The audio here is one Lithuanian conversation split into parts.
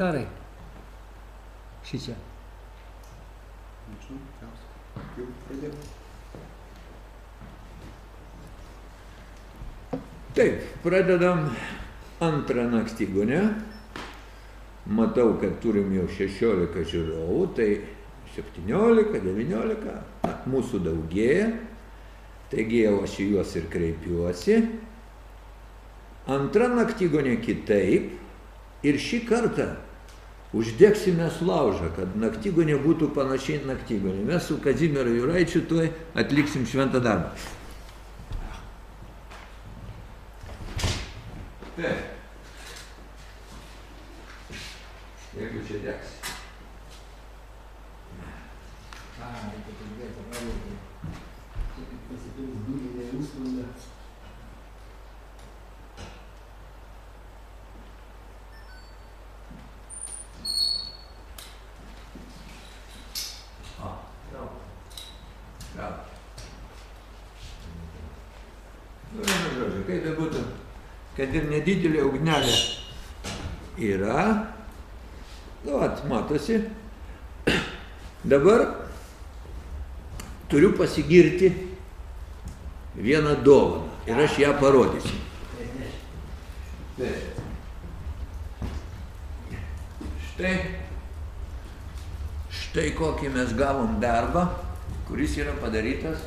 Tarai. Jau pradėjau. Taip, pradedam antrą naktigonę. Matau, kad turim jau 16 žiūrovų, tai 17, 19, na, mūsų daugėja. Taigi jau aš į juos ir kreipiuosi. Antra naktigonė kitaip. Ir šį kartą uždegsime laužą, kad naktigonė būtų panašiai naktigonė. Mes su Kazimieru Juraičiu tuoj atliksim šventą darbą. Taip. Jeigu čia degs. A, reikia kalbėti, parodyti. Čia kaip pasipils dūminė užsklanda. O, jau. Gal. Nu, vienu žodžiu, kaip tai būtų, kad ir nedidelė ugnelė yra, nu, at, matosi. Dabar turiu pasigirti vieną dovaną ir aš ją parodysiu. Štai, štai kokį mes gavom darbą, kuris yra padarytas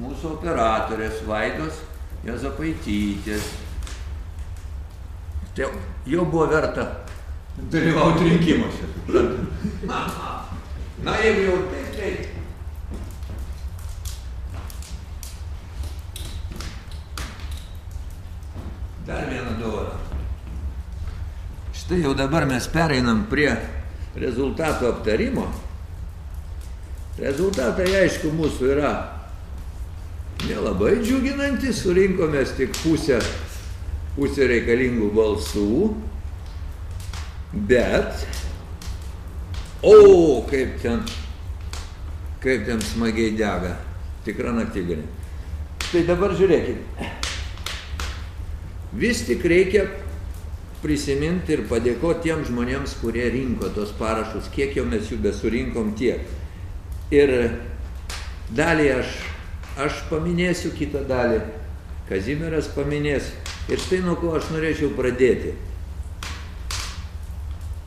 mūsų operatorės Vaidos Jozapaitytės. Tai jau buvo verta dalyvauti rinkimuose. suprantat? Na, jeigu jau taip, tai. Dar vieną dovaną. Štai jau dabar mes pereinam prie rezultato aptarimo. Rezultatai, aišku, mūsų yra nelabai džiuginantis, surinkomės tik pusę, pusę reikalingų balsų, bet, o, kaip ten, kaip ten smagiai dega, tikra naktigonė. Tai dabar žiūrėkit, vis tik reikia prisiminti ir padėkoti tiems žmonėms, kurie rinko tos parašus, kiek jau mes jų besurinkom tiek. Ir dalį aš, aš paminėsiu kitą dalį, Kazimieras paminės. Ir štai nuo ko aš norėčiau pradėti.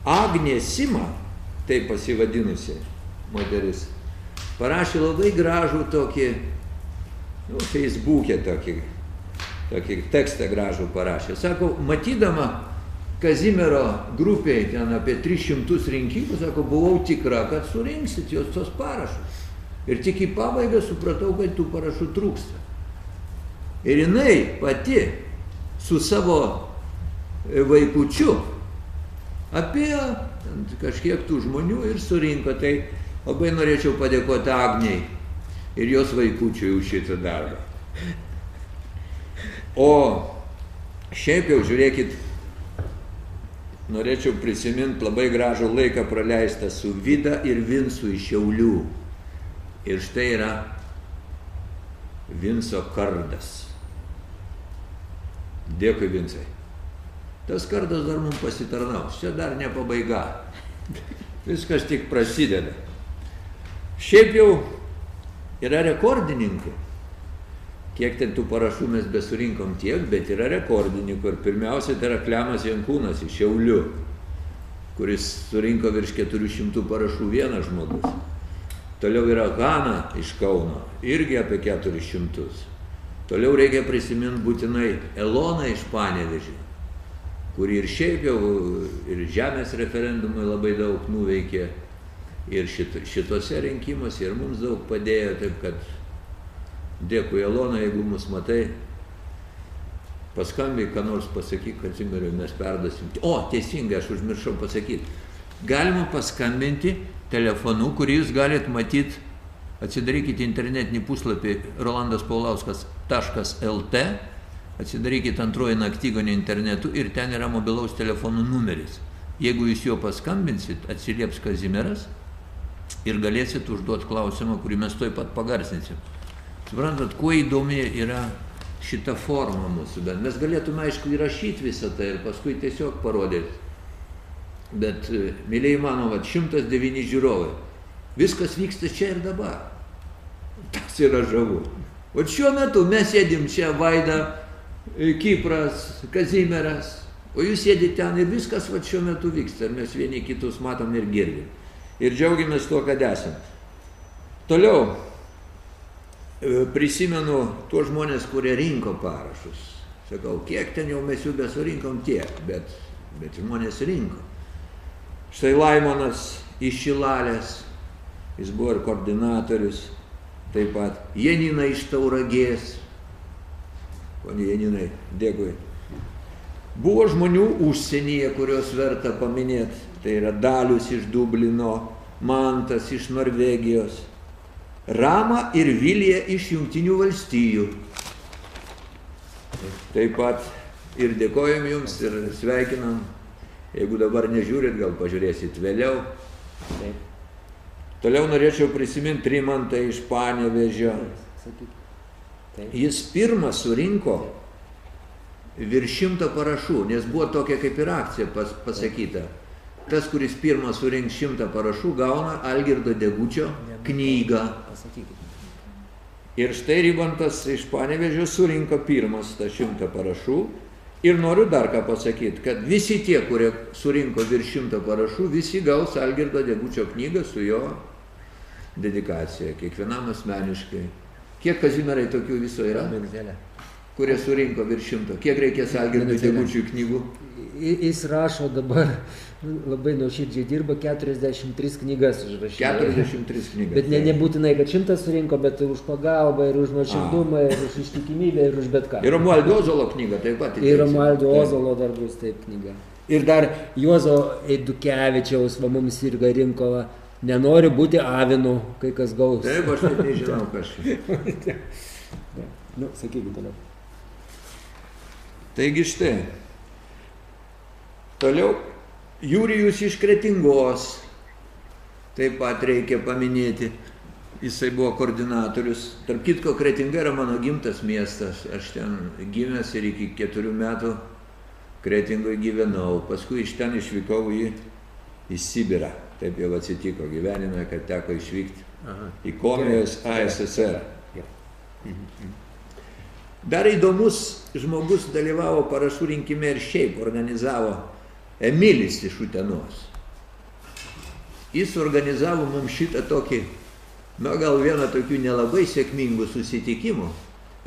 Agnė Sima, taip pasivadinusi moteris, parašė labai gražų tokį, nu, Facebook'e tokį, tokį tekstą gražų parašė. Sako, matydama Kazimiero grupiai ten apie 300 rinkimų, sako, buvau tikra, kad surinksit jos tos parašus. Ir tik į pabaigą supratau, kad tų parašų trūksta. Ir jinai pati su savo e, vaikučiu ten kažkiek tų žmonių ir surinko. Tai labai norėčiau padėkoti Agniai ir jos vaikučiui už šitą darbą. O šiaip jau žiūrėkit, norėčiau prisiminti labai gražų laiką praleistą su Vida ir Vinsu iš Šiaulių. Ir štai yra Vinso kardas. Dėkui, Vinsai. Tas kardas dar mums pasitarnaus. Čia dar ne pabaiga. Viskas tik prasideda. Šiaip jau yra rekordininkų. Kiek ten tų parašų mes besurinkom tiek, bet yra rekordininkų. Ir pirmiausia, tai yra Klemas Jankūnas iš Šiaulių, kuris surinko virš 400 parašų vienas žmogus. Toliau yra Gana iš Kauno, irgi apie 400. Toliau reikia prisiminti būtinai Eloną iš Panevežį, kuri ir šiaip jau ir žemės referendumui labai daug nuveikė, ir šit, šitose rinkimuose, ir mums daug padėjo, taip kad dėkui Elona, jeigu mus matai, paskambiai, ką nors pasakyk, Kazimiriui mes perdasim. O, teisingai, aš užmiršau pasakyti. Galima paskambinti telefonu, kurį jūs galit matyti, atsidarykite internetinį puslapį rolandaspaulauskas.lt, atsidarykite antroji naktygonį internetu ir ten yra mobilaus telefonų numeris. Jeigu jūs juo paskambinsit, atsilieps Kazimieras ir galėsit užduoti klausimą, kurį mes toj pat pagarsinsim. Suprantat, kuo įdomi yra šita forma mūsų, bet mes galėtume aišku įrašyti visą tai ir paskui tiesiog parodyti Bet, e, mėlyjei mano, vat, 109 žiūrovai. Viskas vyksta čia ir dabar. Tas yra žavu. O šiuo metu mes sėdim čia Vaida, e, Kipras, Kazimieras, o jūs sėdite ten ir viskas va šiuo metu vyksta. Ir mes vieni kitus matom ir girdim. Ir džiaugiamės tuo, kad esame. Toliau e, prisimenu tuos žmonės, kurie rinko parašus. Sakau, kiek ten jau mes jų besurinkom tiek, bet, bet žmonės rinko. Štai Laimonas iš Šilalės, jis buvo ir koordinatorius, taip pat Janina iš Tauragės. Pone Janinai, dėkui. Buvo žmonių užsienyje, kuriuos verta paminėti. Tai yra Dalius iš Dublino, Mantas iš Norvegijos, Rama ir Vilija iš Junktinių valstijų. Taip pat ir dėkojom jums ir sveikinam. Jeigu dabar nežiūrit, gal pažiūrėsit vėliau. Taip. Toliau norėčiau prisiminti Rimantą iš Panevežio. Jis pirmas surinko virš šimto parašų, nes buvo tokia kaip ir akcija pas, pasakyta. Tas, kuris pirmas surinks šimtą parašų, gauna Algirdo Degučio knygą. Ir štai Ribantas iš Panevežio surinko pirmas tą šimtą parašų. Ir noriu dar ką pasakyti, kad visi tie, kurie surinko virš šimto parašų, visi gaus Algirdo Degučio knygą su jo dedikacija, kiekvienam asmeniškai. Kiek Kazimierai tokių viso yra, Minutėlę. kurie surinko virš šimto? Kiek reikės Algirdui. Degučiui knygų? Jis rašo dabar, labai nuoširdžiai dirba, 43 knygas užrašė. 43 knygas. Bet ne, nebūtinai, kad šimtas surinko, bet ir už pagalbą, ir už nuoširdumą, ir už ištikimybę, ir už bet ką. Ir Romualdo Ozolo knyga taip pat. Ir. Romualdo. Ozolo dar bus taip knyga. Ir dar Juozo Eidukevičiaus, va mums irgi rinko, nenori būti avinu, kai kas gaus. Taip, aš net nežinau, čia. Nu, sakykit toliau. Taigi štai. Toliau Jūrijus iš Kretingos. Taip pat reikia paminėti. Jisai buvo koordinatorius. Tarp kitko, Kretinga yra mano gimtas miestas. Aš ten gimęs ir iki keturių metų Kretingoje gyvenau. Paskui iš ten išvykau į, į Sibirą. Taip jau atsitiko gyvenime, kad teko išvykti Aha. į Komijos ASSR. gerai. Dar įdomus žmogus dalyvavo parašų rinkime ir šiaip organizavo Emilis iš Utenos. Jis organizavo mums šitą tokį, na gal vieną tokių nelabai sėkmingų susitikimų.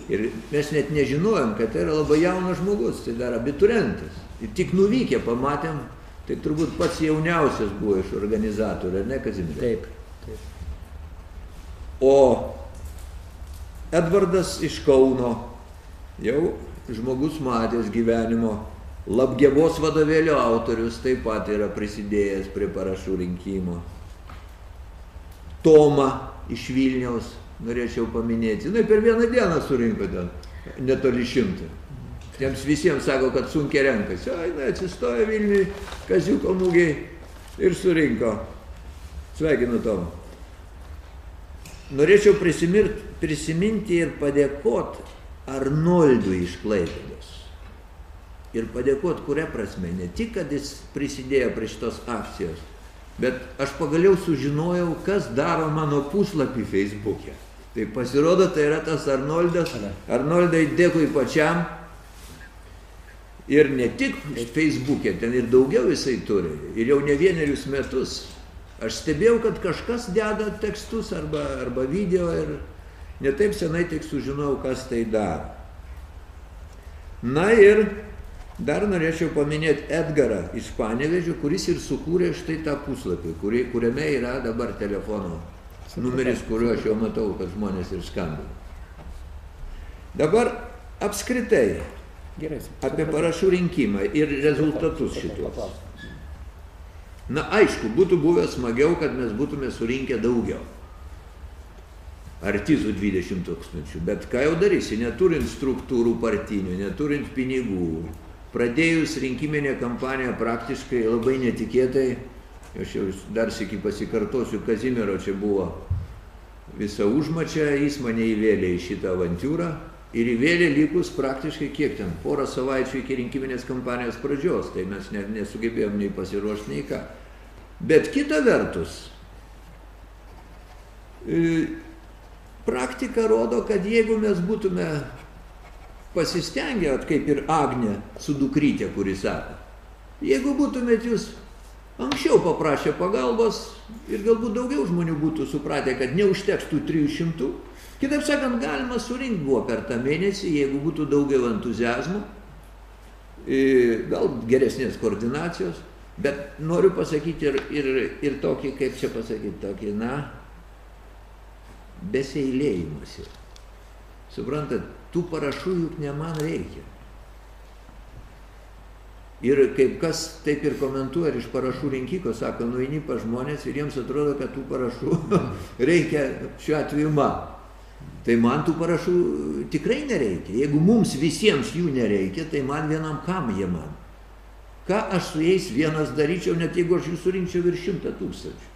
Ir mes net nežinojom, kad tai yra labai jaunas žmogus, tai dar abiturentas. Ir tik nuvykę pamatėm, tai turbūt pats jauniausias buvo iš organizatorių, ar ne, Kazimierai? Taip. taip. O Edvardas iš Kauno, jau žmogus matęs gyvenimo, Labgevos vadovėlio autorius taip pat yra prisidėjęs prie parašų rinkimo. Toma iš Vilniaus, norėčiau paminėti, jinai per vieną dieną surinko ten netoli šimtą. Tiems visiems sako, kad sunkiai renkasi. O, jinai atsistojo Vilniui, Kaziuko mūgiai ir surinko. Sveikinu Tomą. Norėčiau prisiminti ir padėkoti Arnoldui iš Klaipėdos. Ir padėkoti kuria prasme, ne tik, kad jis prisidėjo prie šitos akcijos, bet aš pagaliau sužinojau, kas daro mano puslapį Facebook'e. Tai pasirodo, tai yra tas Arnoldas. Arnoldai, dėkui pačiam. Ir ne tik Facebook'e, ten ir daugiau jisai turi. Ir jau ne vienerius metus. Aš stebėjau, kad kažkas deda tekstus arba, arba video ir netaip senai tik sužinojau, kas tai daro. Na ir dar norėčiau paminėti Edgarą iš Panevežio, kuris ir sukūrė štai tą puslapį, kuri, kuriame yra dabar telefono numeris, kuriuo aš jau matau, kad žmonės ir skambina. Dabar apskritai Gerai. apie parašų rinkimą ir rezultatus šitų. Na aišku, būtų buvę smagiau, kad mes būtume surinkę daugiau. Artizų 20 tūkstančių. Bet ką jau darysi, neturint struktūrų partinių, neturint pinigų, pradėjus rinkiminę kampaniją praktiškai labai netikėtai, aš jau dar sėki pasikartosiu, Kazimiero čia buvo visa užmačia, jis mane įvėlė į šitą avantūrą Ir įvėlė likus praktiškai kiek ten, porą savaičių iki rinkiminės kampanijos pradžios, tai mes net nesugebėjom nei pasiruošti, nei ką. Bet kita vertus, e, praktika rodo, kad jeigu mes būtume pasistengę, kaip ir Agnė su dukrytė, kuris sako, jeigu būtumėt jūs anksčiau paprašę pagalbos ir galbūt daugiau žmonių būtų supratę, kad neužteks tų 300, kitaip sakant, galima surinkti buvo per tą mėnesį, jeigu būtų daugiau entuzijazmo, gal geresnės koordinacijos, bet noriu pasakyti ir, ir, ir tokį, kaip čia pasakyti, tokį, na, beseilėjimuose. Suprantat, tų parašų juk ne man reikia. Ir kaip kas taip ir komentuoja ir iš parašų rinkiko, sako, nueini pa žmonės ir jiems atrodo, kad tų parašų reikia šiuo atveju man. Tai man tų parašų tikrai nereikia. Jeigu mums visiems jų nereikia, tai man vienam kam jie man. Ką aš su jais vienas daryčiau, net jeigu aš jų surinkčiau virš šimtą tūkstančių.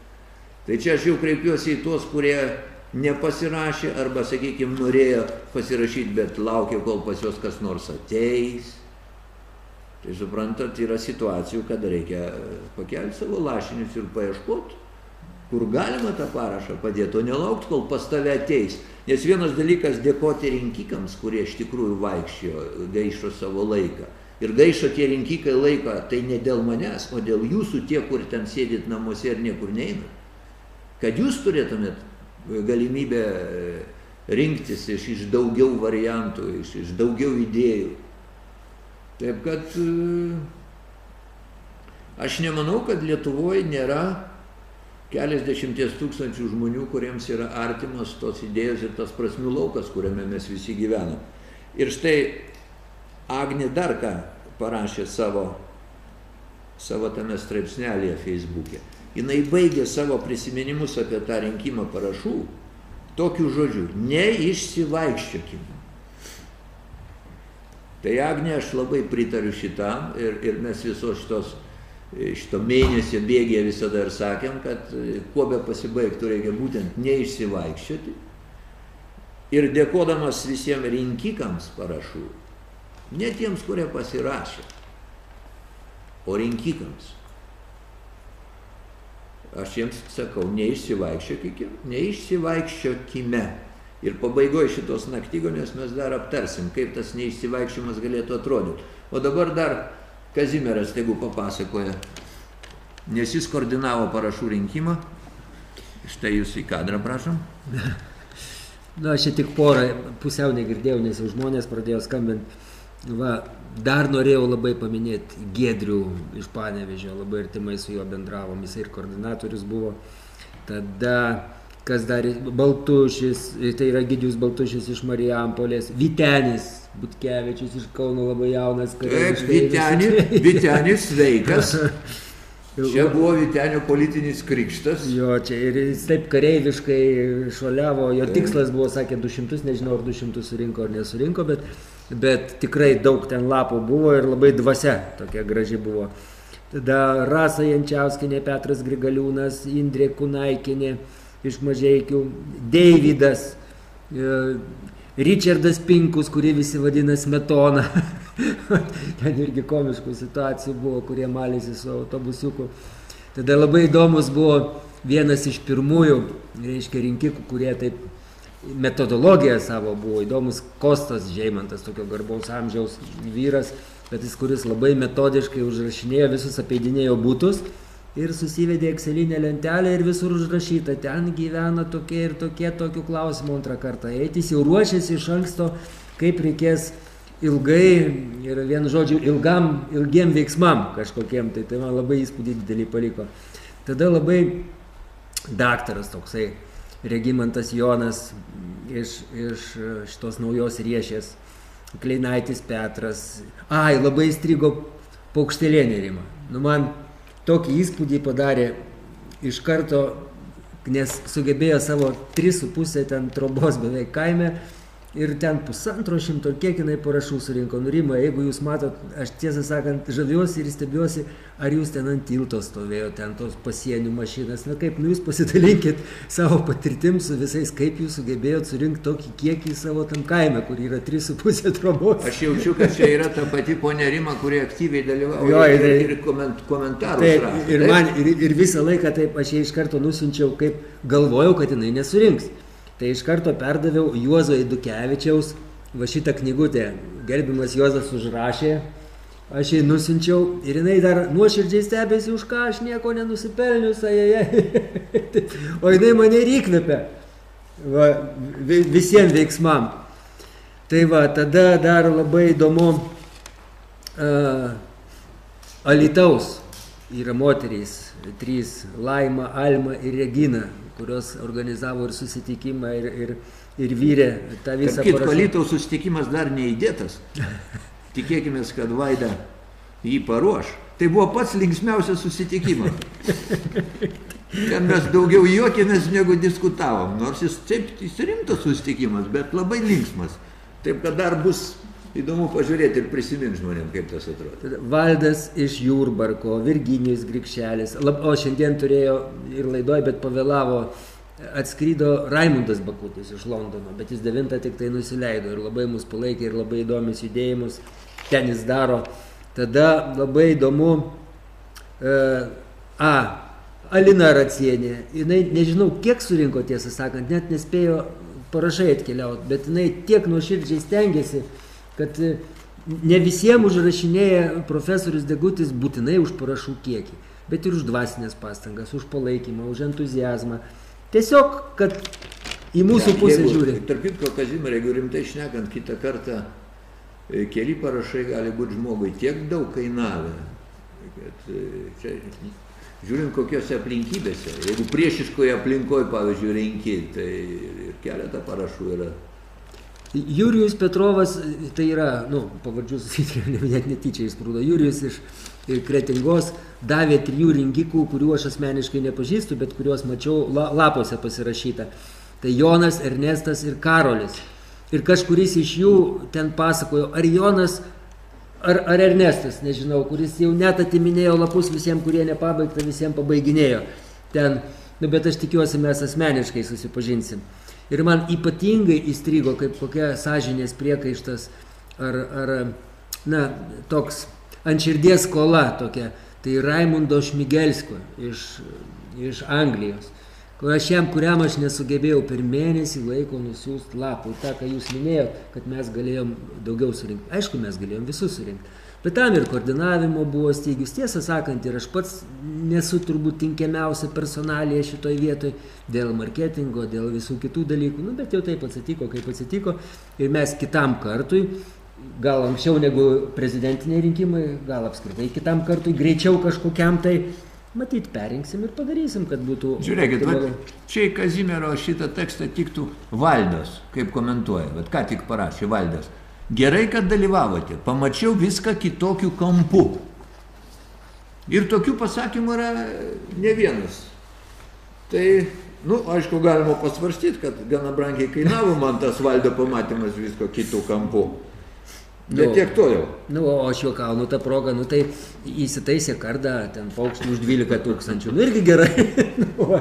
Tai čia aš jau kreipiuosi į tuos, kurie nepasirašė arba, sakykime, norėjo pasirašyti, bet laukė, kol pas juos kas nors ateis. Tai suprantat, yra situacijų, kad reikia pakelti savo lašinius ir paieškoti, kur galima tą parašą padėti, o nelaukti, kol pas tave ateis. Nes vienas dalykas dėkoti rinkikams, kurie iš tikrųjų vaikščiojo, gaišo savo laiką. Ir gaišo tie rinkikai laiką, tai ne dėl manęs, o dėl jūsų tie, kur ten sėdit namuose ir niekur neina. Kad jūs turėtumėt galimybę rinktis iš, iš daugiau variantų, iš, iš daugiau idėjų. Taip kad aš nemanau, kad Lietuvoje nėra keliasdešimties tūkstančių žmonių, kuriems yra artimas tos idėjos ir tas prasmių laukas, kuriame mes visi gyvenam. Ir štai Agnė dar ką parašė savo, savo tame straipsnelėje Facebook'e jinai baigė savo prisiminimus apie tą rinkimą parašų tokiu žodžiu - neišsivaikščiokime. Tai Agne, aš labai pritariu šitam ir, ir mes visos šitos, šito mėnesio bėgėje visada ir sakėm, kad kuo be pasibaigtų reikia būtent neišsivaikščioti. Ir dėkodamas visiems rinkikams parašų, ne tiems, kurie pasirašė, o rinkikams. Aš jiems sakau, neišsivaikščiokime, neišsivaikščiokime. Ir pabaigoje šitos naktygonės mes dar aptarsim, kaip tas neišsivaikščiojimas galėtų atrodyti. O dabar dar Kazimieras tegu papasakoja, nes jis koordinavo parašų rinkimą. Štai jūs į kadrą prašom. Na, aš čia tik porą pusiau negirdėjau, nes jau žmonės pradėjo skambinti. Va, dar norėjau labai paminėti Gedrių iš Panevežio, labai artimai su juo bendravom, jis ir koordinatorius buvo. Tada, kas dar, Baltušis, tai yra Gidijus Baltušis iš Marijampolės, Vitenis Butkevičius iš Kauno labai jaunas. Taip, Vitenis, Vitenis sveikas. Čia buvo Vitenio politinis krikštas. Jo, čia ir jis taip kareiviškai šoliavo, jo tikslas buvo, sakė, 200, nežinau, ar 200 surinko ar nesurinko, bet, bet tikrai daug ten lapų buvo ir labai dvasia tokia graži buvo. Tada Rasa Jančiauskinė, Petras Grigaliūnas, Indrė Kunaikinė iš Mažeikių, Deividas, Richardas Pinkus, kurį visi vadina Smetona. Ten irgi komiškų situacijų buvo, kurie malėsi su autobusiuku. Tada labai įdomus buvo vienas iš pirmųjų, reiškia, rinkikų, kurie taip metodologiją savo buvo įdomus Kostas Žeimantas, tokio garbaus amžiaus vyras, bet jis, kuris labai metodiškai užrašinėjo visus apeidinėjo būtus ir susivedė Excelinę lentelę ir visur užrašyta, ten gyvena tokie ir tokie tokių klausimų antrą kartą. Eitis jau ruošiasi iš anksto, kaip reikės ilgai ir vienu žodžiu ilgam, ilgiem veiksmam kažkokiem, tai tai man labai įspūdį didelį paliko. Tada labai daktaras toksai, Regimantas Jonas iš, iš šitos naujos riešės, Kleinaitis Petras, ai, labai įstrigo paukštelėnė rima. Nu, man tokį įspūdį padarė iš karto, nes sugebėjo savo 3,5 ten trobos beveik kaime ir ten pusantro šimto, kiek jinai parašų surinko. Nurima, jeigu jūs matot, aš tiesą sakant, žaviuosi ir stebiuosi, ar jūs ten ant tilto stovėjo, ten tos pasienių mašinas. Na kaip, nu jūs pasidalinkit savo patirtim su visais, kaip jūs sugebėjot surinkti tokį kiekį savo tam kaime, kur yra 3,5 trobos. Aš jaučiu, kad čia yra ta pati ponė Rima, kurie aktyviai dalyvauja ir, ir koment, komentarus Taip, rašo. ir, man, ir, ir visą laiką taip aš ją iš karto nusinčiau, kaip galvojau, kad jinai nesurinks. Tai iš karto perdaviau Juozo Idukevičiaus va šitą knygutę. Gerbimas Juozas užrašė, aš jai nusinčiau ir jinai dar nuoširdžiai stebėsi, už ką aš nieko nenusipelnius, ajajai. o jinai mane ir įkvėpė va, vi, visiems veiksmam. Tai va, tada dar labai įdomu. Uh, Alitaus yra moterys, trys - Laima, Alma ir Regina, kurios organizavo ir susitikimą, ir, ir, ir vyrė tą visą Tarp kitko, parašų- Lytaus susitikimas dar neįdėtas. Tikėkime, kad Vaida jį paruoš. Tai buvo pats linksmiausias susitikimas. Ten mes daugiau juokėmės negu diskutavom. Nors jis taip jis rimtas susitikimas, bet labai linksmas. Taip kad dar bus įdomu pažiūrėti ir prisiminti žmonėm, kaip tas atrodo. Valdas iš Jurbarko, Virginijus Grikšelis, Lab, o šiandien turėjo ir laidoje, bet pavėlavo, atskrydo Raimundas Bakutis iš Londono, bet jis 9 tik tai nusileido ir labai mus palaikė ir labai įdomius judėjimus ten jis daro. Tada labai įdomu, e, a, Alina Racienė, jinai nežinau, kiek surinko tiesą sakant, net nespėjo parašai atkeliauti, bet jinai tiek nuoširdžiai stengiasi, kad e, ne visiems užrašinėja profesorius Degutis būtinai už parašų kiekį, bet ir už dvasinės pastangas, už palaikymą, už entuzijazmą. Tiesiog, kad į mūsų Ne, pusę žiūri. Tarp kitko, Kazimir, jeigu rimtai šnekant, kitą kartą e, keli parašai gali būti žmogui tiek daug kainavę, kad e, čia, žiūrint kokiose aplinkybėse, jeigu priešiškoje aplinkoje, pavyzdžiui, renki, tai ir keletą parašų yra. Jurijus Petrovas, tai yra, nu, pavardžių susitrė, net netyčia įsprūdo. Jurijus iš Kretingos davė trijų rinkikų, kurių aš asmeniškai nepažįstu, bet kuriuos mačiau la, lapuose pasirašyta. Tai Jonas, Ernestas ir Karolis. Ir kažkuris iš jų ten pasakojo, ar Jonas, ar, ar Ernestas, nežinau, kuris jau net atiminėjo lapus visiems, kurie nepabaigta, visiems pabaiginėjo. Ten, nu, bet aš tikiuosi, mes asmeniškai susipažinsim. Ir man ypatingai įstrigo, kaip kokia sąžinės priekaištas ar, ar na, toks ant širdies skola tokia. Tai Raimundo Šmigelsko iš, iš Anglijos. Kur aš jam, kuriam aš nesugebėjau per mėnesį laiko nusiųsti lapų. Ta, ką jūs minėjot, kad mes galėjom daugiau surinkti. Aišku, mes galėjom visus surinkti. Bet tam ir koordinavimo buvo stygius. Tiesą sakant, ir aš pats nesu turbūt tinkiamiausia personalija šitoj vietoj dėl marketingo, dėl visų kitų dalykų. Nu, bet jau taip atsitiko, kaip atsitiko. Ir mes kitam kartui, gal anksčiau negu prezidentiniai rinkimai, gal apskritai kitam kartui, greičiau kažkokiam tai, matyt, perinksim ir padarysim, kad būtų... Žiūrėkit, va, čia į Kazimiero šitą tekstą tiktų Valdas, kaip komentuoja, bet ką tik parašė Valdas. Gerai, kad dalyvavote, pamačiau viską kitokių kampų. Ir tokių pasakymų yra ne vienas. Tai, nu, aišku, galima pasvarstyti, kad gana brangiai kainavo man tas valdo pamatymas visko kitų kampų. Bet Nu. tiek to jau. Nu, o aš juokau, nu tą progą, nu tai įsitaisė kardą, ten paukštų už 12 tūkstančių. Nu irgi gerai. nu,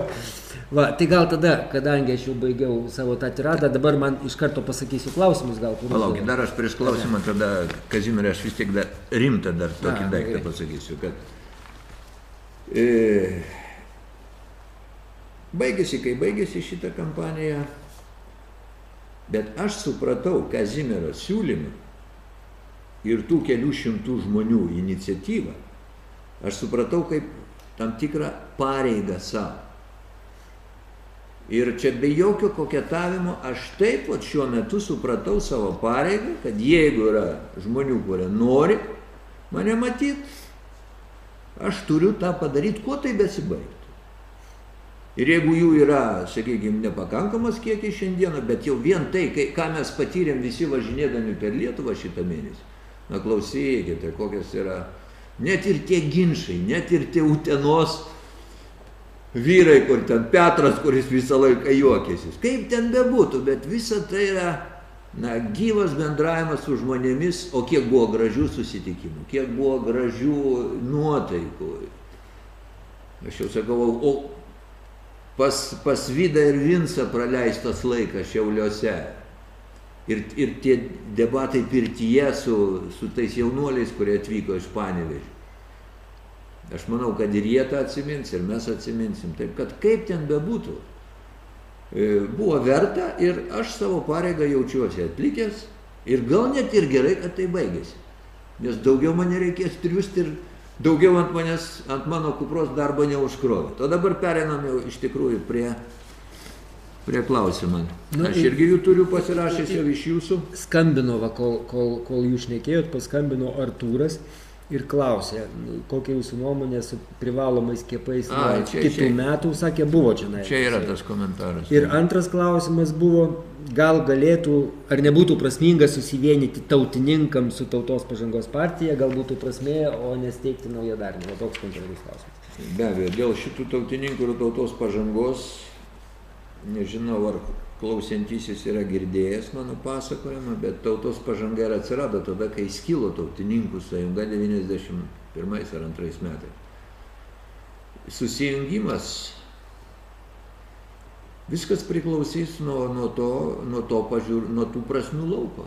va. tai gal tada, kadangi aš jau baigiau savo tą tiradą, dabar man iš karto pasakysiu klausimus, gal. Palaukit, dar aš prieš klausimą tada, Kazimierė, aš vis tiek dar rimtą dar tokį A, daiktą pasakysiu, kad e, baigėsi, kai baigėsi šitą kampaniją, bet aš supratau Kazimiero siūlymą ir tų kelių šimtų žmonių iniciatyvą, aš supratau kaip tam tikrą pareigą savo. Ir čia be jokio koketavimo aš taip pat šiuo metu supratau savo pareigą, kad jeigu yra žmonių, kurie nori mane matyti, aš turiu tą padaryti, kuo tai besibaigtų. Ir jeigu jų yra, sakykime, nepakankamas kiekis šiandieną, bet jau vien tai, kai, ką mes patyrėm visi važinėdami per Lietuvą šitą mėnesį, na klausykite, kokios yra net ir tie ginčiai, net ir tie utenos vyrai, kur ten Petras, kuris visą laiką juokėsi. Kaip ten bebūtų, bet visa tai yra Na, gyvas bendravimas su žmonėmis, o kiek buvo gražių susitikimų, kiek buvo gražių nuotaikų. Aš jau sakau, o pas, pas Vydą ir Vinsą praleistas laikas Šiauliuose. Ir, ir tie debatai pirtyje su, su tais jaunuoliais, kurie atvyko iš Panevežį. Aš manau, kad ir jie tą atsimins, ir mes atsiminsim. Taip kad kaip ten bebūtų, E, buvo verta ir aš savo pareigą jaučiuosi atlikęs ir gal net ir gerai, kad tai baigėsi. Nes daugiau man nereikės triusti ir daugiau ant manęs, ant mano kupros darbo neužkrovė. O dabar pereinam jau iš tikrųjų prie, prie klausimą. Nu, Aš irgi jų turiu pasirašęs jau iš jūsų. Skambino, va, kol, kol, kol jūs šnekėjot, paskambino Artūras ir klausė, nu, kokia jūsų nuomonė su privalomais skiepais nuo Ai, čia- kitų čia- metų, sakė, buvo čia. Čia yra tas komentaras. Ir antras klausimas buvo, gal galėtų, ar nebūtų prasminga susivienyti tautininkams su tautos pažangos partija, gal būtų prasmė, o nesteigti naują darinį. Toks konkretus klausimas. Be abejo, dėl šitų tautininkų ir tautos pažangos, nežinau ar klausiantysis yra girdėjęs mano pasakojimą, bet tautos pažanga ir atsirado tada, kai skilo tautininkų sąjunga 91 ar 2 metais. Susijungimas viskas priklausys nuo, nuo, to, nuo, to pažiūr, nuo tų prasmių lauko.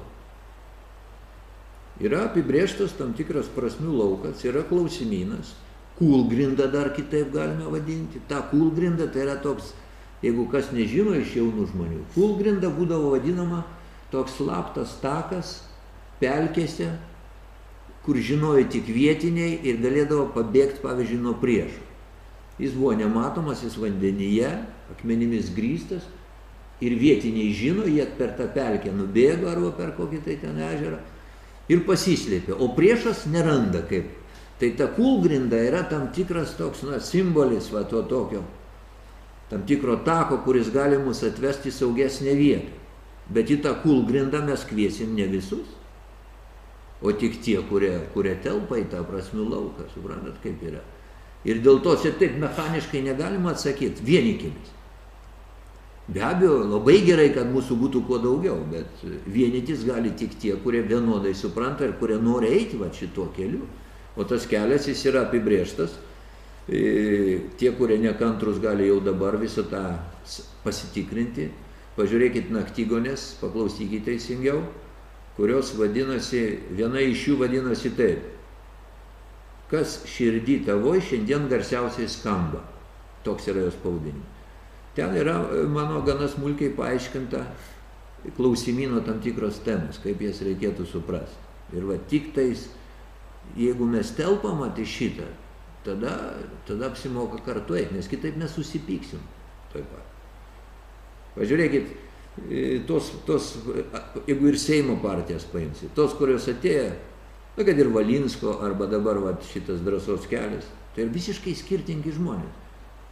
Yra apibrėžtas tam tikras prasmių laukas, yra klausimynas, kūlgrinda dar kitaip galime vadinti. Ta kūlgrinda tai yra toks, jeigu kas nežino iš jaunų žmonių, kūlgrinda būdavo vadinama toks slaptas takas pelkėse, kur žinojo tik vietiniai ir galėdavo pabėgti, pavyzdžiui, nuo priešų. Jis buvo nematomas, jis vandenyje, akmenimis grįstas ir vietiniai žino, jie per tą pelkę nubėgo arba per kokį tai ten ežerą ir pasislėpė, o priešas neranda kaip. Tai ta kulgrinda yra tam tikras toks na, simbolis va to tokio, tam tikro tako, kuris gali mus atvesti į saugesnę vietą. Bet į tą kulgrindą mes kviesim ne visus, o tik tie, kurie, kurie telpa į tą prasmių lauką, suprantat kaip yra. Ir dėl to čia taip mechaniškai negalima atsakyti, vienykimės. Be abejo, labai gerai, kad mūsų būtų kuo daugiau, bet vienytis gali tik tie, kurie vienodai supranta ir kurie nori eiti va šituo keliu. O tas kelias jis yra apibrieštas. E, Tie, kurie nekantrus, gali jau dabar visą tą pasitikrinti. Pažiūrėkit naktygonės, paklausykite teisingiau, kurios vadinasi, viena iš jų vadinasi taip. Kas širdį tavoj šiandien garsiausiai skamba. Toks yra jos pavadinimas. Ten yra e, mano gana smulkiai paaiškinta klausimino tam tikros temos, kaip jas reikėtų suprasti. Ir va tik tais, jeigu mes telpam į šitą, tada, tada apsimoka kartu eiti, nes kitaip mes susipyksim. Taip pat. Pažiūrėkit, e, tos, tos, jeigu ir Seimo partijas paimsi, tos, kurios atėjo, na kad ir Valinsko arba dabar va, šitas drąsos kelias, tai yra visiškai skirtingi žmonės.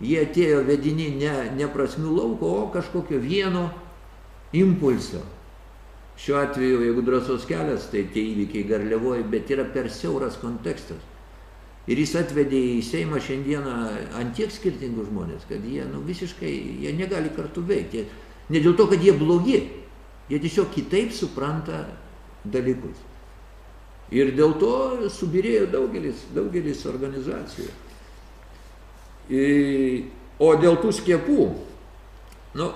Jie atėjo vedini ne, ne prasmių lauko, o kažkokio vieno impulso. Šiuo atveju, jeigu drąsos kelias, tai tie įvykiai garliavoja, bet yra per siauras kontekstas. Ir jis atvedė į Seimą šiandieną ant tiek skirtingų žmonės, kad jie nu, visiškai jie negali kartu veikti. Ne dėl to, kad jie blogi, jie tiesiog kitaip supranta dalykus. Ir dėl to subirėjo daugelis, daugelis organizacijų. I- O dėl tų skiepų, nu,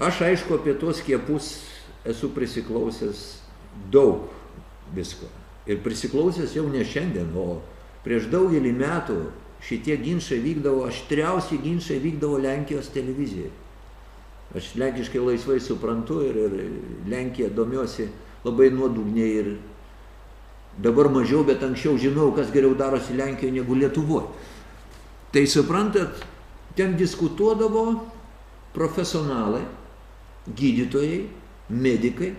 aš aišku apie tuos skiepus esu prisiklausęs daug visko. Ir prisiklausęs jau ne šiandien, o prieš daugelį metų šitie ginčiai vykdavo, aštriausi ginčiai vykdavo Lenkijos televizijoje. Aš lenkiškai laisvai suprantu ir, ir Lenkija domiuosi labai nuodugniai ir dabar mažiau, bet anksčiau žinau, kas geriau darosi Lenkijoje negu Lietuvoje. Tai suprantat, ten diskutuodavo profesionalai, gydytojai, medikai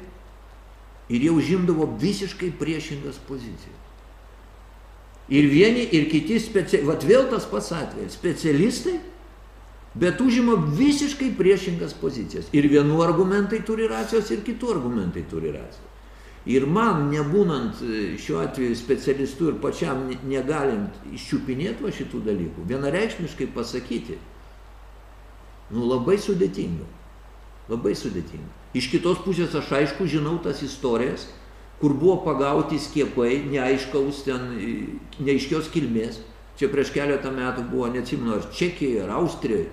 ir jie užimdavo visiškai priešingas pozicijas. Ir vieni, ir kiti specialistai, vat vėl tas pats atvejis, specialistai, bet užima visiškai priešingas pozicijas. Ir vienų argumentai turi racijos, ir kitų argumentai turi racijos. Ir man, nebūnant e, šiuo atveju specialistu ir pačiam ne- negalint iščiupinėti va šitų dalykų, vienareikšmiškai pasakyti, nu labai sudėtinga. Labai sudėtinga. Iš kitos pusės aš aišku žinau tas istorijas, kur buvo pagauti skiepai, neaiškaus ten, neaiškios kilmės. Čia prieš keletą metų buvo, neatsimenu, ar Čekijoje, ar Austrijoje.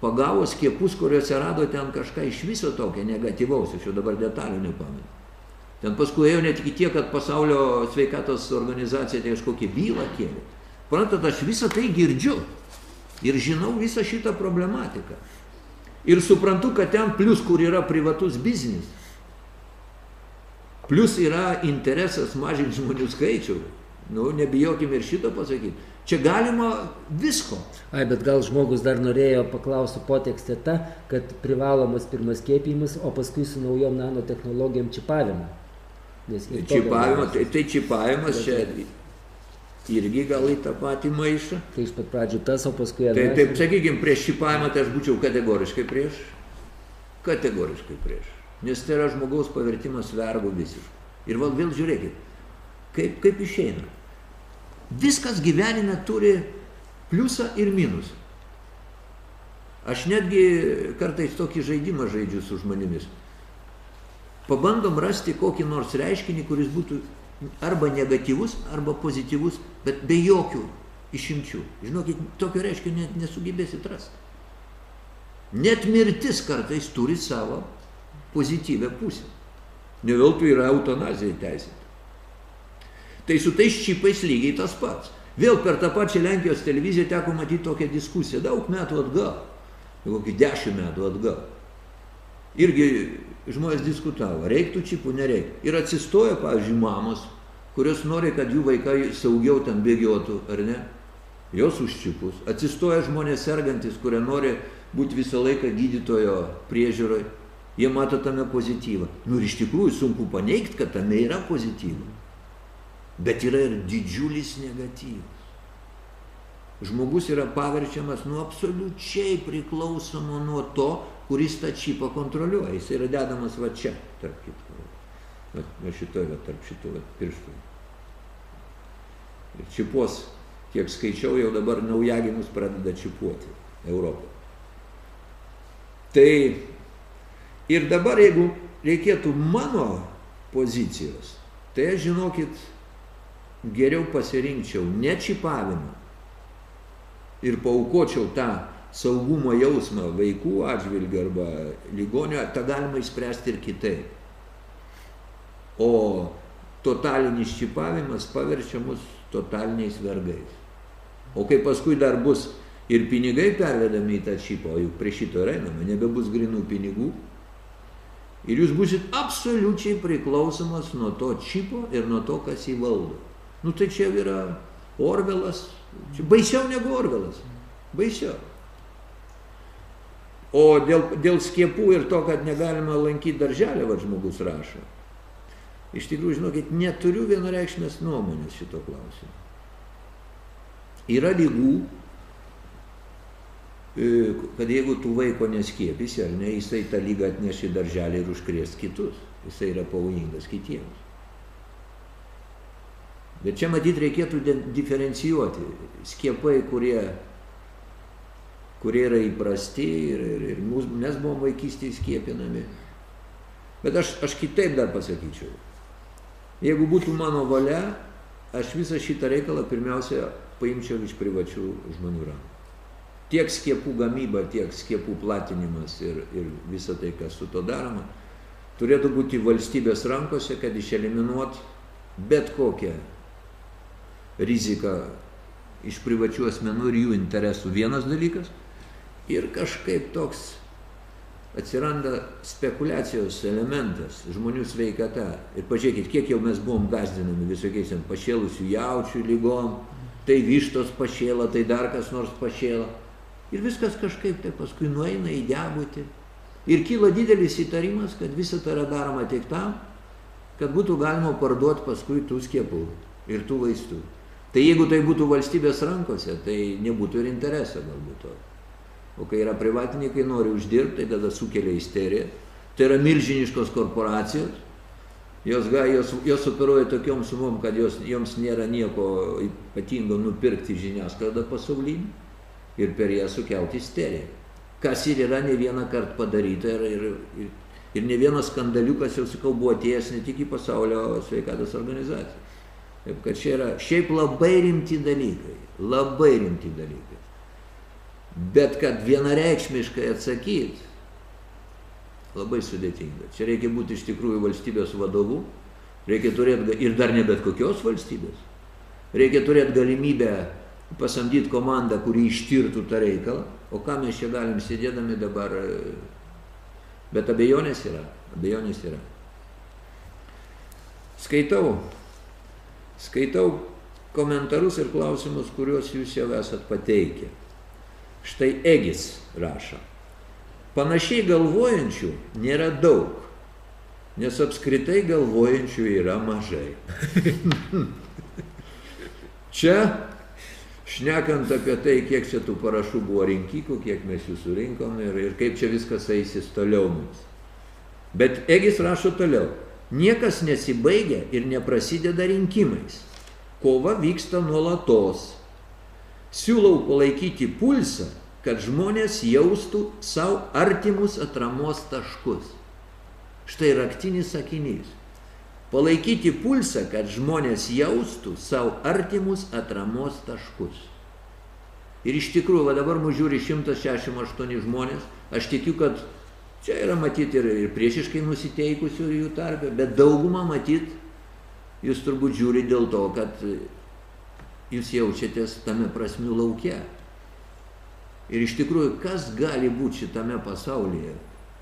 Pagavo skiepus, kuriuose rado ten kažką iš viso tokio negatyvaus, aš jau dabar detalių nepamenu. Ten paskui ėjo net iki tiek, kad pasaulio sveikatos organizacija tai kažkokią bylą kėlė. Prantat, aš visą tai girdžiu ir žinau visą šitą problematiką. Ir suprantu, kad ten plus, kur yra privatus biznis, plus yra interesas mažinti žmonių skaičių, nu, nebijokim ir šito pasakyti. Čia galima visko. Ai, bet gal žmogus dar norėjo paklausti potekstę tą, kad privalomas pirmas skiepijimas, o paskui su naujom nanotehnologijom čipavimą. Gal- tai, tai čipavimas čia irgi gal į tą patį maišą. Tai iš pat pradžių tas, o paskui Tai anas. taip, sakykime, prieš čipavimą tai aš būčiau kategoriškai prieš. Kategoriškai prieš. Nes tai yra žmogaus pavertimas vergu visiškai. Ir val vėl žiūrėkit, kaip, kaip išeina. Viskas gyvenime turi pliusą ir minusą. Aš netgi kartais tokį žaidimą žaidžiu su žmonėmis. Pabandom rasti kokį nors reiškinį, kuris būtų arba negatyvus, arba pozityvus, bet be jokių išimčių. Žinokit, tokio reiškinio net nesugebėsit rasti. Net mirtis kartais turi savo pozityvę pusę. Ne veltui yra eutanazija teisėta. Tai su tais čipais lygiai tas pats. Vėl per tą pačią Lenkijos televiziją teko matyti tokią diskusiją daug metų atgal, kokį dešimt metų atgal. Irgi žmonės diskutavo, reiktų čipų, nereiktų. Ir atsistoja, pavyzdžiui, mamos, kurios nori, kad jų vaikai saugiau ten bėgiotų, ar ne? Jos už čipus. Atsistoja žmonės sergantis, kurie nori būti visą laiką gydytojo priežiūroje. Jie mato tame pozityvą. Nu ir iš tikrųjų sunku paneigti, kad tame yra pozityva. Bet yra ir didžiulis negatyvas. Žmogus yra paverčiamas nuo absoliučiai priklausomo nuo to, kuris tą čipą kontroliuoja. Jis yra dedamas va čia, tarp kitko. Va, va šitoj, va, tarp šitų va, pirštų. Ir čipuos, kiek skaičiau, jau dabar naujagimus pradeda čipuoti Europą. Tai ir dabar, jeigu reikėtų mano pozicijos, tai aš žinokit, geriau pasirinkčiau ne čipavimą ir paukočiau tą saugumo jausmą vaikų atžvilgiu arba ligonio, tą galima išspręsti ir kitaip. O totalinis čipavimas paverčia mus totaliniais vergais. O kai paskui dar bus ir pinigai pervedami į tą čipą, o juk prie šito ir einama, nebebus grinų pinigų, ir jūs busit absoliučiai priklausomas nuo to čipo ir nuo to, kas jį valdo. Nu tai čia yra Orvelas, čia baisiau negu Orvelas, baisiau. O dėl, dėl skiepų ir to, kad negalima lankyti darželį, va žmogus rašo. Iš tikrųjų, žinokit, neturiu vienareikšmės nuomonės šito klausimu. Yra lygų, e, kad jeigu tu vaiko neskiepysi, ar ne, jisai tą lygą atneš į darželį ir užkrės kitus. Jisai yra pavojingas kitiems. Bet čia matyt reikėtų di- diferencijuoti. Skiepai, kurie, kurie yra įprasti ir, ir, ir mūs, mes buvom vaikystėje skiepinami. Bet aš, aš kitaip dar pasakyčiau. Jeigu būtų mano valia, aš visą šitą reikalą pirmiausia paimčiau iš privačių žmonių rankų. Tiek skiepų gamyba, tiek skiepų platinimas ir, ir visa tai, kas su to daroma, turėtų būti valstybės rankose, kad išeliminuot bet kokią riziką iš privačių asmenų ir jų interesų vienas dalykas. Ir kažkaip toks atsiranda spekulacijos elementas žmonių sveikata. Ir pažiūrėkit, kiek jau mes buvom gazdinami visokiais ten pašėlusių jaučių lygom, tai vištos pašėla, tai dar kas nors pašėla. Ir viskas kažkaip tai paskui nueina į debutį. Ir kyla didelis įtarimas, kad visa tai yra daroma tik tam, kad būtų galima parduoti paskui tų skiepų ir tų vaistų. Tai jeigu tai būtų valstybės rankose, tai nebūtų ir intereso galbūt to. O kai yra privatininkai nori uždirbti, tai tada sukelia isteriją. Tai yra milžiniškos korporacijos. Jos, ga- jos, jos operuoja tokiom sumom, kad jos, joms nėra nieko ypatingo nupirkti žiniasklaidą pasaulinį ir per ją sukelti isteriją. kas ir yra ne vieną kartą padaryta ir, ir, ir, ir ne vienas skandaliukas, jau sakau, buvo atėjęs ne tik į pasaulio sveikatos organizaciją. Taip kad čia yra šiaip labai rimti dalykai, labai rimti dalykai. Bet kad vienareikšmiškai atsakyti, labai sudėtinga. Čia reikia būti iš tikrųjų valstybės vadovu, reikia turėti ir dar ne bet kokios valstybės. Reikia turėti galimybę pasamdyti komandą, kuri ištirtų tą reikalą. O ką mes čia galim sėdėdami dabar. Bet abejonės yra. Abejonės yra. Skaitau. Skaitau komentarus ir klausimus, kuriuos jūs jau esat pateikę. Štai Egis rašo. Panašiai galvojančių nėra daug, nes apskritai galvojančių yra mažai. Čia, šnekant apie tai, kiek čia tų parašų buvo rinkikų, kiek mes jų surinkom ir, ir kaip čia viskas eisis toliau mums. Bet Egis rašo toliau. Niekas nesibaigia ir neprasideda rinkimais. Kova vyksta nuolatos. Siūlau palaikyti pulsą kad žmonės jaustų savo artimus atramos taškus. Štai raktinis sakinys. Palaikyti pulsą, kad žmonės jaustų savo artimus atramos taškus. Ir iš tikrųjų, va dabar mūsų žiūri 168 žmonės, aš tikiu, kad čia yra matyti ir, ir priešiškai nusiteikusių jų tarpe, bet daugumą matyti jūs turbūt žiūri dėl to, kad jūs jaučiatės tame prasmių laukia. Ir iš tikrųjų, kas gali būti šitame pasaulyje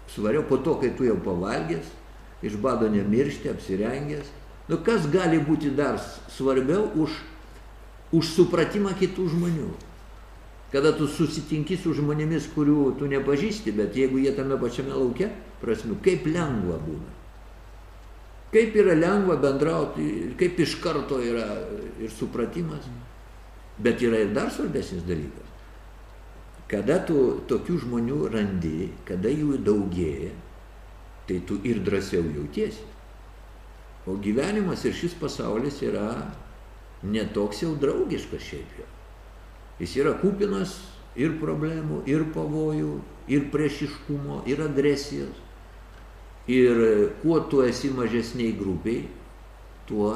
svariau po to, kai tu jau pavalgęs, iš bado nemiršti, apsirengęs. Nu, kas gali būti dar svarbiau už, už supratimą kitų žmonių? Kada tu susitinki su žmonėmis, kurių tu nepažįsti, bet jeigu jie tame pačiame laukia, prasme, kaip lengva būna. Kaip yra lengva bendrauti, kaip iš karto yra ir supratimas, bet yra ir dar svarbesnis dalykas Kada tu tokių žmonių randi, kada jų daugėja, tai tu ir drąsiau jautiesi. O gyvenimas ir šis pasaulis yra netoks jau draugiškas šiaip jau. Jis yra kupinas ir problemų, ir pavojų, ir priešiškumo, ir agresijos. Ir kuo tu esi mažesniai grupiai, tuo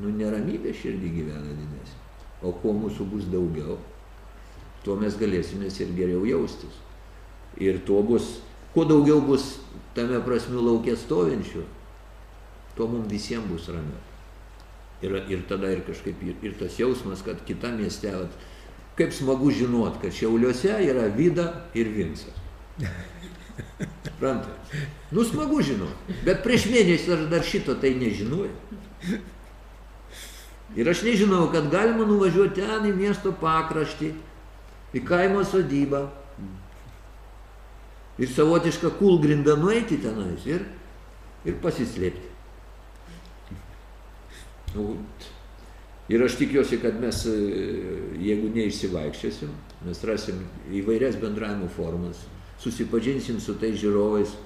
nu, neramybė širdį gyvena didesnė. O kuo mūsų bus daugiau, tuo mes galėsimės ir geriau jaustis. Ir tuo bus, kuo daugiau bus tame prasmių laukė stovinčių, tuo mums visiems bus ramiau. Ir, ir tada ir kažkaip, ir, ir tas jausmas, kad kita mieste, kaip smagu žinot, kad Šiauliuose yra Vida ir Vinsas. Suprantat? Nu smagu žinot, bet prieš mėnesį aš dar šito tai nežinojau. Ir aš nežinau, kad galima nuvažiuoti ten į miesto pakraštį, į kaimo sodybą. Ir savotišką kulgrindą nueiti tenais ir, ir pasislėpti. Nu, ir aš tikiuosi, kad mes, jeigu neišsivaikščiosim, mes rasim įvairias bendravimo formas, susipažinsim su tais žiūrovais,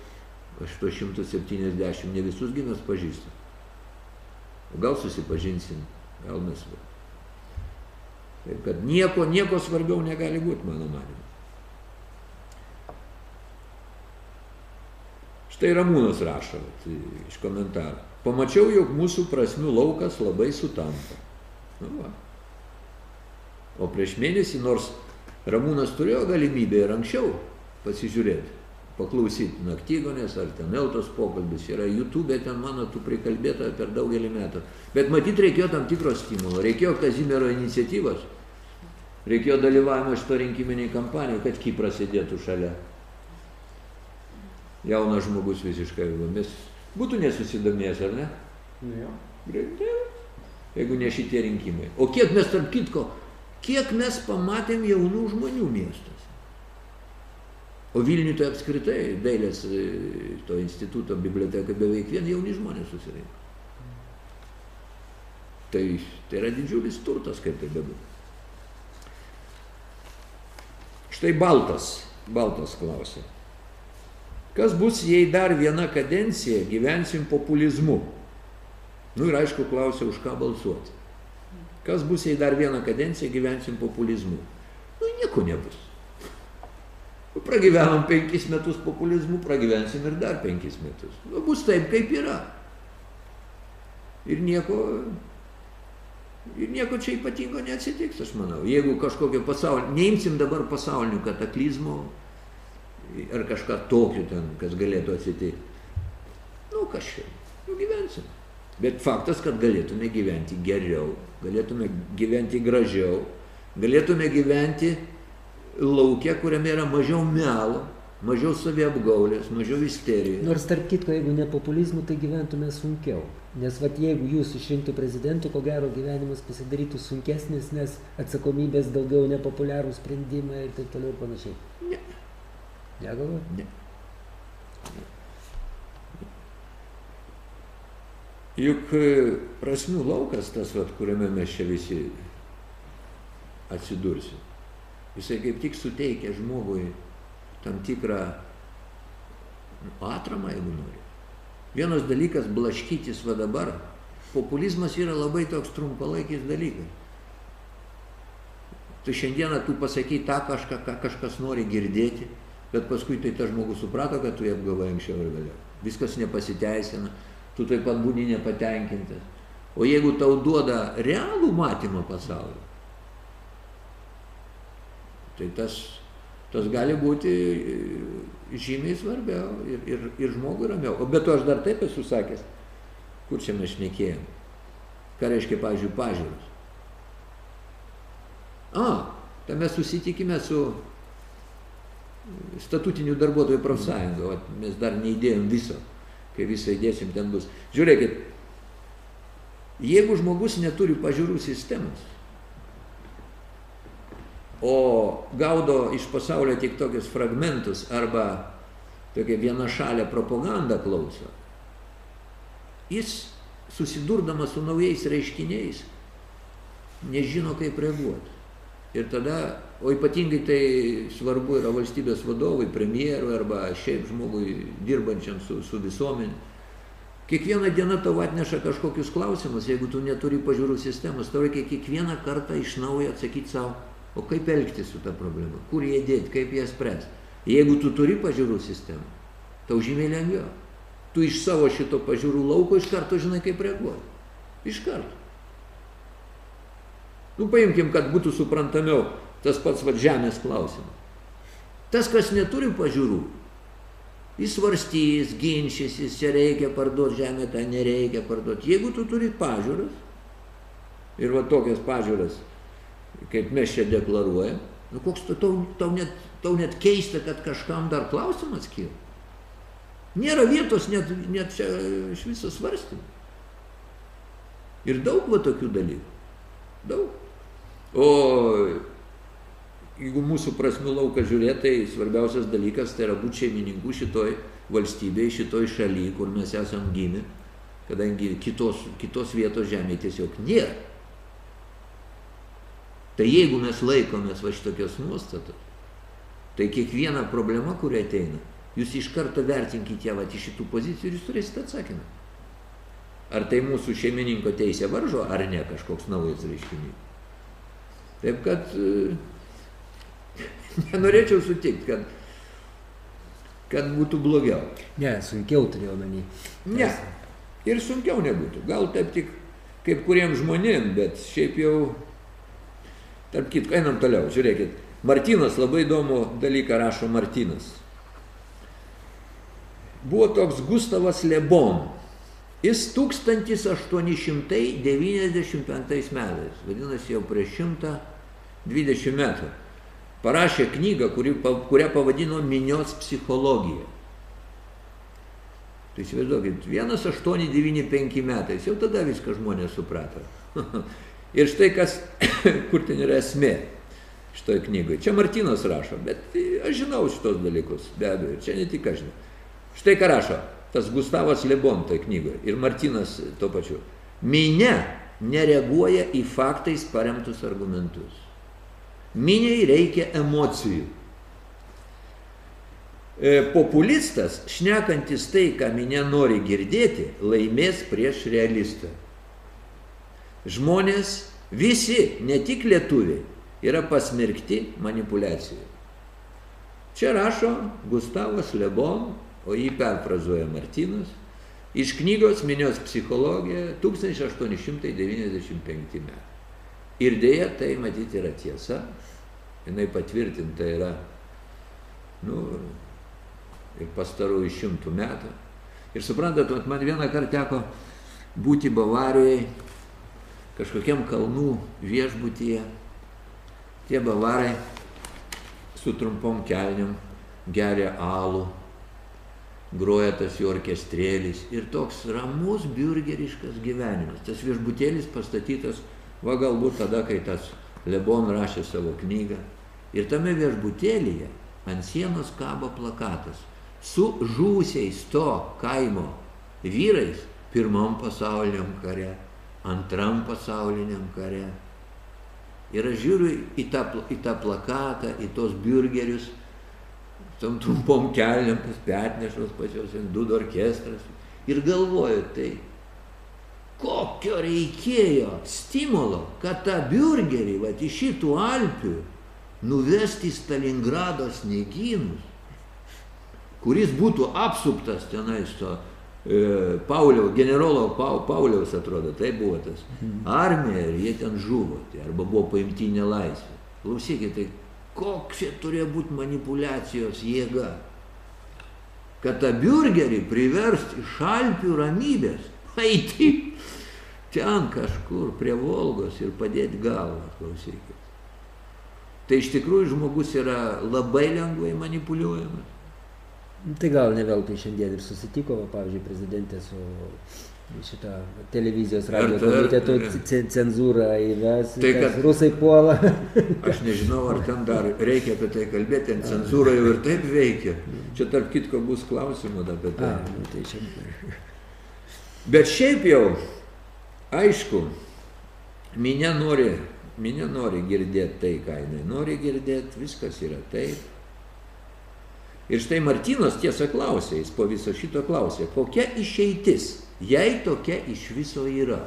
870, ne visus pažįstam. O gal susipažinsim, gal mes Taip kad nieko, nieko svarbiau negali būti, mano manimu. Štai Ramūnas rašo tai iš komentarų. Pamačiau, jog mūsų prasmių laukas labai sutampa. Nu, va. O prieš mėnesį, nors Ramūnas turėjo galimybę ir anksčiau pasižiūrėti, paklausyti naktygonės ar ten Eltos pokalbis, yra YouTube, ten mano tų prikalbėta per daugelį metų. Bet matyt, reikėjo tam tikro stimulo, reikėjo Kazimiero iniciatyvos Reikėjo dalyvavimo šito rinkiminiai kampanijai, kad Kipras sėdėtų šalia. Jaunas žmogus visiškai, mes būtų nesusidomėjęs, ar ne? Nu jo. Jeigu ne šitie rinkimai. O kiek mes, tarp kitko, kiek mes pamatėm jaunų žmonių miestas. O Vilniuje tai apskritai dailės e, to instituto biblioteka beveik vien jauni žmonės susirinko. Tai, tai yra didžiulis turtas, kaip tai bebūtų. Štai Baltas, Baltas klausė. Kas bus, jei dar viena kadencija gyvensim populizmu? Nu ir aišku, klausė, už ką balsuoti. Kas bus, jei dar vieną kadenciją gyvensim populizmu? Nu, nieko nebus. Pragyvenom penkis metus populizmu, pragyvensim ir dar penkis metus. Nu, bus taip, kaip yra. Ir nieko, ir nieko čia ypatingo neatsitiks, aš manau. Jeigu kažkokio pasaulio, neimsim dabar pasaulinių kataklizmų ar kažką tokio ten, kas galėtų atsitikti. Nu, kažkaip, nu gyvensim. Bet faktas, kad galėtume gyventi geriau, galėtume gyventi gražiau, galėtume gyventi laukia, kuriame yra mažiau melo, mažiau saviapgaulės, mažiau isterijos. Nors tarp kitko, jeigu ne populizmų, tai gyventume sunkiau. Nes vat jeigu jūs išrinktų prezidentų, ko gero gyvenimas pasidarytų sunkesnis, nes atsakomybės daugiau nepopuliarų sprendimai ir taip toliau ir panašiai. Ne. Negalvoju? Ne. Juk e, prasmių laukas tas, vat, kuriame mes čia visi atsidursim. Jisai kaip tik suteikia žmogui tam tikrą atramą, jeigu nori. Vienas dalykas blaškytis va dabar. Populizmas yra labai toks trumpalaikis dalykas. Tu šiandieną tu pasakai tą kažką, ką kažkas nori girdėti, bet paskui tai tas žmogus suprato, kad tu jį apgavai anksčiau ir vėliau. Viskas nepasiteisina, tu taip pat būni nepatenkintas. O jeigu tau duoda realų matymą pasaulio, tai tas, tas gali būti e, žymiai svarbiau ir, ir, ir žmogui ramiau. O bet to aš dar taip esu sakęs, kur čia mes šnekėjom. Ką reiškia, pavyzdžiui, pažiūros. A, tai mes susitikime su statutinių darbuotojų profsąjunga, o mes dar neįdėjom viso. Kai visą įdėsim, ten bus. Žiūrėkit, jeigu žmogus neturi pažiūrų sistemos, o gaudo iš pasaulio tik tokius fragmentus arba tokia vienašalė propaganda klauso, jis susidurdamas su naujais reiškiniais nežino, kaip reaguoti. Ir tada, o ypatingai tai svarbu yra valstybės vadovui, premjerui arba šiaip žmogui dirbančiam su, su visuomenė. Kiekvieną dieną tau atneša kažkokius klausimus, jeigu tu neturi pažiūrų sistemos, tau reikia kiekvieną kartą iš naujo atsakyti savo, O kaip elgtis su ta problema? Kur jie dėti, kaip ją spręsti? Jeigu tu turi pažiūrų sistemą, tau žymiai lengviau. Tu iš savo šito pažiūrų lauko iš karto žinai, kaip reaguoti. Iš karto. Nu, paimkim, kad būtų suprantamiau tas pats va žemės klausimas. Tas, kas neturi pažiūrų, jis svarstys, ginčysis, čia reikia parduoti žemę, tą nereikia parduoti. Jeigu tu turi pažiūras, ir va tokias pažiūras kaip mes čia deklaruojam, nu koks tau, tau, net, tau net keista, kad kažkam dar klausimas kyla. Nėra vietos net, net čia iš viso svarstymų. Ir daug va tokių dalykų. Daug. O jeigu mūsų prasmių lauką žiūrėti, tai svarbiausias dalykas tai yra būti šeimininku šitoj valstybėje, šitoj šalyje, kur mes esam gimę, kadangi kitos, kitos vietos žemėje tiesiog nėra. Tai jeigu mes laikomės va šitokios nuostatos, tai kiekviena problema, kuri ateina, jūs iš karto vertinkite ją iš šitų pozicijų ir jūs turėsite atsakymą. Ar tai mūsų šeimininko teisė varžo, ar ne kažkoks naujas reiškinys. Taip kad nenorėčiau sutikti, kad, kad būtų blogiau. Ne, sunkiau turėjau omeny. Ne, ir sunkiau nebūtų. Gal taip tik kaip kuriems žmonėm, bet šiaip jau Tarp kitko, einam toliau, žiūrėkit. Martinas labai įdomų dalyką rašo Martinas. Buvo toks Gustavas Lebon. Jis 1895 metais, vadinasi jau prieš 120 metų, parašė knygą, kuri, kurią pavadino Minios psichologija. Tai įsivaizduokit, 1895 metais, jau tada viską žmonės suprato. Ir štai kas, kur ten yra esmė šitoje knygoje. Čia Martinas rašo, bet aš žinau šitos dalykus, be abejo, čia ne tik aš žinau. Štai ką rašo tas Gustavas Lebon toje knygoje ir Martinas to pačiu. Minė nereaguoja į faktais paremtus argumentus. Miniai reikia emocijų. E, populistas, šnekantis tai, ką minė nori girdėti, laimės prieš realistą. Žmonės, visi, ne tik lietuviai, yra pasmerkti manipulacijai. Čia rašo Gustavas Lebon, o jį perfrazuoja Martinas, iš knygos Minios psichologija 1895 metai. Ir dėja, tai matyti yra tiesa, jinai patvirtinta yra, nu, ir pastarųjų šimtų metų. Ir suprantat, man vieną kartą teko būti Bavarijoje, kažkokiam kalnų viešbutyje. Tie bavarai su trumpom kelniam geria alų, groja tas jų orkestrėlis ir toks ramus biurgeriškas gyvenimas. Tas viešbutėlis pastatytas, va galbūt tada, kai tas Lebon rašė savo knygą. Ir tame viešbutėlyje ant sienos kabo plakatas su žūsiais to kaimo vyrais pirmam pasauliniam kare, antram pasauliniam kare. Ir aš žiūriu į tą, į tą plakatą, į tos biurgerius, tom trumpom keliam, tas petnešos pas juos, dudo orkestras. Ir galvoju, tai kokio reikėjo stimulo, kad tą biurgerį, va, iš šitų Alpių nuvesti į Stalingrado sniegynus, kuris būtų apsuptas tenais to Pauliaus, generolo Pau, Pauliaus atrodo, tai buvo tas armija ir jie ten žuvo, tai arba buvo paimti į nelaisvę. Klausykit, tai koks čia turėjo būti manipulacijos jėga, kad tą biurgerį priversti iš Alpių ramybės eiti ten kažkur prie Volgos ir padėti galvą, klausykit. Tai iš tikrųjų žmogus yra labai lengvai manipuliuojamas. Tai gal ne veltui šiandien ir susitiko, va, pavyzdžiui, prezidentė su šitą televizijos radio komiteto ce- cenzūrą įves, Tai kad- rusai puola. Aš nežinau, ar ten dar reikia apie tai kalbėti, ten cenzūra jau ir taip veikia. Čia tarp kitko bus klausimų apie tai. A, nu, tai čia... Bet šiaip jau, aišku, minė nori, minė nori girdėti tai, ką jinai nori girdėti, viskas yra taip. Ir štai Martinas tiesą klausė, jis po viso šito klausė, kokia išeitis, jei tokia iš viso yra.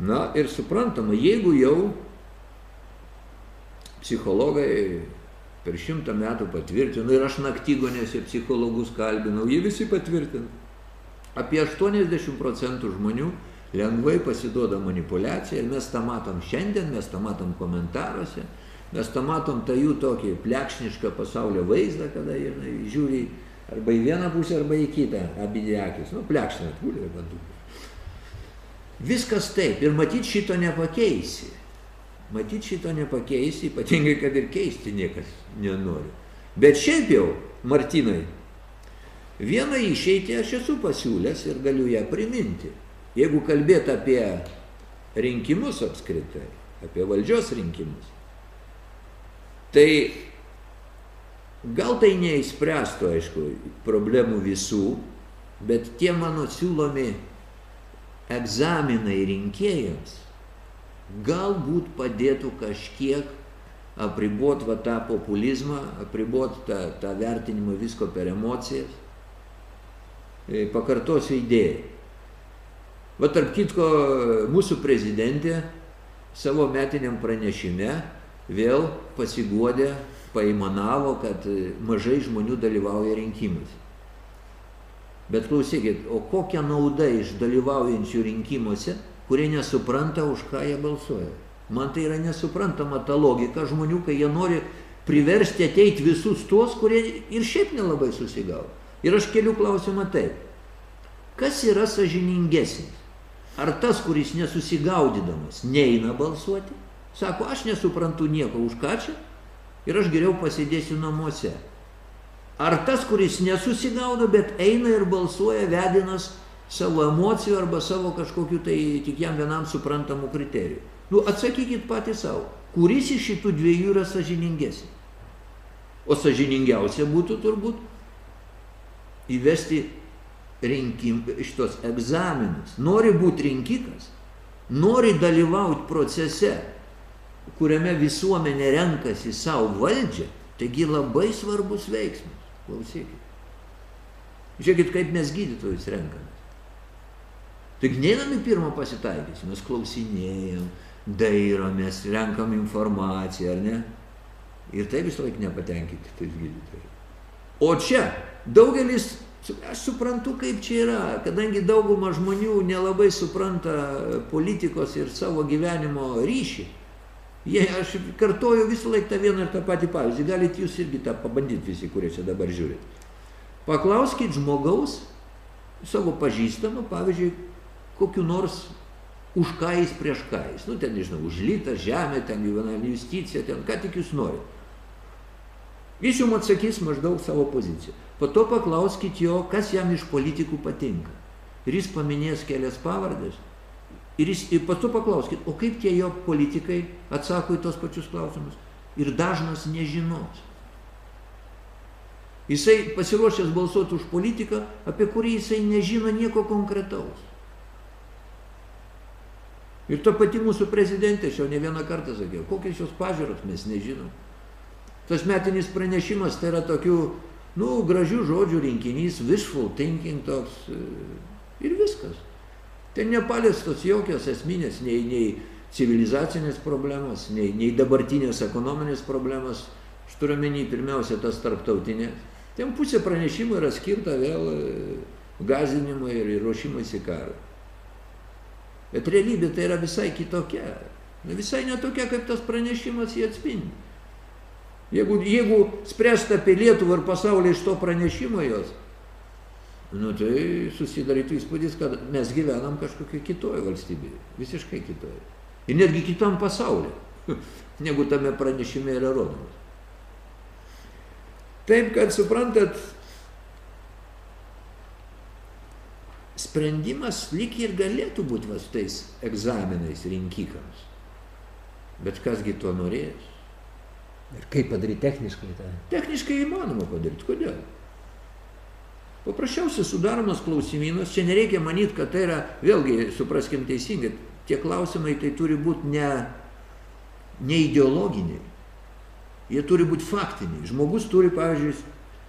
Na ir suprantama, jeigu jau psichologai per šimtą metų patvirtino ir aš naktygonėse psichologus kalbinau, jie visi patvirtino. Apie 80 procentų žmonių lengvai pasiduoda manipulacija ir mes tą matom šiandien, mes tą matom komentaruose, mes tą matom tą jų tokį plekšnišką pasaulio vaizdą, kada jie žiūri arba į vieną pusę, arba į kitą, abi akis, nu plekšnat, gulė bandų. Viskas taip ir matyt šito nepakeisi. Matyt šito nepakeisi, ypatingai, kad ir keisti niekas nenori. Bet šiaip jau, Martinai, vieną išeitį aš esu pasiūlęs ir galiu ją priminti. Jeigu kalbėt apie rinkimus apskritai, apie valdžios rinkimus, tai gal tai neįspręstų, aišku, problemų visų, bet tie mano siūlomi egzaminai rinkėjams galbūt padėtų kažkiek apribot va tą populizmą, apribot tą, tą vertinimą visko per emocijas. E, Pakartosiu idėją. Va tarp kitko, mūsų prezidentė savo metiniam pranešime vėl pasiguodė, paimanavo, kad mažai žmonių dalyvauja rinkimuose. Bet klausykit, o kokia nauda iš dalyvaujančių rinkimuose, kurie nesupranta, už ką jie balsuoja. Man tai yra nesuprantama ta logika žmonių, kai jie nori priversti ateiti visus tuos, kurie ir šiaip nelabai susigaudo. Ir aš keliu klausimą taip. Kas yra sažiningesnis? Ar tas, kuris nesusigaudydamas neina balsuoti, sako, aš nesuprantu nieko už ką čia ir aš geriau pasėdėsiu namuose. Ar tas, kuris nesusigaudo, bet eina ir balsuoja vedinas savo emocijų arba savo kažkokiu tai tik jam vienam suprantamų kriterijų. Nu, atsakykit patys savo, kuris iš šitų dviejų yra sažiningesnis. O sažiningiausia būtų turbūt įvesti rinkim, šitos egzaminus. Nori būti rinkikas, nori dalyvauti procese, kuriame visuomenė renkasi savo valdžią, taigi labai svarbus veiksmas. Klausykit. Žiūrėkit, kaip mes gydytojus renkamės. Tik neinam į pirmą pasitaikys, mes klausinėjom, dairomės, renkam informaciją, ar ne? Ir tai vis laik nepatenkinti tais gydytojais. O čia daugelis, aš suprantu, kaip čia yra, kadangi dauguma žmonių nelabai supranta politikos ir savo gyvenimo ryšį. Jie, aš kartoju visą laiką tą vieną ir tą patį pavyzdį. Galite jūs irgi tą pabandyti visi, kurie čia dabar žiūrit. Paklauskit žmogaus, savo pažįstamą, pavyzdžiui, kokiu nors už ką jis prieš ką jis. Nu, ten, nežinau, už lytą, žemę, ten juvenalinį justiciją, ten ką tik jūs norite. Jis jums atsakys maždaug savo poziciją. Po to paklauskit jo, kas jam iš politikų patinka. Ir jis paminės kelias pavardės. Ir, jis, ir po to paklauskit, o kaip tie jo politikai atsako į tos pačius klausimus. Ir dažnas nežinos. Jisai pasiruošęs balsuoti už politiką, apie kurį jisai nežino nieko konkretaus. Ir ta pati mūsų prezidentė, aš jau ne vieną kartą sakiau, kokios jos pažiūros mes nežinom. Tas metinis pranešimas tai yra tokių, nu, gražių žodžių rinkinys, wishful thinking toks e, ir viskas. Ten nepaliestos jokios esminės, nei, nei civilizacinės problemas, nei, nei dabartinės ekonominės problemas, aš turiu menį pirmiausia tas tarptautinės. Ten pusė pranešimų yra skirta vėl e, gazinimui ir ruošimui į karą. Bet realybė tai yra visai kitokia. Visai netokia, kaip tas pranešimas jį atspindi. Jeigu, jeigu spręst apie Lietuvą ir pasaulį iš to pranešimo jos, nu tai susidarytų įspūdis, kad mes gyvenam kažkokiai kitoje valstybėje. Visiškai kitoje. Ir netgi kitam pasaulyje, negu tame pranešime yra rodomas. Taip, kad suprantat, sprendimas lyg ir galėtų būti vas tais egzaminais rinkikams. Bet kasgi to norės? Ir kaip padaryti techniškai tą? Techniškai įmanoma padaryti. Kodėl? Paprasčiausiai sudaromas klausimynas, čia nereikia manyti, kad tai yra, vėlgi, supraskim teisingai, tie klausimai tai turi būti ne, ne ideologiniai, jie turi būti faktiniai. Žmogus turi, pavyzdžiui,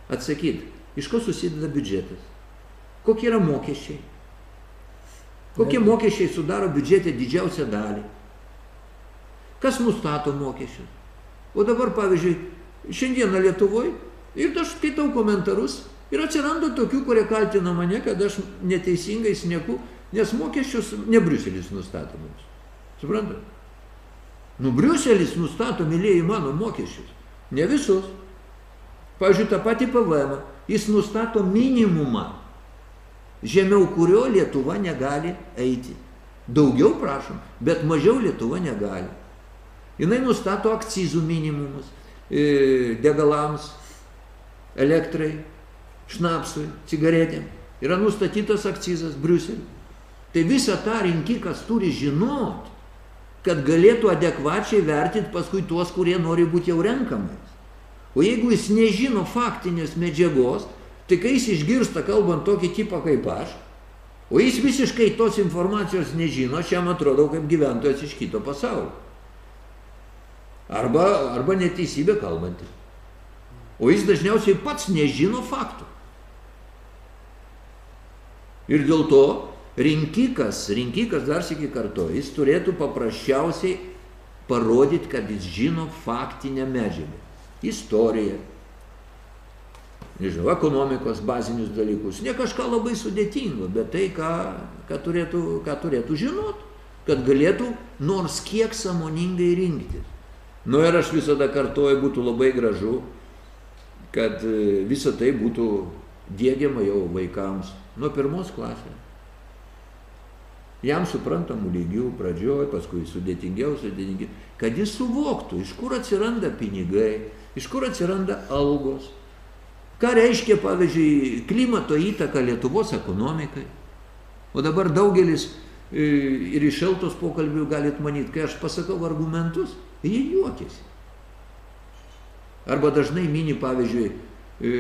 atsakyti, iš ko susideda biudžetas, Kokie yra mokesčiai? Kokie mokesčiai sudaro biudžete didžiausią dalį? Kas nustato mokesčius? O dabar, pavyzdžiui, šiandieną Lietuvoje ir aš skaitau komentarus ir atsiranda tokių, kurie kaltina mane, kad aš neteisingai snieku, nes mokesčius ne Briuselis nustato mums. Suprantate? Nu, Briuselis nustato, mylėjai mano, mokesčius. Ne visus. Pavyzdžiui, tą patį PVM. Jis nustato minimumą žemiau kurio Lietuva negali eiti. Daugiau prašom, bet mažiau Lietuva negali. Jinai nustato akcizų minimumus e, degalams, elektrai, šnapsui, cigaretėm. Yra nustatytas akcizas Briuselį. Tai visą tą rinkikas turi žinot, kad galėtų adekvačiai vertinti paskui tuos, kurie nori būti jau renkamais. O jeigu jis nežino faktinės medžiagos, Tai kai jis išgirsta kalbant tokį tipą kaip aš, o jis visiškai tos informacijos nežino, aš jam atrodau kaip gyventojas iš kito pasaulio. Arba, arba neteisybė kalbantis. O jis dažniausiai pats nežino faktų. Ir dėl to rinkikas, rinkikas dar sėki kartu, jis turėtų paprasčiausiai parodyti, kad jis žino faktinę medžiagą. Istoriją, nežinau, ekonomikos bazinius dalykus. Ne kažką labai sudėtingo, bet tai, ką, ką, turėtų, ką turėtų žinot, kad galėtų nors kiek samoningai rinktis. Nu ir aš visada kartuoju, būtų labai gražu, kad e, visa tai būtų dėgiama jau vaikams nuo pirmos klasės. Jam suprantamų lygių pradžioj, paskui sudėtingiau, sudėtingiau, kad jis suvoktų, iš kur atsiranda pinigai, iš kur atsiranda algos, Ką reiškia, pavyzdžiui, klimato įtaka Lietuvos ekonomikai? O dabar daugelis e, ir iš šeltos pokalbių galit manyti, kai aš pasakau argumentus, jie juokiasi. Arba dažnai mini, pavyzdžiui, e,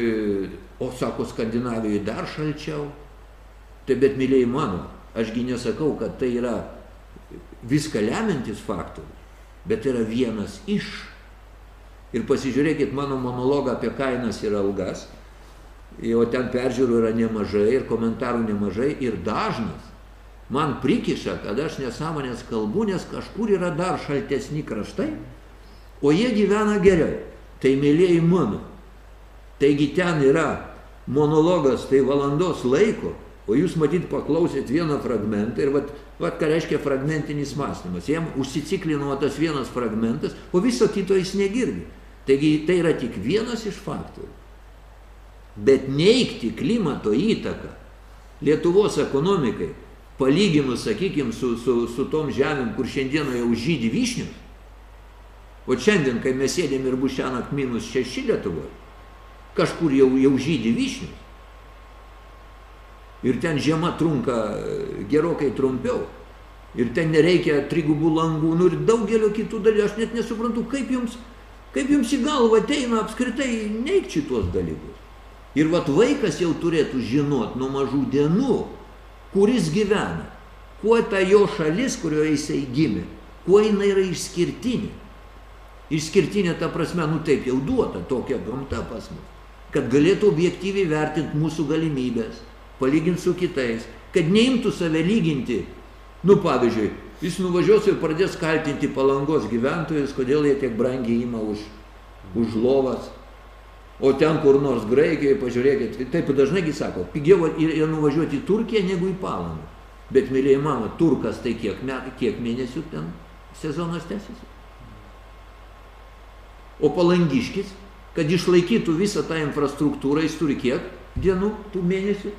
o sako, Skandinavijoje dar šalčiau. Tai bet, mėlyjei mano, ašgi nesakau, kad tai yra viską lemiantis faktorius, bet yra vienas iš Ir pasižiūrėkit mano monologą apie kainas ir algas, o ten peržiūrų yra nemažai ir komentarų nemažai ir dažnas man prikiša, kad aš nesąmonės kalbu, nes kažkur yra dar šaltesni kraštai, o jie gyvena geriau. Tai mėlyjei mano. Taigi ten yra monologas, tai valandos laiko, o jūs matyt paklausėt vieną fragmentą ir vat, vat ką reiškia fragmentinis mąstymas. Jam užsiciklino tas vienas fragmentas, o viso kito jis negirdi. Taigi tai yra tik vienas iš faktorių. Bet neikti klimato įtaką Lietuvos ekonomikai, palyginus, sakykime, su, su, su tom žemėm, kur šiandieną jau žydi vyšnius, o šiandien, kai mes sėdėm ir bus šiąnakt minus šeši Lietuvoje, kažkur jau, jau žydi vyšnius. Ir ten žiema trunka gerokai trumpiau. Ir ten nereikia trigubų langų, nu ir daugelio kitų dalykų. Aš net nesuprantu, kaip jums, kaip jums į galvą ateina apskritai neikti šitos dalykus. Ir vat vaikas jau turėtų žinot nuo mažų dienų, kuris gyvena, kuo ta jo šalis, kurioje jisai gimė, kuo jinai yra išskirtinė. Išskirtinė ta prasme, nu taip jau duota tokia gamta pas mus, kad galėtų objektyviai vertinti mūsų galimybės, palyginti su kitais, kad neimtų save lyginti. Nu pavyzdžiui, jis nuvažiuos ir pradės kaltinti palangos gyventojus, kodėl jie tiek brangiai ima už, už lovas, O ten kur nors Graikijoje, pažiūrėkit, taip dažnai sako, pigiau yra nuvažiuoti į Turkiją negu į Palangą. Bet, mėlyje mano, turkas tai kiek, met, kiek mėnesių ten sezonas tęsiasi. O palangiškis, kad išlaikytų visą tą infrastruktūrą, jis turi kiek dienų, tų mėnesių?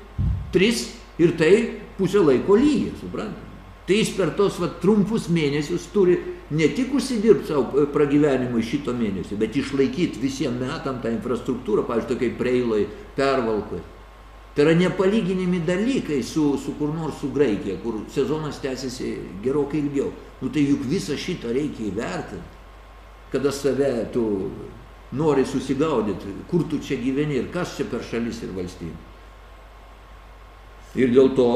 Tris ir tai pusę laiko lygiai, suprantate? Tai jis per tos va, trumpus mėnesius turi ne tik užsidirbti savo pragyvenimui šito mėnesio, bet išlaikyti visiems metam tą infrastruktūrą, pavyzdžiui, tokiai preilai, pervalkui. Tai yra nepalyginimi dalykai su, su kur nors su Graikija, kur sezonas tęsiasi gerokai ilgiau. Nu tai juk visą šitą reikia įvertinti, kada save tu nori susigaudyti, kur tu čia gyveni ir kas čia per šalis ir valstybė. Ir dėl to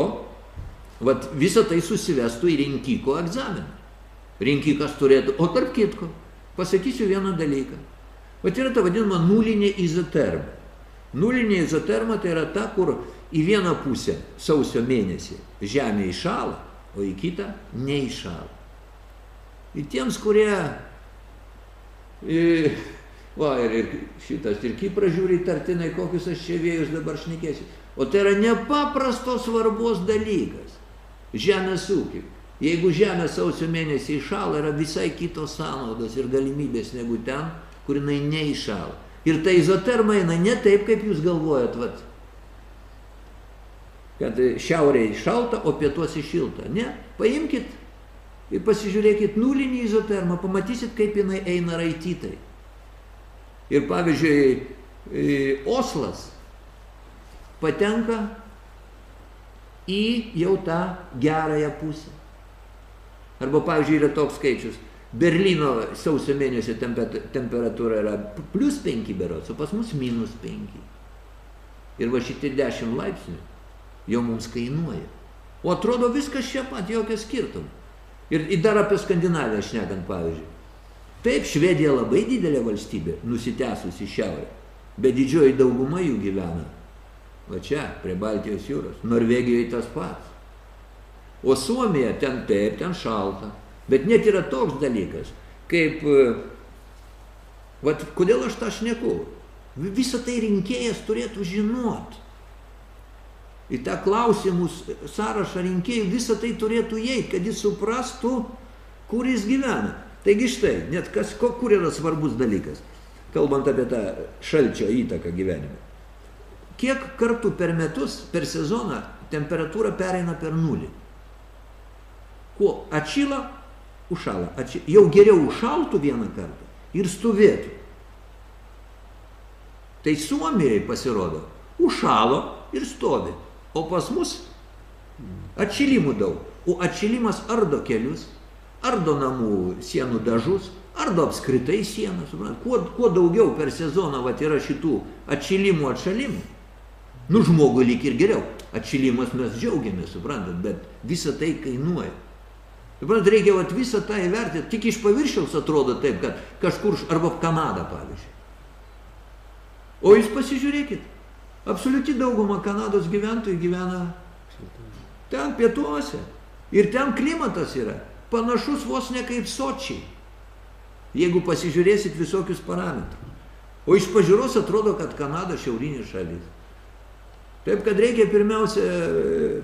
Vat visą tai susivestų į rinkiko egzaminą. Rinkikas turėtų, o tarp kitko, pasakysiu vieną dalyką. Vat yra ta vadinama nulinė izoterma. Nulinė izoterma tai yra ta, kur į vieną pusę sausio mėnesį žemė įšala, o į kitą neiššala. Ir tiems, kurie, ir, va, ir, ir šitas, ir Kipra žiūri tartinai, kokius aš čia vėjus dabar šnekėsiu. O tai yra nepaprastos svarbos dalykas žemės ūkį. Jeigu žemė sausio mėnesį įšala, yra visai kitos sąnaudos ir galimybės negu ten, kur jinai neiššala. Ir ta izoterma eina ne taip, kaip jūs galvojat, vat, kad šiaurėje šalta, o pietuose šilta. Ne, paimkit ir pasižiūrėkit nulinį izotermą, pamatysit, kaip jinai eina raitytai. Ir pavyzdžiui, Oslas patenka į jau tą gerąją pusę. Arba, pavyzdžiui, yra toks skaičius. Berlyno sausio mėnesio temperatūra yra plus 5 berots, o pas mus minus 5. Ir va šitie 10 laipsnių jau mums kainuoja. O atrodo viskas čia pat, jokio skirtumo. Ir, ir dar apie Skandinaviją šnekant, pavyzdžiui. Taip, Švedija labai didelė valstybė, nusitęsusi šiaurė, bet didžioji dauguma jų gyvena Va čia, prie Baltijos jūros. Norvegijoje tas pats. O Suomija ten taip, ten šalta. Bet net yra toks dalykas, kaip, vat, kodėl aš tą šneku? Visą tai rinkėjas turėtų žinot. Į tą klausimus sąrašą rinkėjų visą tai turėtų įeiti, kad jis suprastų, kur jis gyvena. Taigi štai, net kas, kur yra svarbus dalykas, kalbant apie tą šalčio įtaką gyvenime. Kiek kartų per metus, per sezoną temperatūra pereina per nulį? Kuo atšyla, užšala. Atšyla. Jau geriau užšaltų vieną kartą ir stovėtų. Tai Suomijoje pasirodo, užšalo ir stovi. O pas mus atšilimų daug. O atšilimas ardo kelius, ardo namų sienų dažus, ardo apskritai sieną. Kuo, kuo daugiau per sezoną vat, yra šitų atšilimų atšalimų, Nu, žmogui lyg ir geriau. Atšilimas mes džiaugiamės, suprantat, bet visa tai kainuoja. Suprantat, reikia vat, visą tą įvertinti. Tik iš paviršiaus atrodo taip, kad kažkur, arba Kanada, pavyzdžiui. O jūs pasižiūrėkit, absoliuti dauguma Kanados gyventojų gyvena ten pietuose. Ir ten klimatas yra panašus vos ne kaip Sočiai. Jeigu pasižiūrėsit visokius parametrus. O iš pažiūros atrodo, kad Kanada šiaurinė šalis. Taip, kad reikia pirmiausia,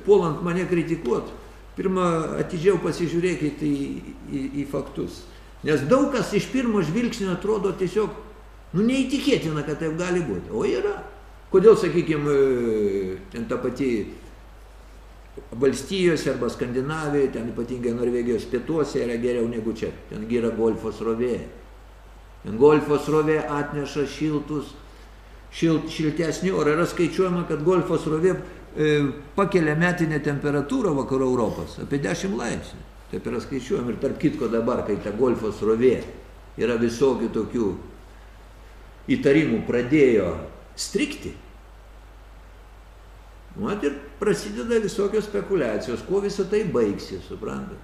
puolant mane kritikuoti, pirmą atidžiau pasižiūrėkite į, į, į faktus. Nes daug kas iš pirmo žvilgsnio atrodo tiesiog, nu neįtikėtina, kad taip gali būti. O yra. Kodėl, sakykime, ten ta pati valstijose arba Skandinavijoje, ten ypatingai Norvegijos pietuose yra geriau negu čia. Ten yra golfo srovė. Ten golfo srovė atneša šiltus, šilt, šiltesnį orą. Yra skaičiuojama, kad golfo srovė e, pakelia metinę temperatūrą vakarų Europos apie 10 laipsnių. Taip yra skaičiuojama. Ir tarp kitko dabar, kai ta golfo srovė yra visokių tokių įtarimų pradėjo strikti, Mat ir prasideda visokios spekulacijos, kuo visą tai baigsis, suprantat.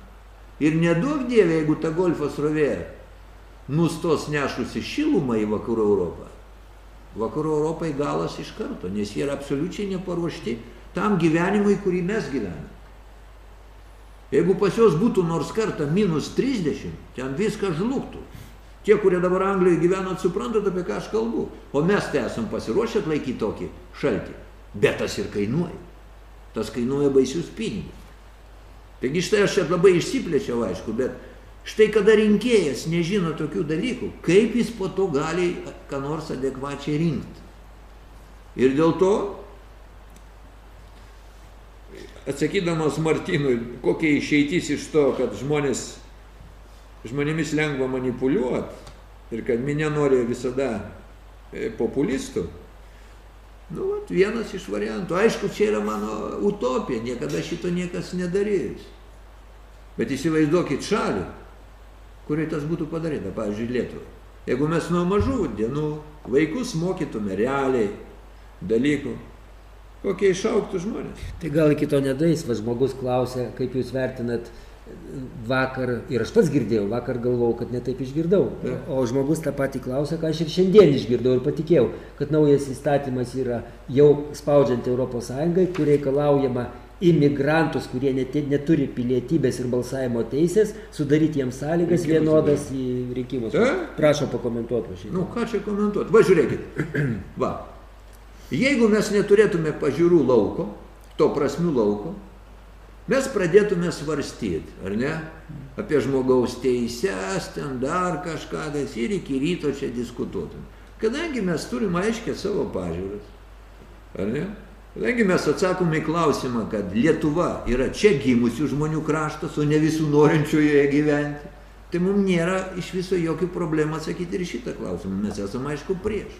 Ir nedaug dievė, jeigu ta golfo srovė nustos nešusi šilumą į vakarų Europą, vakarų Europai galas iš karto, nes jie yra absoliučiai neparuošti tam gyvenimui, kurį mes gyvename. Jeigu pas juos būtų nors kartą minus 30, ten viskas žlugtų. Tie, kurie dabar Anglijoje gyvenat, suprantat, apie ką aš kalbu. O mes tai esam pasiruošę atlaikyti tokį šaltį. Bet tas ir kainuoja. Tas kainuoja baisius pinigus. Taigi štai aš čia labai išsiplėčiau, aišku, bet štai kada rinkėjas nežino tokių dalykų, kaip jis po to gali ką nors adekvačiai rinkti. Ir dėl to, atsakydamas Martinui, kokia išeitis iš to, kad žmonės, žmonėmis lengva manipuliuoti ir kad minė nori visada e, populistų, Nu, vat, vienas iš variantų. Aišku, čia yra mano utopija, niekada šito niekas nedarys. Bet įsivaizduokit šalį, kuriai tas būtų padaryta, pavyzdžiui, Lietuvą. Jeigu mes nuo mažų dienų vaikus mokytume realiai dalykų, kokie išauktų žmonės. Tai gal iki to nedais, va žmogus klausė, kaip jūs vertinat vakar, ir aš pats girdėjau, vakar galvojau, kad netaip išgirdau. Ja. O žmogus tą patį klausė, ką aš ir šiandien išgirdau ir patikėjau, kad naujas įstatymas yra jau spaudžiant ES, kur reikalaujama imigrantus, kurie net, neturi pilietybės ir balsavimo teisės, sudaryti jiems sąlygas Rinkimus vienodas į rinkimus. Ja? Prašau pakomentuoti šitą. Nu, ką čia komentuoti? Va, žiūrėkit. Va. Jeigu mes neturėtume pažiūrų lauko, to prasmių lauko, mes pradėtume svarstyti, ar ne, apie žmogaus teises, ten dar kažką, tas ir iki ryto čia diskutuotume. Kadangi mes turime aiškę savo pažiūras, ar ne, kadangi mes atsakome į klausimą, kad Lietuva yra čia gimusių žmonių kraštas, o ne visų norinčių joje gyventi, tai mums nėra iš viso jokių problemų atsakyti ir šitą klausimą, mes esame aišku prieš.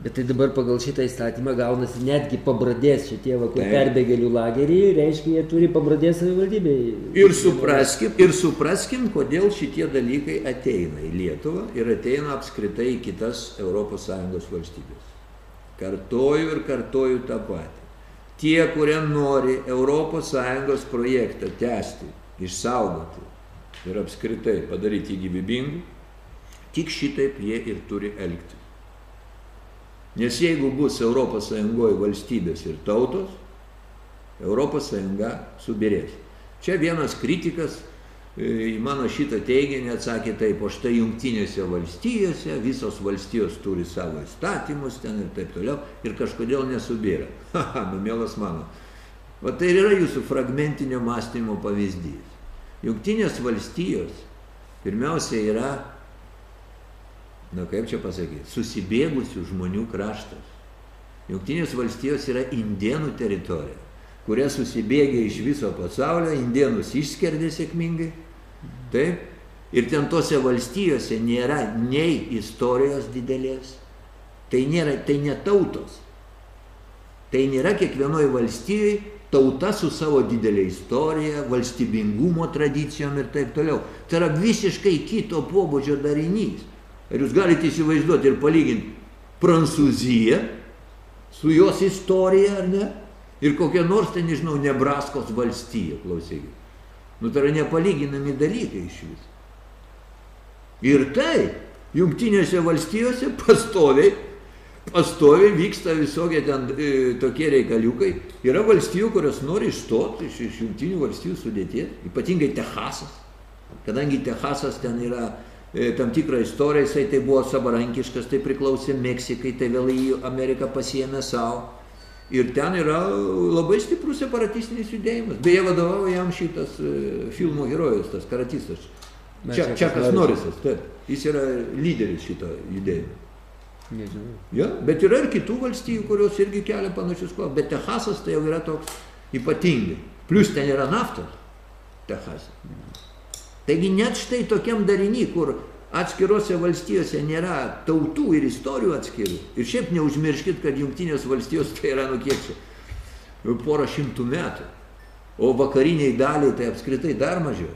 Bet tai dabar pagal šitą įstatymą gaunasi netgi pabradės šitie va, kur perbėgėlių lageriai, reiškia, jie turi pabradės savivaldybėje. Ir supraskim, ir supraskim, kodėl šitie dalykai ateina į Lietuvą ir ateina apskritai į kitas ES valstybės. Kartoju ir kartoju tą patį. Tie, kurie nori ES projektą tęsti, išsaugoti ir apskritai padaryti jį gyvybingu, tik šitaip jie ir turi elgtis. Nes jeigu bus ES valstybės ir tautos, ES subirės. Čia vienas kritikas į mano šitą teiginį atsakė taip, o štai jungtinėse valstijose visos valstijos turi savo įstatymus ten ir taip toliau ir kažkodėl nesubėra. Haha, nu mielas mano. O tai ir yra jūsų fragmentinio mąstymo pavyzdys. Jungtinės valstijos pirmiausia yra na kaip čia pasakyti, susibėgusių žmonių kraštas. Junktinės valstijos yra indienų teritorija, kuria susibėgė iš viso pasaulio, indienus išskerdė sėkmingai. Taip. Ir ten tose valstijose nėra nei istorijos didelės, tai nėra, tai ne tautos. Tai nėra kiekvienoje valstijoje tauta su savo didelė istorija, valstybingumo tradicijom ir taip toliau. Tai yra visiškai kito pobūdžio darinys. Ar jūs galite įsivaizduoti ir palyginti Prancūziją su jos istorija, ar ne? Ir kokia nors, ten, nežinau, Nebraskos valstija, klausykit. Nu, tai yra nepalyginami dalykai iš vis. Ir tai, jungtinėse valstijose pastoviai, pastoviai vyksta visokie ten e, tokie reikaliukai. Yra valstijų, kurios nori išstoti iš, iš jungtinių valstijų sudėties, ypatingai Texasas. Kadangi Texasas ten yra e, tam tikrą istoriją, jisai tai buvo savarankiškas, tai priklausė Meksikai, tai vėl į Ameriką pasiėmė savo. Ir ten yra labai stiprus separatistinis judėjimas. Beje, vadovavo jam šitas e, filmo herojus, tas karatistas. Čia, Čekas Norisas. Taip. Jis yra lyderis šito judėjimo. Nežinau. Ja, bet yra ir kitų valstybių, kurios irgi kelia panašius klausimus. Bet Texasas tai jau yra toks ypatingai. Plus ten yra naftos. Texase. Taigi net štai tokiam dariny, kur atskiruose valstijose nėra tautų ir istorijų atskirų. Ir šiaip neužmirškit, kad jungtinės valstijos tai yra nu kiek čia, porą šimtų metų. O vakariniai daliai tai apskritai dar mažiau.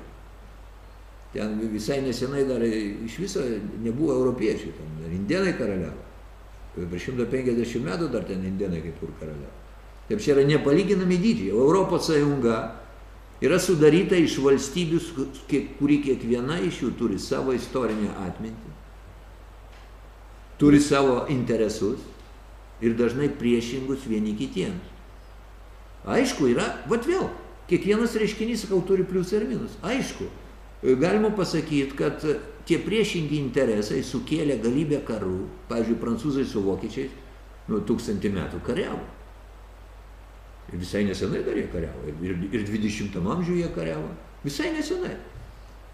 Ten visai nesenai dar iš viso nebuvo europiečių, ten dar indienai karaliavo. Prieš 150 metų dar ten indienai kaip kur karaliavo. Taip čia yra nepalyginami dydžiai. Europos Sąjunga yra sudaryta iš valstybių, kuri kiekviena iš jų turi savo istorinę atmintį, turi savo interesus ir dažnai priešingus vieni kitiems. Aišku, yra, vat vėl, kiekvienas reiškinys, sakau, turi pliusą ir minus. Aišku, galima pasakyti, kad tie priešingi interesai sukėlė galybę karų. Pavyzdžiui, prancūzai su vokiečiais nu tūkstantį metų kariavo. Ir visai nesenai dar jie kariavo. Ir, ir, ir 20 amžiuje jie kariavo. Visai nesenai.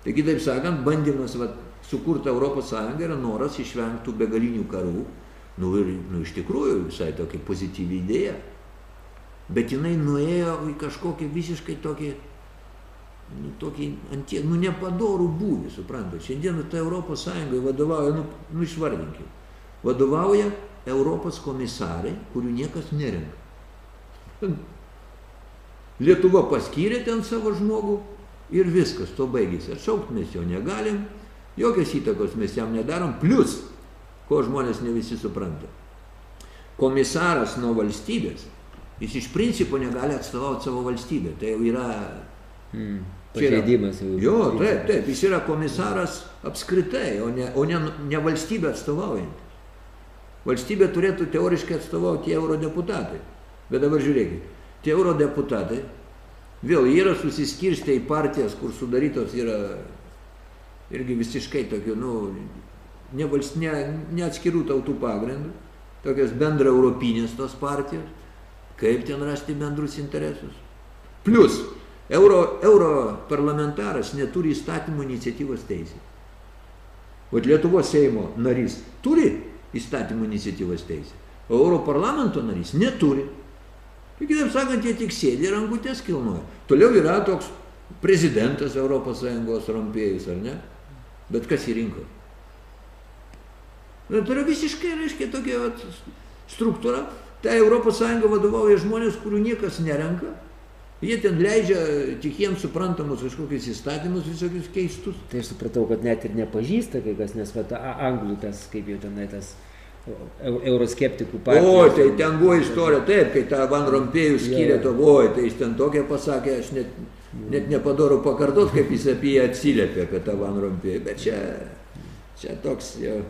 Taigi, taip sakant, bandymas vat, sukurti Europos Sąjungą yra noras išvengtų begalinių karų. Nu ir nu, iš tikrųjų visai tokia pozityvi idėja. Bet jinai nuėjo į kažkokį visiškai tokį, nu, tokį antie, nu, nepadorų būdį, suprantate. Šiandien ta Europos Sąjungai vadovauja, nu, nu išvardinkim, vadovauja Europos komisarai, kurių niekas nerenka. Lietuva paskyrė ten savo žmogų ir viskas, to baigėsi. Atšaukti mes jo negalim, jokios įtakos mes jam nedarom, plus, ko žmonės ne visi supranta. Komisaras nuo valstybės, jis iš principo negali atstovauti savo valstybę. Tai jau yra Hmm. Pažeidimas. Jo, taip, taip, jis yra komisaras apskritai, o ne, o ne, ne valstybė atstovaujanti. Valstybė turėtų teoriškai atstovauti tie eurodeputatai. Bet dabar žiūrėkit, tie eurodeputatai vėl yra susiskirstę į partijas, kur sudarytos yra irgi visiškai tokių, nu, ne, valst, ne, ne atskirų tautų pagrindų, tokios bendra europinės tos partijos. Kaip ten rasti bendrus interesus? Plus, euro, euro parlamentaras neturi įstatymų iniciatyvos teisės. O Lietuvos Seimo narys turi įstatymų iniciatyvos teisę, o Europarlamento narys neturi. Tai kitaip sakant, jie tik sėdi rankutės kilnoja. Toliau yra toks prezidentas ES rompėjus, ar ne? Bet kas jį rinko? Na, tai yra visiškai, reiškia, tokia vat, struktūra. Ta ES vadovauja žmonės, kurių niekas nerenka. Jie ten leidžia tik jiems suprantamus kažkokius įstatymus visokius keistus. Tai aš supratau, kad net ir nepažįsta kai kas, nes vat, anglų tas, kaip jau tenai tas eu- euroskeptikų O, tai ten buvo istorija, taip, kai tą Van Rompėjų skyrė, to, oi, tai jis ten tokia pasakė, aš net, net nepadoru pakartot, kaip jis apie jį atsiliepė, apie tą Van Rompėjų, bet čia, čia toks jau,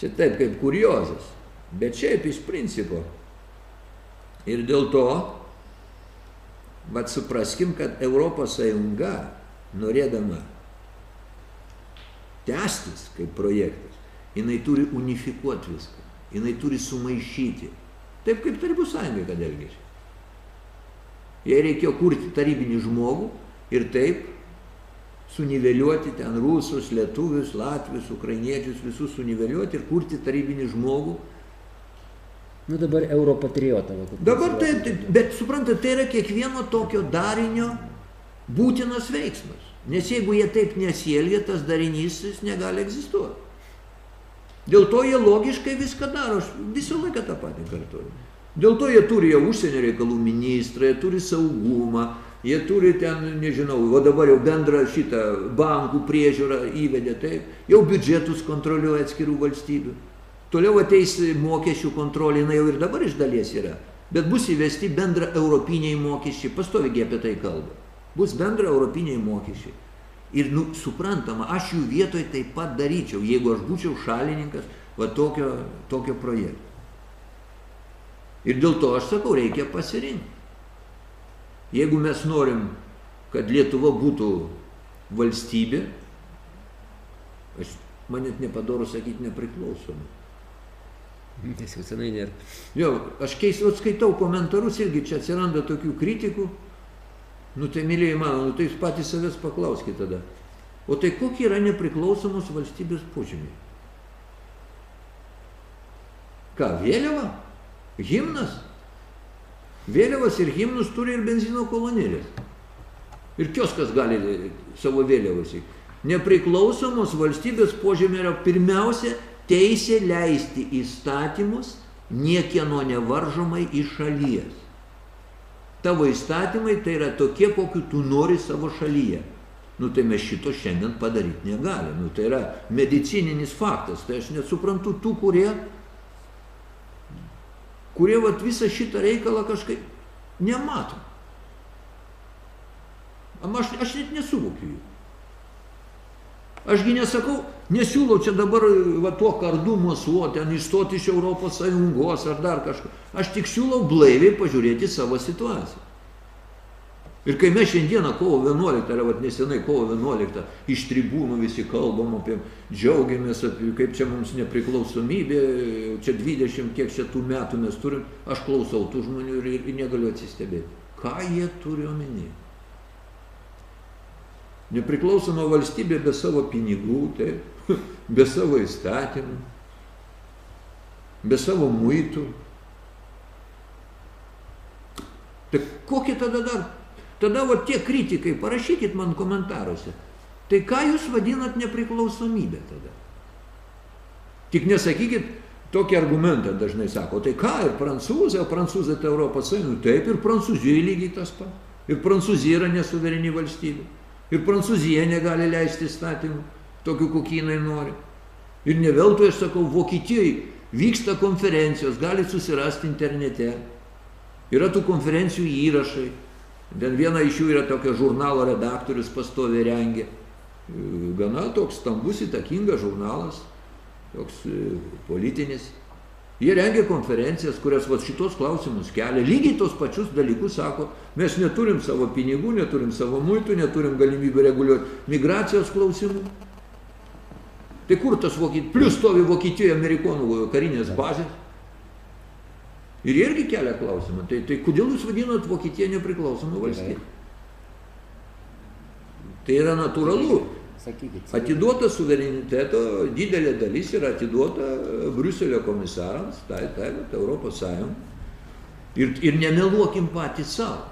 čia taip kaip kuriozas, bet šiaip iš principo. Ir dėl to, vad supraskim, kad Europos Sąjunga, norėdama tęstis kaip projektas, jinai turi unifikuoti viską, jinai turi sumaišyti. Taip kaip Tarybų sąjungai, kad elgėsi. Jai reikėjo kurti tarybinį žmogų ir taip suniveliuoti ten rusus, lietuvius, latvius, ukrainiečius, visus suniveliuoti ir kurti tarybinį žmogų. Nu dabar europatriotą. Dabar sakote. taip, bet suprantate, tai yra kiekvieno tokio darinio būtinas veiksmas. Nes jeigu jie taip nesielgia, tas darinys jis negali egzistuoti. Dėl to jie logiškai viską daro, aš visą laiką tą patį kartuoju. Dėl to jie turi jau užsienio reikalų ministrą, jie turi saugumą, jie turi ten, nežinau, o dabar jau bendrą šitą bankų priežiūrą įvedė, taip, jau biudžetus kontroliuoja atskirų valstybių. Toliau ateis mokesčių kontrolė, jinai jau ir dabar iš dalies yra, bet bus įvesti bendra europiniai mokesčiai, pastoviai apie tai kalba. Bus bendra europiniai mokesčiai. Ir, nu, suprantama, aš jų vietoj taip pat daryčiau, jeigu aš būčiau šalininkas va tokio, tokio projekto. Ir dėl to aš sakau, reikia pasirinkti. Jeigu mes norim, kad Lietuva būtų valstybė, Aš, man net nepadoru sakyti nepriklausomi. Nes jau senai nėra. Jo, aš keistai skaitau komentarus irgi, čia atsiranda tokių kritikų. Nu tai mylėjai mano, nu tai jūs patys savęs paklauskite tada. O tai kokie yra nepriklausomos valstybės požymiai? Ką, vėliava? Himnas? Vėliavas ir himnus turi ir benzino kolonėlės. Ir kioskas gali savo vėliavas. Nepriklausomos valstybės požymė yra pirmiausia teisė leisti įstatymus niekieno nevaržomai iš šalies. Tavo įstatymai tai yra tokie, kokiu tu nori savo šalyje. Nu tai mes šito šiandien padaryti negalim. Nu tai yra medicininis faktas. Tai aš nesuprantu tų, kurie, kurie vat, visą šitą reikalą kažkaip nemato. Aš, aš net nesuvokiu jų. Ašgi nesakau, nesiūlau čia dabar va, tuo kardu mosuoti, ten išstoti iš Europos Sąjungos ar dar kažko. Aš tik siūlau blaiviai pažiūrėti savo situaciją. Ir kai mes šiandieną kovo 11, ar vat, nesenai kovo 11, iš tribūnų visi kalbam apie, džiaugiamės, apie, kaip čia mums nepriklausomybė, čia 20, kiek čia tų metų mes turim, aš klausau tų žmonių ir, ir negaliu atsistebėti. Ką jie turi omenyje? Nepriklausoma valstybė be savo pinigų, taip, be savo įstatymų, be savo muitų. Tai kokie tada dar? Tada va tie kritikai, parašykit man komentaruose. Tai ką jūs vadinat nepriklausomybę tada? Tik nesakykit tokį argumentą dažnai sako, tai ką ir prancūzai, o prancūzai tai Europos Sąjunga, taip ir prancūzijai lygiai tas pat. Ir prancūzija yra nesuvereni valstybė. Ir prancūzija negali leisti įstatymų, tokių kokie jinai nori. Ir ne veltui aš sakau, Vokietijoje vyksta konferencijos, gali susirasti internete. Yra tų konferencijų įrašai. Ten viena iš jų yra tokia žurnalo redaktorius pastovi rengia. Gana toks stambus įtakingas žurnalas, toks politinis. Jie rengia konferencijas, kurias va, šitos klausimus kelia. Lygiai tos pačius dalykus sako, mes neturim savo pinigų, neturim savo muitų, neturim galimybę reguliuoti migracijos klausimų. Tai kur tas Vokietijos, plus stovi Vokietijoje amerikonų karinės bazės. Ir jie irgi kelia klausimą. Tai, tai kodėl jūs vadinat Vokietiją nepriklausomą valstybę? Tai yra natūralu. Sakykit. Atiduota suvereniteto, didelė dalis yra atiduota Briuselio komisarams, tai, tai, tai Europos Sąjunga. Ir, ir nemeluokim patys savo.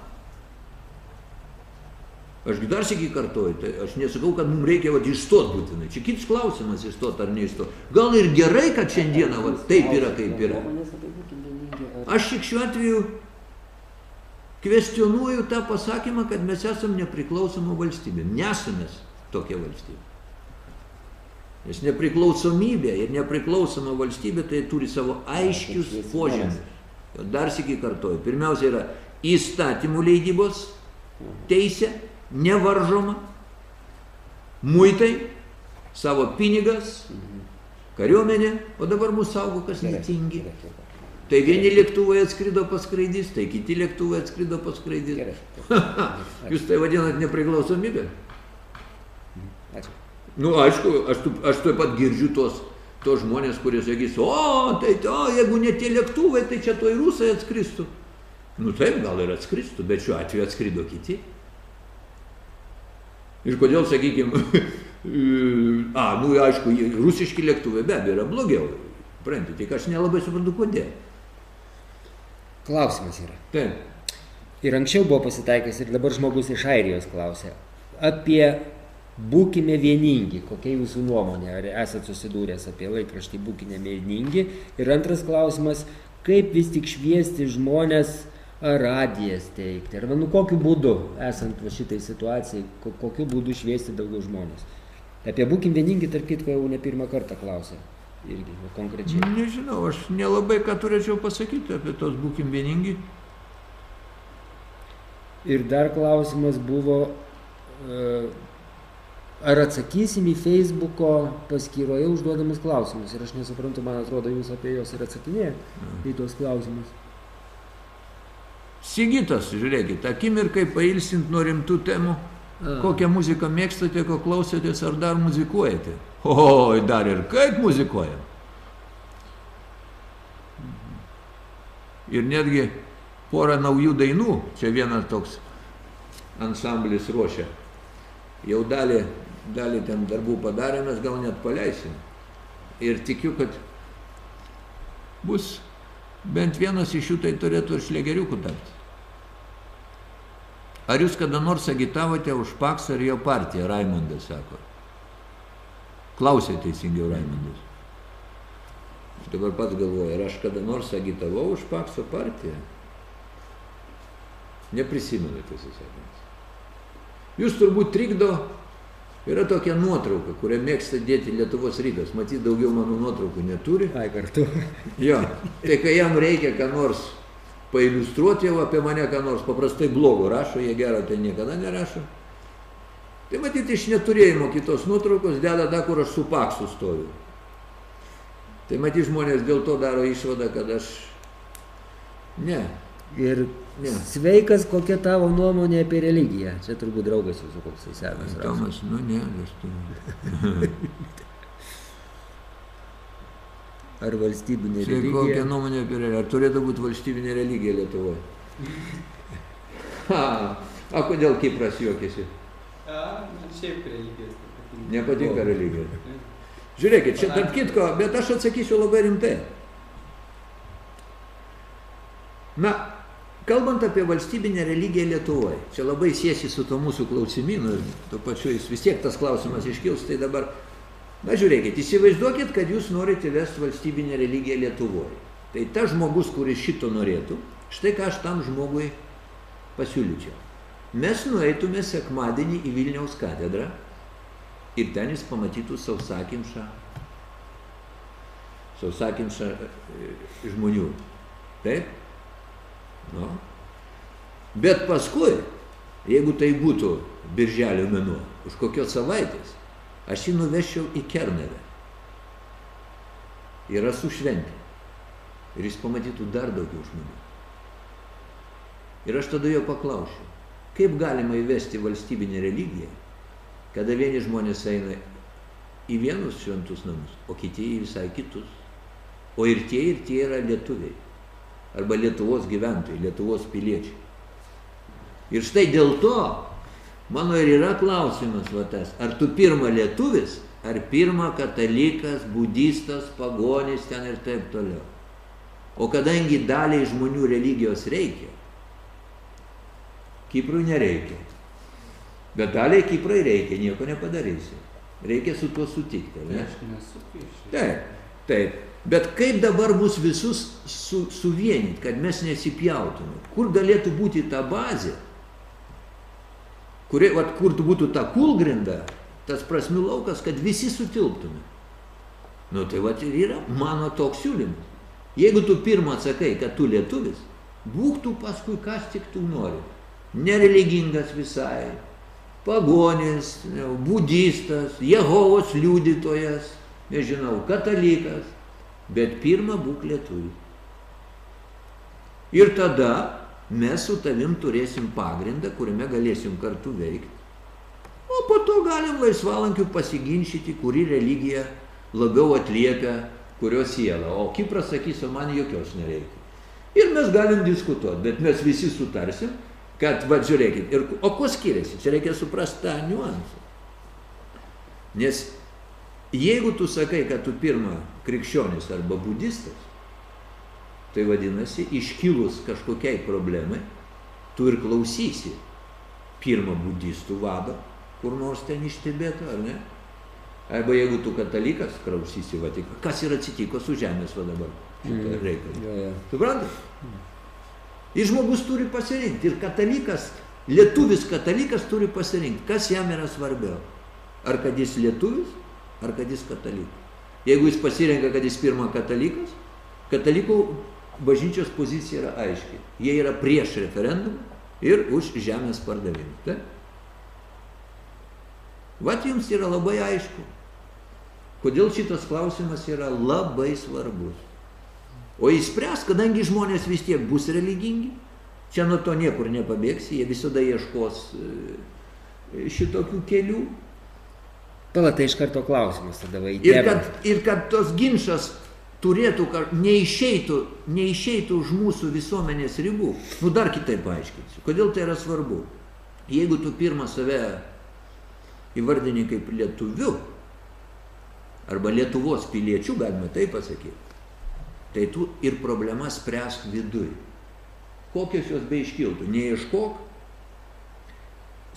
Aš dar sėki kartuoju, tai aš nesakau, kad mums reikia vat, išstot būtinai. Čia kitas klausimas išstot ar neišstot. Gal ir gerai, kad šiandieną vat, taip yra, kaip yra. Aš tik šiuo atveju kvestionuoju tą pasakymą, kad mes esame nepriklausoma valstybė. Nesame tokia valstybė. Nes nepriklausomybė ir nepriklausoma valstybė tai turi savo aiškius požymius. Dar sėki kartuoju. Pirmiausia yra įstatymų leidybos teisė, nevaržoma, muitai, savo pinigas, kariuomenė, o dabar mūsų saugo kas netingi. Tai vieni lėktuvai atskrido paskraidys, tai kiti lėktuvai atskrido paskraidys. Jūs tai vadinat nepriklausomybę? Nu, aišku, aš, tu- aš taip pat girdžiu tos, tos žmonės, kurie sakys, o, tai to, jeigu ne tie lėktuvai, tai čia toj rusai atskristų. Nu taip, gal ir atskristų, bet šiuo atveju atskrido kiti. Ir kodėl, sakykime, a, nu aišku, rusiški lėktuvai be abejo yra blogiau. Prantate, tik aš nelabai suprantu, kodėl. Klausimas yra. Taip. Ir anksčiau buvo pasitaikęs ir dabar žmogus iš Airijos klausė apie būkime vieningi, kokia jūsų nuomonė, ar esate susidūręs apie laikraštį būkime vieningi. Ir antras klausimas, kaip vis tik šviesti žmonės radijas teikti, ar nu kokiu būdu, esant va šitai situacijai, ko- kokiu būdu šviesti daugiau žmonės. Apie būkim vieningi, tarp kitko, jau ne pirmą kartą klausė. Irgi nu, konkrečiai. Nežinau, aš nelabai ką turėčiau pasakyti apie tos būkim vieningi. Ir dar klausimas buvo, e, ar atsakysim į Facebooko paskyroje užduodamus klausimus. Ir aš nesuprantu, man atrodo, jūs apie juos ir atsakinėjate į tuos klausimus. Sigitas, žiūrėkit, akimirkai pailsint nuo rimtų temų, A. kokią muziką mėgstate, ko klausotės ar dar muzikuojate. Oi, dar ir kaip muzikuojam. Ir netgi porą naujų dainų, čia vienas toks ansamblis ruošia. Jau dalį, dalį ten darbų padarė, mes gal net paleisim. Ir tikiu, kad bus bent vienas iš jų tai turėtų ir šlegeriukų tapti. Ar jūs kada nors agitavote už Paksą ir jo partiją, Raimondas sako. Klausė teisingiau Raimondas. Aš dabar pats galvoju, ar aš kada nors agitavau už Pakso partiją? Neprisimenu, tiesą sakant. Jūs turbūt trikdo, yra tokia nuotrauka, kurią mėgsta dėti Lietuvos rytas. Matyt, daugiau mano nuotraukų neturi. Ai kartu. Jo, tai kai jam reikia ką nors pailiustruoti jau apie mane, ką nors paprastai blogo rašo, jie gero tai niekada nerašo. Tai matyti iš neturėjimo kitos nuotraukos deda tą, kur aš su paksu stoviu. Tai matyti žmonės dėl to daro išvadą, kad aš... Ne, Ir Ne. sveikas, kokia tavo nuomonė apie religiją. Čia turbūt draugas jūsų koks tai senas. Tomas, nu ne, aš tu. Ar valstybinė Čia kokia religija. nuomonė apie religiją? Ar turėtų būti valstybinė religija Lietuvoje? Ha, a kodėl Kipras juokėsi? A, šiaip religijos nepatinka. Nepatinka religija. Žiūrėkit, čia tarp kitko, bet aš atsakysiu labai rimtai. Na, kalbant apie valstybinę religiją Lietuvoje, čia labai siesi su to mūsų klausimynu ir tuo pačiu jis vis tiek tas klausimas iškils, tai dabar, na žiūrėkit, įsivaizduokit, kad jūs norite vesti valstybinę religiją Lietuvoje. Tai tas žmogus, kuris šito norėtų, štai ką aš tam žmogui pasiūlyčiau. Mes nueitume sekmadienį į Vilniaus katedrą ir ten jis pamatytų sausakimšą, sausakimšą e, žmonių. Taip? Nu. Bet paskui, jeigu tai būtų birželio mėnuo, už kokios savaitės, aš jį nuveščiau į Kernavę. Yra su šventė. Ir jis pamatytų dar daugiau žmonių. Ir aš tada jo paklausiu, kaip galima įvesti valstybinę religiją, kada vieni žmonės eina į vienus šventus namus, o kiti į visai kitus. O ir tie, ir tie yra lietuviai. Arba Lietuvos gyventojai, Lietuvos piliečiai. Ir štai dėl to mano ir yra klausimas va tas, ar tu pirma lietuvis, ar pirma katalikas, budistas, pagonis ten ir taip toliau. O kadangi daliai žmonių religijos reikia, Kiprui nereikia. Bet daliai Kiprai reikia, nieko nepadarysi. Reikia su tuo sutikti, ne? Taip, taip. Bet kaip dabar mus visus su, suvienyti, kad mes nesipjautume? Kur galėtų būti ta bazė, kuri, vat, kur būtų ta kulgrinda, tas prasmių laukas, kad visi sutilptume? Nu tai vat ir yra mano toks siūlymas. Jeigu tu pirmą atsakai, kad tu lietuvis, būk tu paskui kas tik tu nori. Nereligingas visai, pagonis, budistas, Jehovos liudytojas, nežinau, katalikas, bet pirmą būk lietuvis. Ir tada mes su tavim turėsim pagrindą, kuriame galėsim kartu veikti. O po to galim laisvalankiu pasiginčyti, kuri religija labiau atliepia kurio sielą. O Kipras sakys, o man jokios nereikia. Ir mes galim diskutuoti, bet mes visi sutarsim, kad, va, žiūrėkit, ir, o kuo skiriasi? Čia reikia suprasti tą niuansą. Nes jeigu tu sakai, kad tu pirmą krikščionis arba budistas, tai vadinasi, iškilus kažkokiai problemai, tu ir klausysi pirmą budistų vado, kur nors ten iš Tibeto, ar ne? Arba jeigu tu katalikas, klausysi Vatiką. Kas ir atsitiko su žemės va dabar? Šitą Mhm. reikalą. Jo, jo. Suprantat? Ir žmogus turi pasirinkti. Ir katalikas, lietuvis katalikas turi pasirinkti, kas jam yra svarbiau. Ar kad jis lietuvis, ar kad jis katalikas. Jeigu jis pasirenka, kad jis pirmą katalikas, katalikų bažnyčios pozicija yra aiški. Jie yra prieš referendumą ir už žemės pardavimą. Taip? Vat jums yra labai aišku. Kodėl šitas klausimas yra labai svarbus. O įspręs, kadangi žmonės vis tiek bus religingi, čia nuo to niekur nepabėgsi, jie visada ieškos e, šitokių kelių. Pala, tai iš karto klausimas tada va į Ir kad, ir kad tos ginčas turėtų, neišeitų, neišeitų už mūsų visuomenės ribų. Nu dar kitaip paaiškinsiu. Kodėl tai yra svarbu? Jeigu tu pirmą save įvardini kaip lietuviu, arba Lietuvos piliečių, galima taip pasakyti, tai tu ir problemas spręsk viduje. Kokios jos be iškiltų, neieškok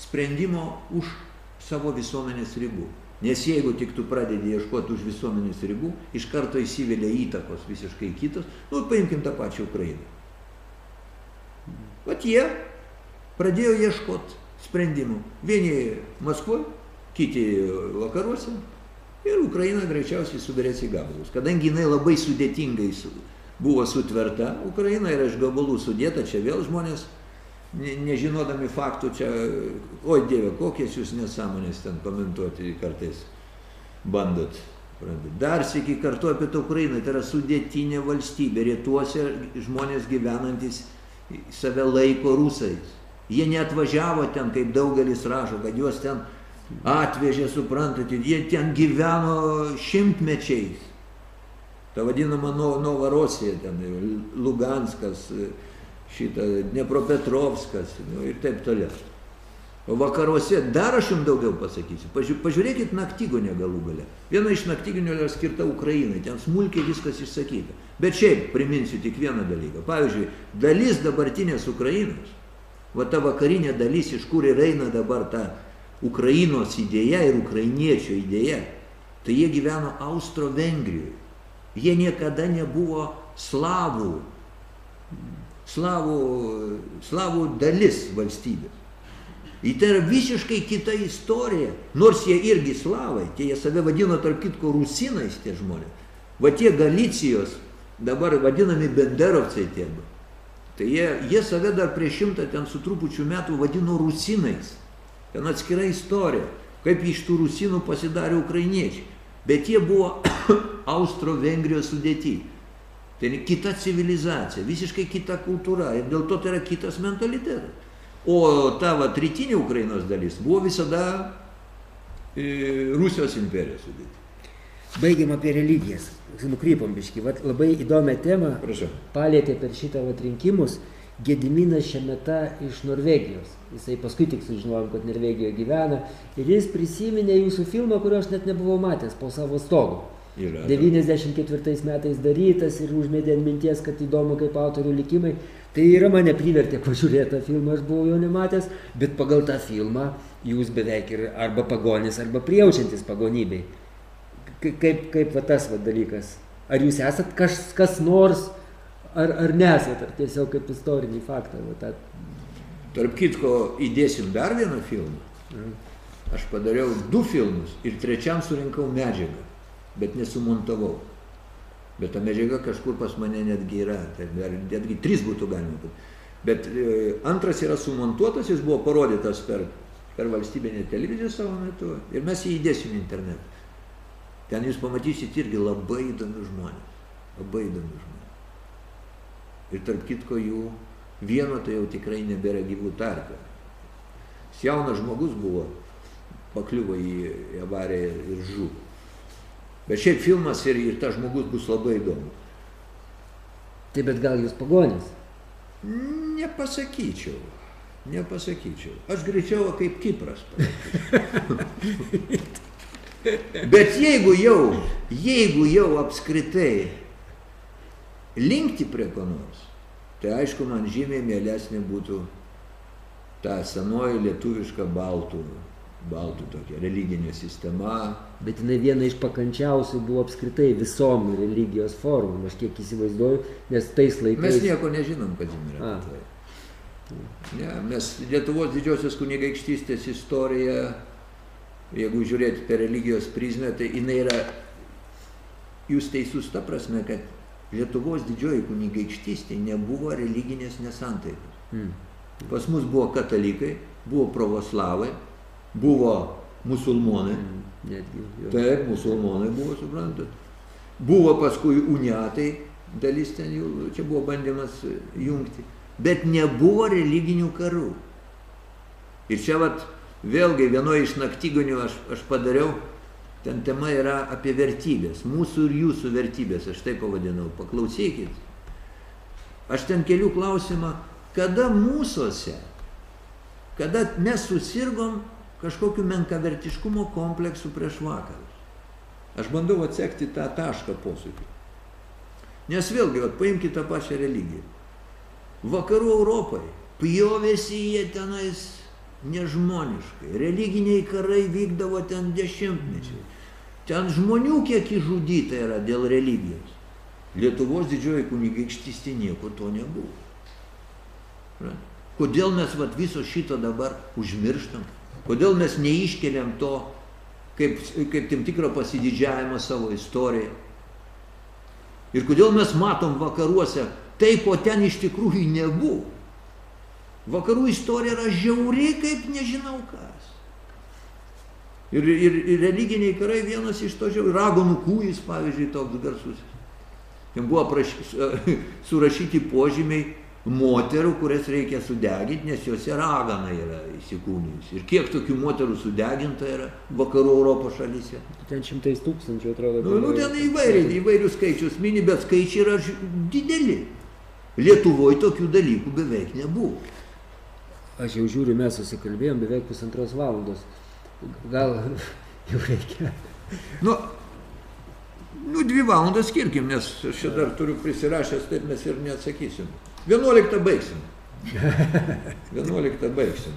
sprendimo už savo visuomenės ribų. Nes jeigu tik tu pradedi ieškoti už visuomenės ribų, iš karto įsivelia įtakos visiškai kitos, nu paimkim tą pačią Ukrainą. Vat jie pradėjo ieškoti sprendimų. Vieni Maskvoje, kiti vakaruose ir Ukraina greičiausiai sudarės į gabalus. Kadangi jinai labai sudėtingai su, buvo sutverta, Ukraina yra iš gabalų sudėta, čia vėl žmonės ne, nežinodami faktų čia, oi Dieve, kokias jūs nesąmonės ten komentuoti kartais bandot. Dar sėki kartu apie tą Ukrainą, tai yra sudėtinė valstybė, rytuose žmonės gyvenantis save laiko rusais. Jie neatvažiavo ten, kaip daugelis rašo, kad juos ten atvežė, suprantate, jie ten gyveno šimtmečiais. Ta vadinama No- Novorosija, ten Luganskas, šitą Dnepropetrovskas nu, ir taip toliau. O vakaruose dar aš jums daugiau pasakysiu. Pažiū, pažiūrėkit naktigonę galų gale. Viena iš naktygonių yra skirta Ukrainai, ten smulkiai viskas išsakyta. Bet šiaip priminsiu tik vieną dalyką. Pavyzdžiui, dalis dabartinės Ukrainos, va ta vakarinė dalis, iš kur ir eina dabar ta Ukrainos idėja ir ukrainiečio idėja, tai jie gyveno Austro-Vengrijoje. Jie niekada nebuvo slavų slavų, slavų dalis valstybės. Ir tai yra visiškai kita istorija. Nors jie irgi slavai, tie jie save vadino tarp kitko rusinais tie žmonės. Va tie Galicijos, dabar vadinami benderovcai tie. Tai jie, jie save dar prieš šimtą ten su trupučiu metų vadino rusinais. Ten atskira istorija, kaip iš tų rusinų pasidarė ukrainiečiai. Bet jie buvo Austro-Vengrijos sudėti. Tai yra kita civilizacija, visiškai kita kultūra ir dėl to tai yra kitas mentalitetas. O ta va rytinė Ukrainos dalis buvo visada e, Rusijos imperijos sudėti. Baigiam apie religijas. Nukrypom biški. Vat labai įdomią temą Prašau. palėtė per šitą vat rinkimus Gediminas Šemeta iš Norvegijos. Jisai paskui tik sužinojom, kad Norvegijoje gyvena. Ir jis prisiminė jūsų filmą, kurio aš net nebuvau matęs po savo stogu. Yra. 94 metais darytas ir užmėdė ant minties, kad įdomu kaip autorių likimai. Tai yra mane privertė pažiūrėti tą filmą, aš buvau jo nematęs, bet pagal tą filmą jūs beveik ir arba pagonis, arba prijaučiantis pagonybei. Ka- Kaip, kaip va tas va dalykas? Ar jūs esat kas, kas nors, ar, ar nesat, ar tiesiog kaip istorinį faktą? Va, tą, Tarp kitko, įdėsim dar vieną filmą. Aš padariau du filmus ir trečiam surinkau medžiagą, bet nesumontavau. Bet ta medžiaga kažkur pas mane netgi yra, tai dar netgi trys būtų galima. pad- Bet e, antras yra sumontuotas, jis buvo parodytas per, per valstybinę televiziją savo metu ir mes jį įdėsim į internetą. Ten jūs pamatysit irgi labai įdomių žmonės. Labai įdomių žmonės. Ir tarp kitko jų vieno tai jau tikrai nebėra gyvų tarpę. Jis jaunas žmogus buvo, pakliuvo į avariją ir žuvo. Bet šiaip filmas ir, ir tas žmogus bus labai įdomus. tai bet gal jūs pagonis? Nepasakyčiau. Nepasakyčiau. Aš greičiau kaip Kipras. Bet jeigu jau, jeigu jau apskritai linkti prie ko nors, tai aišku, man žymiai mielesnė būtų ta senoji lietuviška baltų, baltų tokia religinė sistema, Bet jinai viena iš pakančiausių buvo apskritai visom religijos formom, aš kiek įsivaizduoju, nes tais laikais... Mes nieko nežinom, kad jin yra. Tai. Ne, mes Lietuvos didžiosios kunigaikštystės istorija, jeigu žiūrėti per religijos prizmę, tai jinai yra, jūs teisus ta prasme, kad Lietuvos didžioji kunigaikštystė nebuvo religinės nesantaikos. Mm. Pas mus buvo katalikai, buvo pravoslavai, buvo musulmonai. Mm. Netgi. Jo. Taip, musulmonai buvo, suprantat. Buvo paskui uniatai, dalis ten jų, čia buvo bandymas jungti. Bet nebuvo religinių karų. Ir čia vat, vėlgi vienoje iš naktygonių aš, aš padariau Ten tema yra apie vertybės, mūsų ir jūsų vertybės, aš taip pavadinau, paklausykit. Aš ten kelių klausimą, kada mūsųse, kada mes susirgom kažkokiu menkavertiškumo kompleksu prieš vakarus. Aš bandau atsekti tą tašką posūkį. Nes vėlgi, vat, paimkite tą pačią religiją. Vakarų Europai pjovėsi jie tenais nežmoniškai. Religiniai karai vykdavo ten dešimtmečiai. Ten žmonių kiek išžudyta yra dėl religijos. Lietuvos didžioji kunigaikštystė nieko to nebuvo. Kodėl mes vat, viso šito dabar užmirštam? Kodėl mes neiškeliam to kaip, kaip tam tikrą pasididžiavimą savo istoriją? Ir kodėl mes matom vakaruose tai, ko ten iš tikrųjų nebuvo? Vakarų istorija yra žiauri, kaip nežinau kas. Ir, ir, ir religiniai karai vienas iš to žiaurių. Ragonų kūjis, pavyzdžiui, toks garsus. Ten buvo praš, surašyti požymiai moterų, kurias reikia sudeginti, nes juose ragana yra įsikūnijusi. Ir kiek tokių moterų sudeginta yra vakarų Europos šalyse. Ten šimtais tūkstančių atrodo. Nu, nu ten įvairiai, įvairius skaičius mini, bet skaičiai yra dideli. Lietuvoje tokių dalykų beveik nebuvo. Aš jau žiūriu, mes susikalbėjom beveik pusantros valandos. Gal jau reikia. Nu, nu dvi valandas skirkim, nes aš čia dar turiu prisirašęs, taip mes ir neatsakysim. 11 baigsim. 11 baigsim.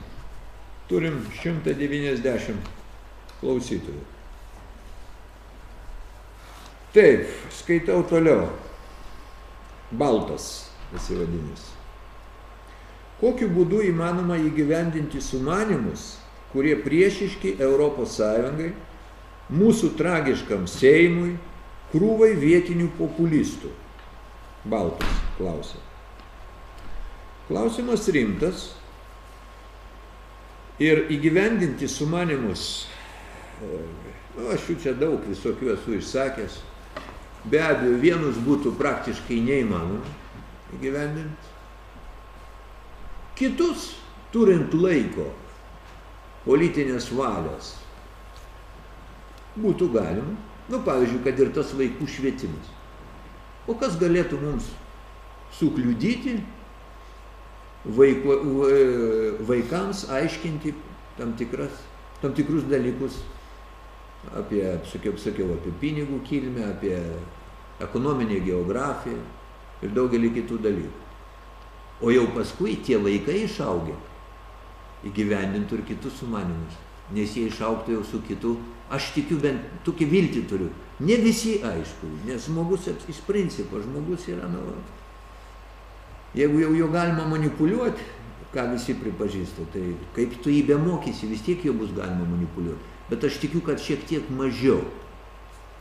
Turim 190 klausytojų. Taip, skaitau toliau. Baltas pasivadinęs. Kokiu būdu įmanoma įgyvendinti sumanimus, kurie priešiški Europos Sąjungai, mūsų tragiškam Seimui, krūvai vietinių populistų? Baltas klausia. Klausimas rimtas. Ir įgyvendinti sumanimus, e, nu, aš jų čia daug visokių esu išsakęs, be abejo, vienus būtų praktiškai neįmanoma įgyvendinti, kitus, turint laiko, politinės valios, būtų galima, nu, pavyzdžiui, kad ir tas vaikų švietimas. O kas galėtų mums sukliudyti vaiko, va- vaikams aiškinti tam, tikras, tam tikrus dalykus apie, kaip sakiau, apie pinigų kilmę, apie ekonominę geografiją ir daugelį kitų dalykų. O jau paskui tie vaikai išaugę įgyvendintų ir kitus sumanimus, nes jie išaugtų jau su kitu, aš tikiu bent tokį viltį turiu. Ne visi aišku, nes žmogus iš principo, žmogus yra, nu, jeigu jau jo galima manipuliuoti, ką visi pripažįsta, tai kaip tu jį bemokysi, vis tiek jo bus galima manipuliuoti. Bet aš tikiu, kad šiek tiek mažiau,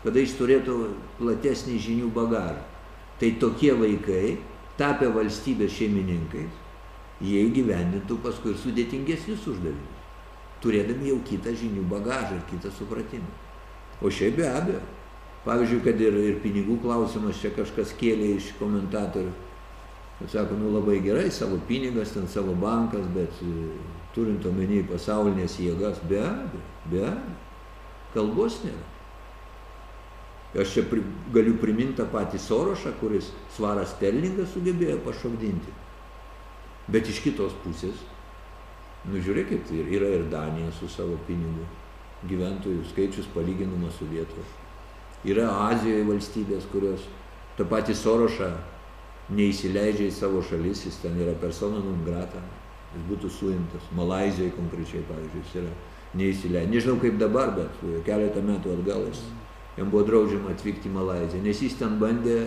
kada jis turėtų platesnį žinių bagažą. Tai tokie vaikai, tapę valstybės šeimininkais, jie įgyvendintų paskui ir sudėtingesnius uždavinius, turėdami jau kitą žinių bagažą ir kitą supratimą. O šiaip be abejo, pavyzdžiui, kad ir, ir pinigų klausimas čia kažkas kėlė iš komentatorių. Sako, nu labai gerai, savo pinigas, ten savo bankas, bet e, turint omeny pasaulinės jėgas, be abejo, be abejo, kalbos nėra. Aš čia pri, galiu priminti tą patį Sorošą, kuris svarą sterlingą sugebėjo pašokdinti. Bet iš kitos pusės, nu žiūrėkit, yra ir Danija su savo pinigu, gyventojų skaičius palyginamas su Lietuva. Yra Azijoje valstybės, kurios tą patį Sorošą neįsileidžia į savo šalis, jis ten yra persona non grata, jis būtų suimtas. Malazijoje konkrečiai, pavyzdžiui, jis yra neįsileidžia. Nežinau kaip dabar, bet keletą metų atgal jis, jam buvo draudžiama atvykti į Malaziją, nes jis ten bandė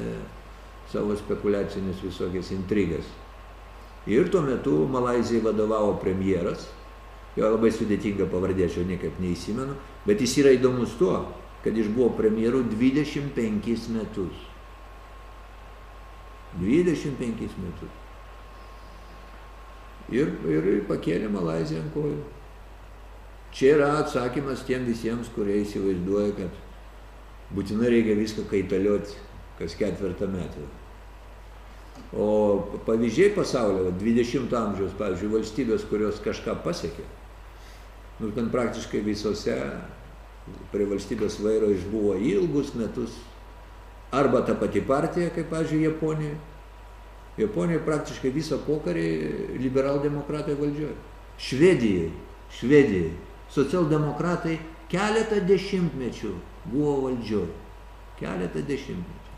savo spekuliacinės visokias intrigas. Ir tuo metu Malazijai vadovavo premjeras, jo labai sudėtinga pavardė, aš jo niekaip neįsimenu, bet jis yra įdomus tuo, kad jis buvo premjeru 25 metus. 25 metus. Ir, ir pakėlė Malaziją ant kojų. Čia yra atsakymas tiem visiems, kurie įsivaizduoja, kad būtinai reikia viską kaitalioti kas ketvirtą metą. O pavyzdžiai pasaulio, va, 20 amžiaus, pavyzdžiui, valstybės, kurios kažką pasiekė, nu, ten praktiškai visose prie valstybės vairo išbuvo ilgus metus. Arba ta pati partija, kaip, pavyzdžiui, Japonijoje. Japonijoje praktiškai visą pokarį liberaldemokratai valdžioje. Švedijai, Švedijai, socialdemokratai keletą dešimtmečių buvo valdžioje. Keletą dešimtmečių.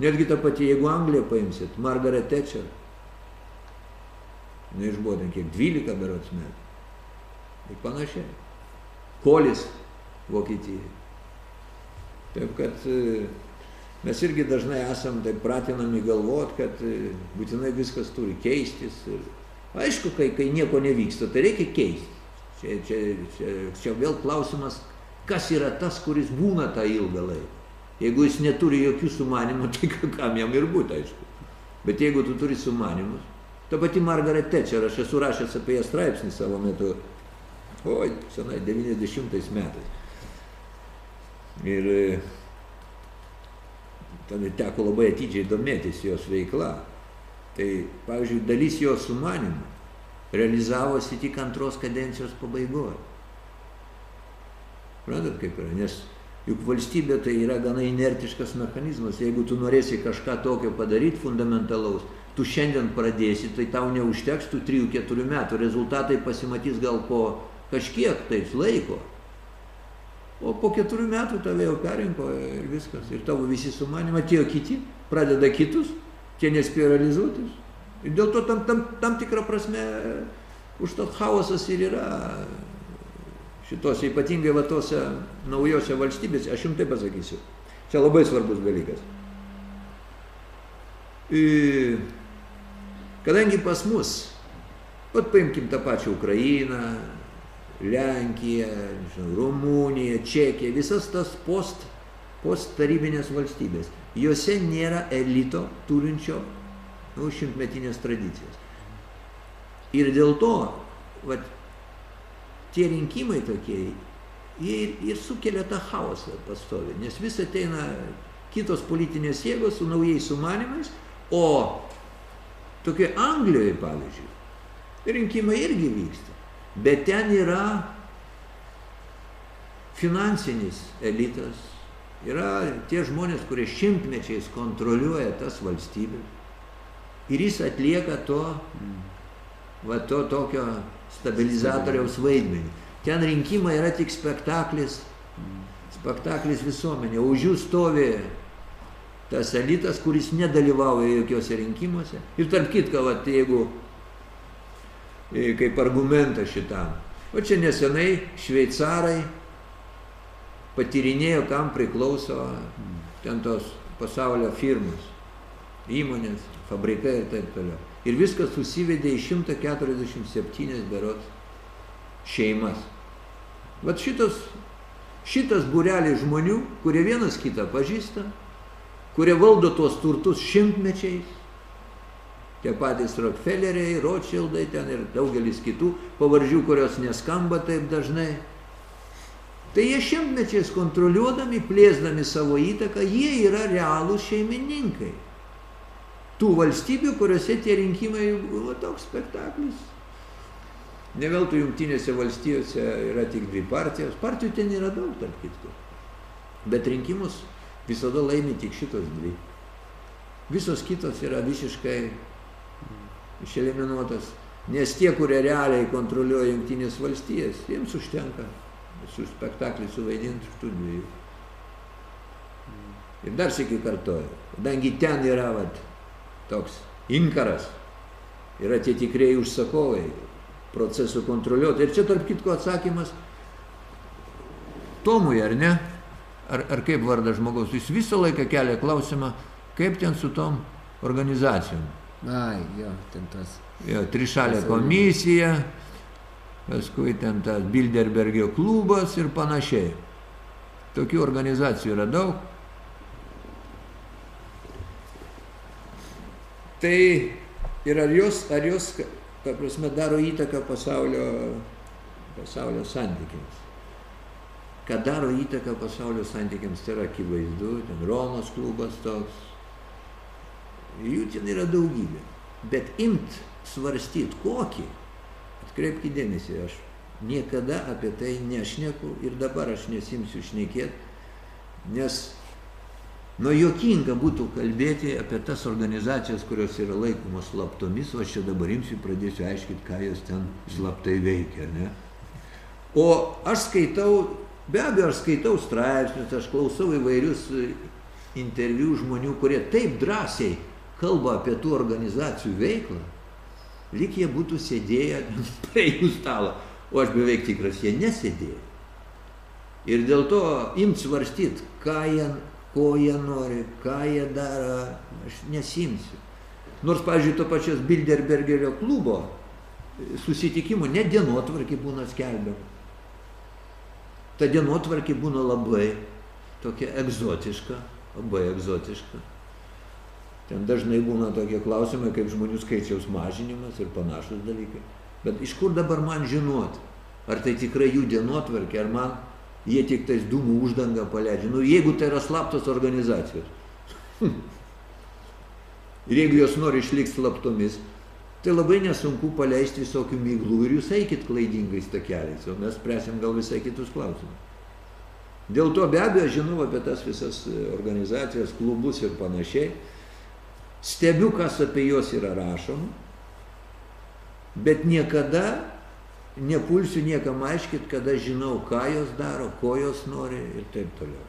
Netgi ta pati, jeigu Angliją paimsit, Margaret Thatcher, neišbuvo ten kiek 12 berots metų. Ir panašiai. Kolis Vokietijai. Taip kad e, mes irgi dažnai esam taip pratinami galvot, kad e, būtinai viskas turi keistis. Ir aišku, kai, kai nieko nevyksta, tai reikia keisti. Čia, čia, čia, čia vėl klausimas, kas yra tas, kuris būna tą ilgą laiką. Jeigu jis neturi jokių sumanimų, tai kam jam ir būtų, aišku. Bet jeigu tu turi sumanimus, ta pati Margaret Thatcher, aš esu rašęs apie ją straipsnį savo metu, oi, senai, 90 metais. Ir e, tada teko labai atidžiai domėtis jos veikla. Tai, pavyzdžiui, dalis jos sumanimų realizavosi tik antros kadencijos pabaigoje. Suprantat, kaip yra? Nes juk valstybė tai yra gana inertiškas mechanizmas. Jeigu tu norėsi kažką tokio padaryti fundamentalaus, tu šiandien pradėsi, tai tau neužteks tų 3-4 metų. Rezultatai pasimatys gal po kažkiek tais laiko. O po keturių metų tave jau perinko ir viskas. Ir tavo visi sumanimai atėjo kiti, pradeda kitus, tie nespėjo realizuotis. Ir dėl to tam, tam, tam tikrą prasme užtat chaosas ir yra šitose ypatingai va tose naujose valstybėse, aš jums taip pasakysiu. Čia labai svarbus dalykas. Ir kadangi pas mus, pat paimkim tą pačią Ukrainą, Lenkija, Rumunija, Čekija, visas tas post, post tarybinės valstybės. Juose nėra elito turinčio nu, šimtmetinės tradicijos. Ir dėl to, vat, tie rinkimai tokie, jie ir, ir sukelia tą chaosą pastovį, nes vis ateina kitos politinės jėgos su naujais sumanimais, o tokie Anglijoje, pavyzdžiui, rinkimai irgi vyksta. Bet ten yra finansinis elitas, yra tie žmonės, kurie šimtmečiais kontroliuoja tas valstybės. Ir jis atlieka to, va to tokio stabilizatoriaus vaidmenį. Ten rinkimai yra tik spektaklis, spektaklis visuomenė. Už jų stovi tas elitas, kuris nedalyvauja jokiuose rinkimuose. Ir tarp kitko, va, jeigu kaip argumentą šitam. O čia nesenai šveicarai patyrinėjo, kam priklauso ten tos pasaulio firmas, įmonės, fabrikai ir taip toliau. Ir viskas susivedė į 147 berots šeimas. Vat šitas, šitas būrelis žmonių, kurie vienas kitą pažįsta, kurie valdo tuos turtus šimtmečiais, tie patys Rockefelleriai, Rothschildai ten ir daugelis kitų pavardžių, kurios neskamba taip dažnai. Tai jie šimtmečiais kontroliuodami, plėsdami savo įtaką, jie yra realūs šeimininkai. Tų valstybių, kuriuose tie rinkimai buvo toks spektaklis. Ne veltui jungtinėse valstijose yra tik dvi partijos. Partijų ten yra daug, tarp kitko. Bet rinkimus visada laimi tik šitos dvi. Visos kitos yra visiškai išeliminuotas. Nes tie, kurie realiai kontroliuoja jungtinės valstijas, jiems užtenka su spektaklį suvaidinti šitų dviejų. Ir dar sėki kartoju, kadangi ten yra vat, toks inkaras, yra tie tikrieji užsakovai, procesų kontroliuotojai. Ir čia tarp kitko atsakymas Tomui, ar ne? Ar, ar kaip vardas žmogaus? Jis visą laiką kelia klausimą, kaip ten su tom organizacijom. Ai, jo, ten tas. Jo, trišalė komisija, paskui ten tas Bilderbergio klubas ir panašiai. Tokių organizacijų yra daug. Tai ir ar jos, ar jos, ta prasme, daro įtaką pasaulio, pasaulio santykiams. Kad daro įtaką pasaulio santykiams, tai yra akivaizdu, ten Romos klubas toks, jų ten yra daugybė. Bet imt svarstyti kokį, atkreipkite dėmesį, aš niekada apie tai nešneku ir dabar aš nesimsiu šnekėti, nes nu jokinga būtų kalbėti apie tas organizacijas, kurios yra laikomos slaptomis, o aš čia dabar imsiu pradėsiu aiškinti, ką jos ten slaptai veikia. Ne? O aš skaitau, be abejo, aš skaitau straipsnius, aš klausau įvairius interviu žmonių, kurie taip drąsiai kalba apie tų organizacijų veiklą, lyg jie būtų sėdėję prie jų stalo, o aš beveik tikras, jie nesėdėjo. Ir dėl to imt svarstyti, ką jie, ko jie nori, ką jie daro, aš nesimsiu. Nors, pavyzdžiui, to pačios Bilderbergerio klubo susitikimų net dienotvarkė būna skelbiama. Ta dienotvarkė būna labai tokia egzotiška, labai egzotiška. Ten dažnai būna tokie klausimai kaip žmonių skaičiaus mažinimas ir panašus dalykai. Bet iš kur dabar man žinoti, ar tai tikrai jų dienotvarkė, ar man jie tik tais dūmų uždangą paleidžia. Nu, jeigu tai yra slaptos organizacijos. ir jeigu jos nori išlikti slaptomis, tai labai nesunku paleisti visokių myglų ir jūs eikit klaidingais takeliais, o mes spręsim gal visai kitus klausimus. Dėl to be abejo žinau apie tas visas organizacijas, klubus ir panašiai. Stebiu, kas apie juos yra rašoma, bet niekada nepulsiu niekam aiškit, kada žinau, ką jos daro, ko jos nori ir taip toliau.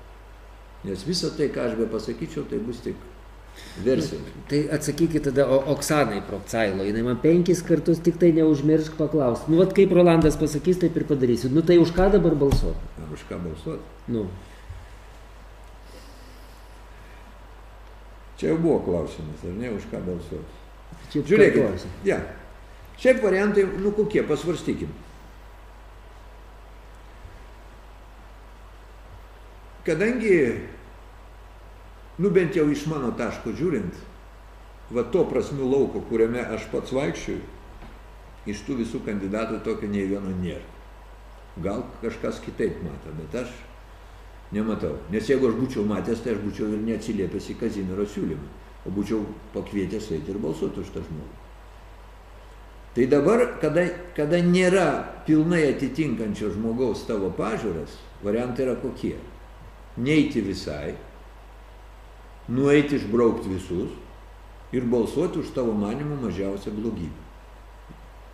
Nes visą tai, ką aš be pasakyčiau, tai bus tik versija. Tai atsakykit tada o, Oksanai Prokcailo, jinai man penkis kartus tik tai neužmiršk paklausti. Nu, vat kaip Rolandas pasakys, taip ir padarysiu. Nu, tai už ką dabar balsuoti? Ar už ką balsuoti? Nu, Čia jau buvo klausimas, ar ne, už ką balsuoti. Žiūrėkit, ja. Šiaip variantai, nu kokie, pasvarstykim. Kadangi, nu bent jau iš mano taško žiūrint, va to prasmių lauko, kuriame aš pats vaikščiu, iš tų visų kandidatų tokio nei vieno nėra. Gal kažkas kitaip mato, bet aš nematau. Nes jeigu aš būčiau matęs, tai aš būčiau ir neatsiliepęs į Kazimiero siūlymą, o būčiau pakvietęs eiti ir balsuoti už tą žmogų. Tai dabar, kada, kada nėra pilnai atitinkančio žmogaus tavo pažiūras, variantai yra kokie? Neiti visai, nueiti išbraukti visus ir balsuoti už tavo manimų mažiausią blogybę.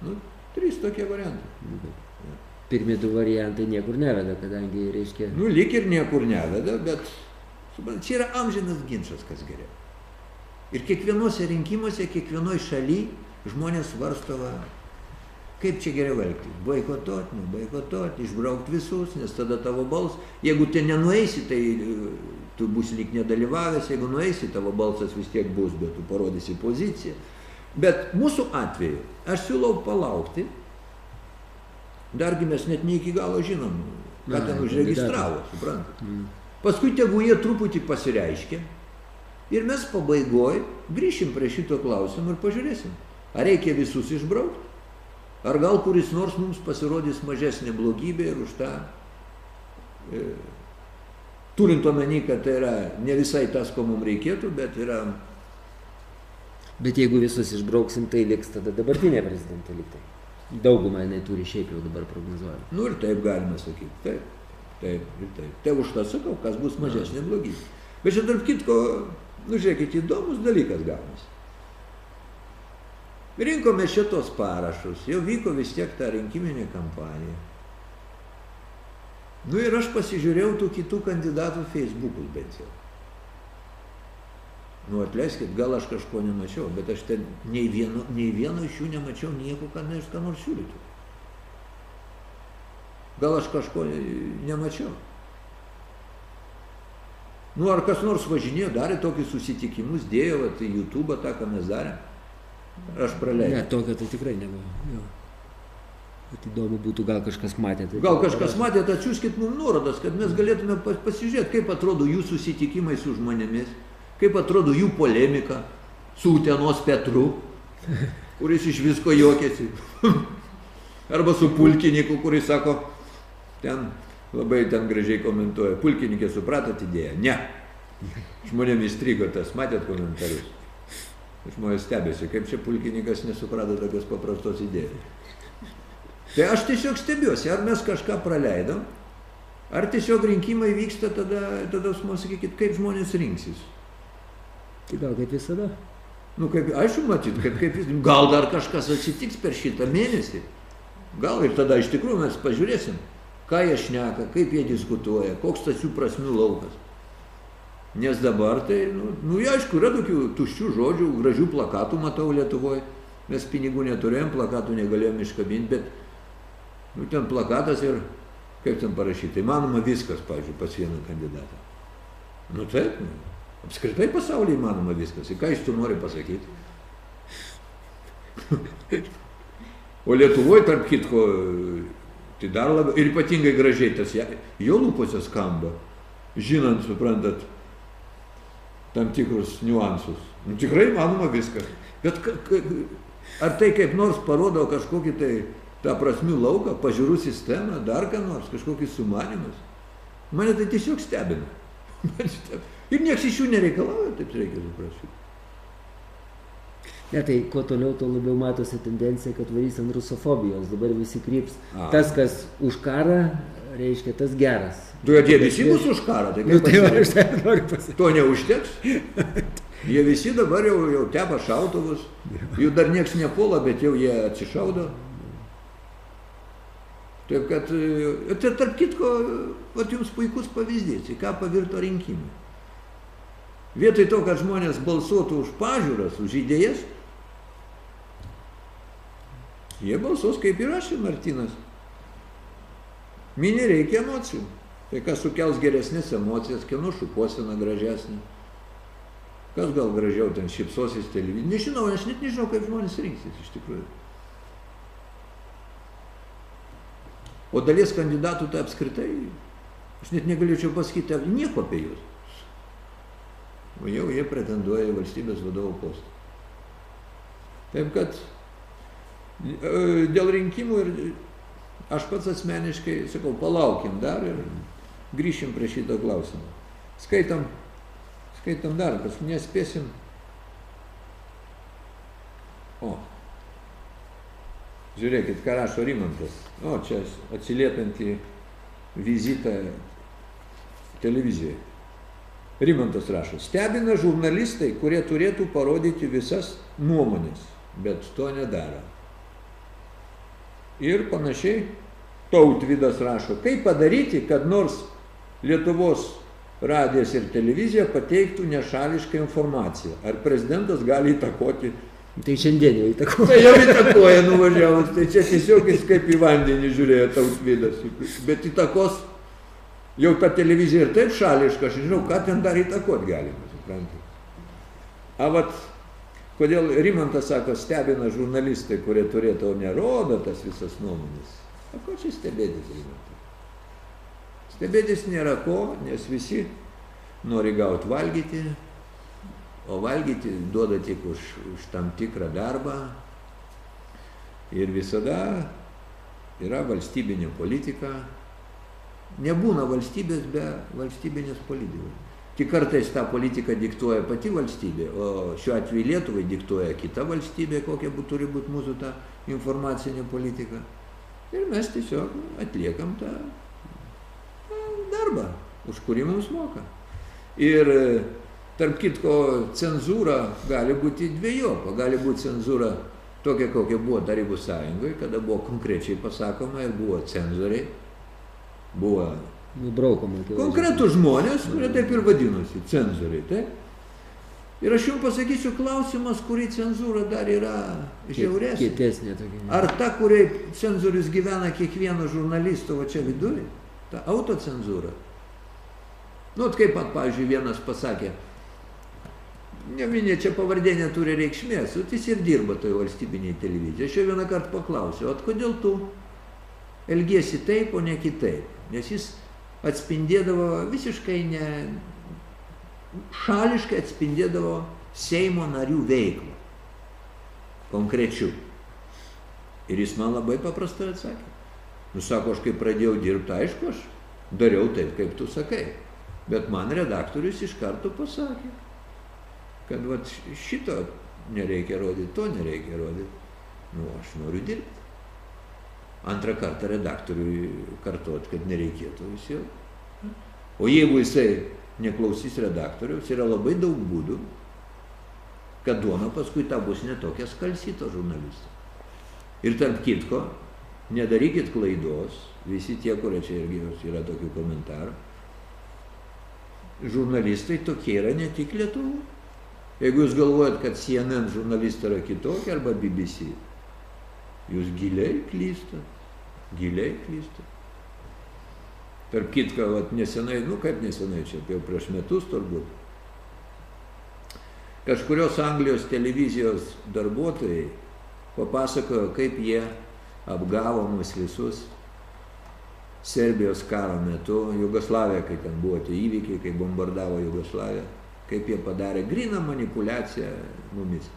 Nu, trys tokie variantai. Pirmi du variantai niekur neveda, kadangi, reiškia, Nu, lyg ir niekur neveda, bet suprantat, čia yra amžinas ginčas, kas geriau. Ir kiekvienuose rinkimuose, kiekvienoje šalyje žmonės svarsto, va, kaip čia geriau elgtis. Boikotuoti, neboikotuoti, išbraukti visus, nes tada tavo balsas, jeigu ten nenueisi, tai e, tu bus lyg nedalyvavęs, jeigu nueisi, tavo balsas vis tiek bus, bet tu parodysi poziciją. Bet mūsų atveju aš siūlau palaukti, dargi mes net ne iki galo žinom, ką Na, ten užregistravo, suprantat. Paskui tegu jie truputį pasireiškia ir mes pabaigoj grįšim prie šito klausimo ir pažiūrėsim, ar reikia visus išbraukti, ar gal kuris nors mums pasirodys mažesnė blogybė ir už tą, e, turint omeny, kad tai yra ne visai tas, ko mums reikėtų, bet yra, bet jeigu visus išbrauksim, tai liks tada dabartinė prezidentė liktai. Daugumą jinai turi šiaip jau dabar prognozuojama. nu ir taip galima sakyti, taip, taip ir taip. Tai už tą sakau, kas bus mažesnė blogybė. Bet čia tarp kitko, nu žiūrėkit, įdomus dalykas gaunasi. Rinkome šitos parašus, jau vyko vis tiek ta rinkiminė kampanija. Nu ir aš pasižiūrėjau tų kitų kandidatų Facebookus bent jau. Nu atleiskit, gal aš kažko nemačiau, bet aš ten nei vieno, nei vieno iš jų nemačiau nieko, kad nors ką nors siūlytų. Gal aš kažko nemačiau. Nu ar kas nors važinėjo, darė tokius susitikimus, dėjo vat, į YouTube tą, ką mes darėm. Aš Ne, praleidau. tokio tai tikrai nebuvo. Jo. Bet įdomu būtų, gal kažkas matė. Tai Gal kažkas matėt, atsiųskit mums nuorodas, kad mes galėtume pa- pasižiūrėti, kaip atrodo jų susitikimai su žmonėmis, kaip atrodo jų polemika su Utenos Petru, kuris iš visko juokėsi. Arba su pulkininku, kuris sako, ten labai ten gražiai komentuoja, pulkininkė supratot idėją? Ne. Žmonėms įstrigo tas, matėt komentarus. Žmonės stebėsi, kaip čia pulkininkas nesuprato tokios paprastos idėjos. Tai aš tiesiog stebiuosi, ar mes kažką praleidom, ar tiesiog rinkimai vyksta, tada, tada man sakykit, kaip žmonės rinksis. Tai gal kaip visada. Nu, kaip, aišku, matyt, kaip, kaip, gal dar kažkas atsitiks per šitą mėnesį. Gal ir tada iš tikrųjų mes pažiūrėsim, ką jie šneka, kaip jie diskutuoja, koks tas jų prasmių laukas. Nes dabar tai, nu, nu aišku, yra tokių tuščių žodžių, gražių plakatų matau Lietuvoje. Mes pinigų neturėjom, plakatų negalėjom iškabinti, bet nu, ten plakatas ir kaip ten parašyta, įmanoma viskas, pavyzdžiui, pas vieną kandidatą. Nu taip, nu, apskritai pasaulyje įmanoma viskas. Ir ką iš tu nori pasakyti? O Lietuvoje, tarp kitko, tai dar labiau, ir ypatingai gražiai tas jo lūpose skamba, žinant, suprantat, tam tikrus niuansus. Nu, tikrai manoma viskas. Bet ar tai kaip nors parodo kažkokį tai tą prasmių lauką, pažiūrų sistemą, dar ką nors, kažkokį sumanimus? Mane tai tiesiog stebina. Ir niekas iš jų nereikalauja, taip reikia suprasti. Ne, tai kuo toliau, tuo labiau matosi tendencija, kad varys ant rusofobijos. Dabar visi kryps. A. Tas, kas už karą, reiškia tas geras. Tu jie visi bus už karą, tai Nu, kaip tai va, pasidarys? aš tai noriu pasakyti. To neužteks. Jie visi dabar jau, jau tepa šautuvus. Jų dar nieks nepuola, bet jau jie atsišaudo. Taip kad, e, tai tarp kitko, vat jums puikus pavyzdys, į ką pavirto rinkimai. Vietoj to, kad žmonės balsuotų už pažiūras, už idėjas, jie balsuos kaip ir aš, Martinas. Mini reikia emocijų. Tai kas sukels geresnės emocijas, kieno šukuosena gražesnė. Kas gal gražiau ten šipsosis televizija. Nežinau, aš net nežinau, kaip žmonės rinksis iš tikrųjų. O dalies kandidatų tai apskritai, aš net negalėčiau pasakyti nieko apie juos. O jau jie pretenduoja į valstybės vadovo postą. Taip kad e, dėl rinkimų ir aš pats asmeniškai sakau, palaukim dar ir grįšim prie šito klausimo. Skaitom, skaitom dar, paskui nespėsim. O, žiūrėkit, ką rašo Rimantas. O, čia atsiliepiant į vizitą televizijoje. Rimantas rašo, stebina žurnalistai, kurie turėtų parodyti visas nuomonės, bet to nedaro. Ir panašiai Tautvydas rašo, kaip padaryti, kad nors Lietuvos radijas ir televizija pateiktų nešališką informaciją. Ar prezidentas gali įtakoti? Tai šiandien jau įtako. Tai jau įtakoja nuvažiavus, tai čia tiesiog jis kaip į vandenį žiūrėjo Tautvydas. Bet įtakos jau ta televizija ir taip šališka, aš nežinau, ką ten dar įtakot galima, suprantate. A vat, kodėl Rimantas sako, stebina žurnalistai, kurie turėtų, o nerodo tas visas nuomonės. O ko čia stebėtis, Rimantai? Stebėtis nėra ko, nes visi nori gauti valgyti, o valgyti duoda tik už, už tam tikrą darbą. Ir visada yra valstybinė politika. Nebūna valstybės be valstybinės politikos. Tik kartais tą politiką diktuoja pati valstybė, o šiuo atveju Lietuvai diktuoja kita valstybė, kokia bū, turi būti mūsų ta informacinė politika. Ir mes tiesiog atliekam tą, tą darbą, už kurį mums moka. Ir tarp kitko cenzūra gali būti dviejopa. Gali būti cenzūra tokia, kokia buvo Tarybų sąjungoje, kada buvo konkrečiai pasakoma ir buvo cenzoriai, buvo Nubraukoma. Konkretų žmonės, kurie taip ir vadinosi, cenzoriai, taip? Ir aš jums pasakysiu klausimas, kuri cenzūra dar yra žiauresnė. Kietesnė tokia. Ar ta, kuriai cenzorius gyvena kiekvieno žurnalisto va čia viduje? Ta autocenzūra. Nu, kaip, pat, pavyzdžiui, vienas pasakė, neminė, čia pavardė neturi reikšmės, o jis ir dirba toje valstybinėje televizijoje. Aš jo vieną kartą paklausiau, o kodėl tu elgiesi taip, o ne kitaip? Nes jis atspindėdavo visiškai ne, šališkai atspindėdavo Seimo narių veiklą. Konkrečių. Ir jis man labai paprastai atsakė. Nu, sako, aš kai pradėjau dirbti, aišku, aš dariau taip, kaip tu sakai. Bet man redaktorius iš karto pasakė, kad vat, šito nereikia rodyti, to nereikia rodyti. Nu, aš noriu dirbti. Antrą kartą redaktoriui kartuot, kad nereikėtų vis jau. O jeigu jisai neklausys redaktoriaus, yra labai daug būdų, kad duona paskui ta bus netokia skalsyto žurnalisto. Ir tarp kitko, nedarykit klaidos, visi tie, kurie čia irgi yra tokių komentarų, žurnalistai tokie yra ne tik lietuvų. Jeigu jūs galvojat, kad CNN žurnalistai yra kitokie arba BBC, jūs giliai klystat, giliai klystat. Tarp kitko, vat, nesenai, nu kaip nesenai, čia jau prieš metus turbūt, kažkurios Anglijos televizijos darbuotojai papasakojo, kaip jie apgavo mus visus Serbijos karo metu, Jugoslavija, kai ten buvo tie įvykiai, kai bombardavo Jugoslaviją, kaip jie padarė griną manipulaciją mumis.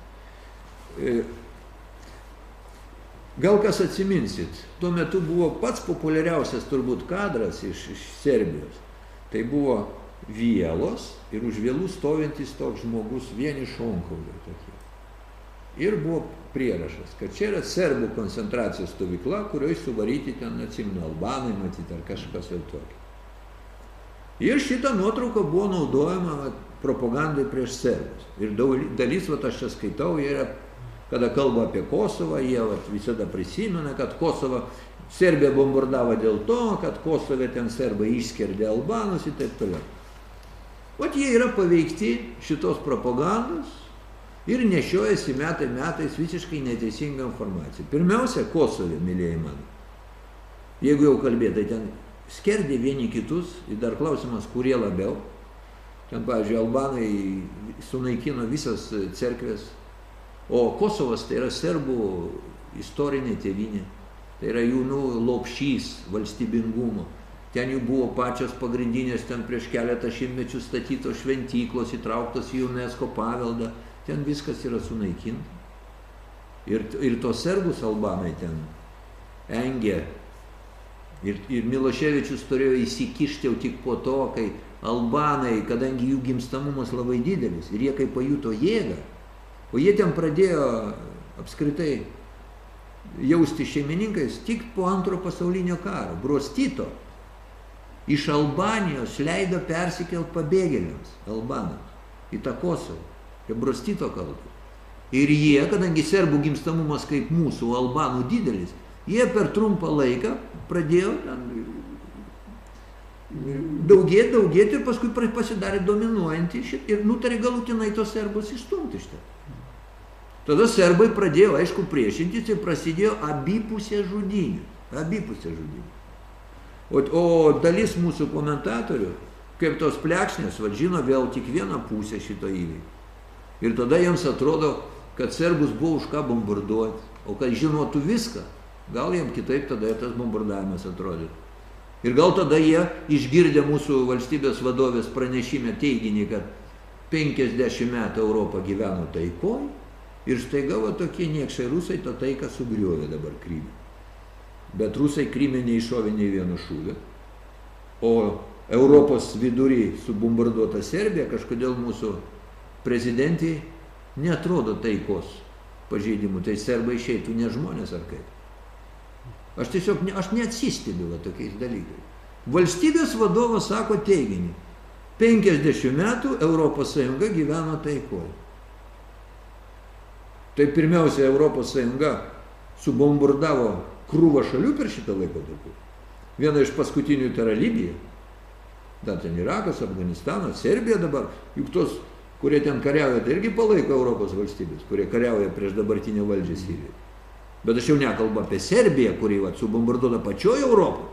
Gal kas atsiminsit, tuo metu buvo pats populiariausias turbūt kadras iš, iš Serbijos. Tai buvo vielos ir už vielų stovintis toks žmogus vieni šonkauliai tokie. Ir buvo prierašas, kad čia yra serbų koncentracijos stovykla, kurioje suvaryti ten, atsimenu, albanai matyti ar kažkas jau tokio. Ir šita nuotrauka buvo naudojama propagandai prieš serbus. Ir dalis, va, aš čia skaitau, jie yra kada kalba apie Kosovą, jie vat, visada prisimena, kad Kosovą Serbija bombardavo dėl to, kad Kosove ten serbai išskerdė albanus ir taip toliau. Vat jie yra paveikti šitos propagandos ir nešiojasi metai metais visiškai neteisingą informaciją. Pirmiausia, Kosove, mėlyjei mano. Jeigu jau kalbėtai, tai ten skerdė vieni kitus ir dar klausimas, kurie labiau. Ten, pavyzdžiui, albanai sunaikino visas cerkvės O Kosovas tai yra serbų istorinė tėvynė, tai yra jų nu, lopšys valstybingumo. Ten jų buvo pačios pagrindinės, ten prieš keletą šimtmečių statytos šventyklos, įtrauktos į UNESCO paveldą, ten viskas yra sunaikinta. Ir, ir tos serbus albanai ten engė. Ir, ir Miloševičius turėjo įsikišti jau tik po to, kai albanai, kadangi jų gimstamumas labai didelis, ir jie kai pajuto jėgą, O jie ten pradėjo apskritai jausti šeimininkais tik po antro pasaulinio karo. Brostito iš Albanijos leido persikelt pabėgėliams, albanams, į tą Kosovą, prie Brostito kalbų. Ir jie, kadangi serbų gimstamumas kaip mūsų, albanų didelis, jie per trumpą laiką pradėjo daugėti, daugėti ir paskui pasidarė dominuojantį ir nutarė galutinai tos serbus išstumti iš ten. Tada serbai pradėjo, aišku, priešintis ir prasidėjo abipusė žudynė. Abipusė žudynė. O, o dalis mūsų komentatorių, kaip tos plekšnės, va, žino vėl tik vieną pusę šito įvykio. Ir tada jiems atrodo, kad serbus buvo už ką bombarduoti. O kad žinotų viską, gal jiems kitaip tada tas bombardavimas atrodytų. Ir gal tada jie išgirdę mūsų valstybės vadovės pranešime teiginį, kad 50 metų Europą gyveno taikoje, Ir staiga va tokie niekšai rusai tą taiką sugriovė dabar Krymę. Bet rusai Krymė neiššovė nei vieno šūvio. O Europos vidury subombarduota Serbija kažkodėl mūsų prezidentai netrodo taikos pažeidimų. Tai serbai išeitų ne žmonės ar kaip. Aš tiesiog, ne, aš neatsistebiu va tokiais dalykais. Valstybės vadovas sako teiginį. 50 metų Europos Sąjunga gyveno taikoje. Tai pirmiausia, Europos Sąjunga subombardavo krūvą šalių per šitą laikotarpį. Viena iš paskutinių tai yra Libija. Dar ten Irakas, Afganistanas, Serbija dabar. Juk tos, kurie ten kariauja, tai irgi palaiko Europos valstybės, kurie kariauja prieš dabartinę valdžią Sirijoje. Bet aš jau nekalbu apie Serbiją, kuri va, subombarduota pačioje Europoje.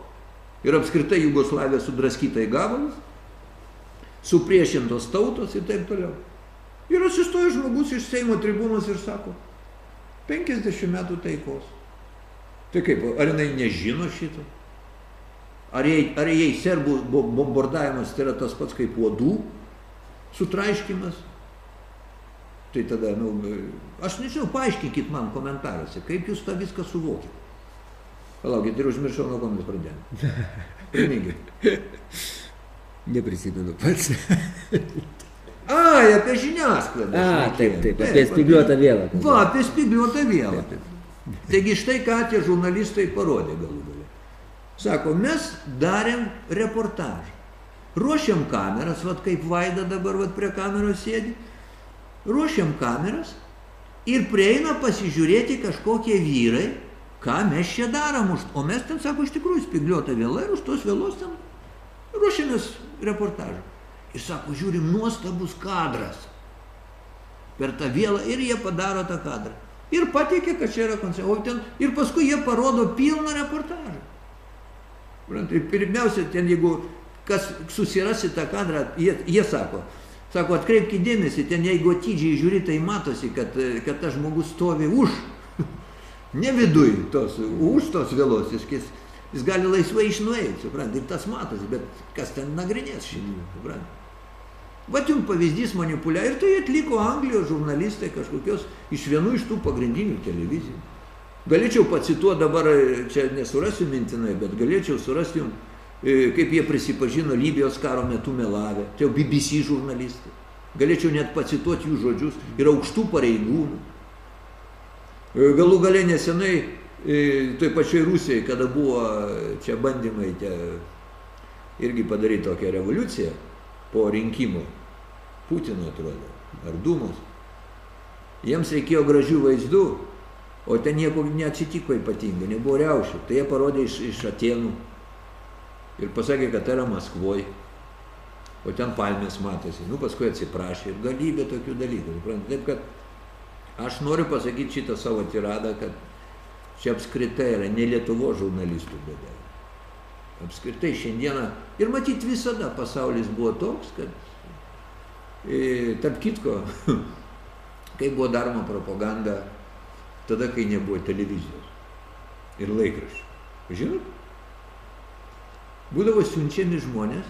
Ir apskritai Jugoslavija sudraskyta į gabalus, supriešintos tautos ir taip toliau. Ir atsistoja žmogus iš Seimo tribūnos ir sako, 50 metų taikos. Tai kaip, ar jinai nežino šito? Ar jai, ar jai serbų bombardavimas tai yra tas pats kaip uodų sutraiškimas? Tai tada, nu, aš nežinau, paaiškinkit man komentaruose, kaip jūs tą viską suvokite. Palaukit, ir užmiršau, nuo ko mes pradėjome. Priminkit. Neprisimenu pats. Ai, apie žiniasklaidą. A, šnekėjom. taip, taip, apie spygliuotą vielą. Va, apie spygliuotą vielą. Taigi štai ką tie žurnalistai parodė galų galę. Sako, mes darėm reportažą. Ruošiam kameras, vat kaip Vaida dabar vat prie kameros sėdi. Ruošiam kameras ir prieina pasižiūrėti kažkokie vyrai, ką mes čia darom. Už... O mes ten, sako, iš tikrųjų spigliuota vėla ir už tos vėlos ten ruošiamės reportažą. Ir sako, žiūrim, nuostabus kadras per tą vėlą ir jie padaro tą kadrą. Ir pateikė, kad čia yra koncertas. Ir paskui jie parodo pilną reportažą. Ir pirmiausia, ten jeigu kas susirasi tą kadrą, jie, jie sako, sako, atkreipkite dėmesį, ten jeigu atidžiai žiūri, tai matosi, kad, kad tas žmogus stovi už, ne viduj tos, už tos vėlos, jis, jis, gali laisvai išnueiti, suprantat, ir tas matosi, bet kas ten nagrinės šitą, suprantat. Vat jums pavyzdys manipulia ir tai atliko Anglijos žurnalistai kažkokios iš vienų iš tų pagrindinių televizijų. Galėčiau pacituoti dabar, čia nesurasiu mintinai, bet galėčiau surasti jums, e, kaip jie prisipažino Libijos karo metu melavę. Tai jau BBC žurnalistai. Galėčiau net pacituoti jų žodžius ir aukštų pareigūnų. E, Galų galę nesenai, e, toj pačioj Rusijai, kada buvo čia bandymai tie, irgi padaryti tokią revoliuciją po rinkimų, Putino atrodo, ar Dūmos, jiems reikėjo gražių vaizdų, o ten nieko neatsitiko ypatingai, nebuvo riaušių. Tai jie parodė iš, iš Atenų ir pasakė, kad tai yra Maskvoj, o ten palmės matosi. Nu, paskui atsiprašė ir galybė tokių dalykų. Taip, kad aš noriu pasakyti šitą savo tiradą, kad čia apskritai yra ne Lietuvo žurnalistų bėda. Apskritai šiandieną ir matyti visada pasaulis buvo toks, kad e, tarp kitko, kai buvo daroma propaganda, tada, kai nebuvo televizijos ir laikraščių. Žinot? Būdavo siunčiami žmonės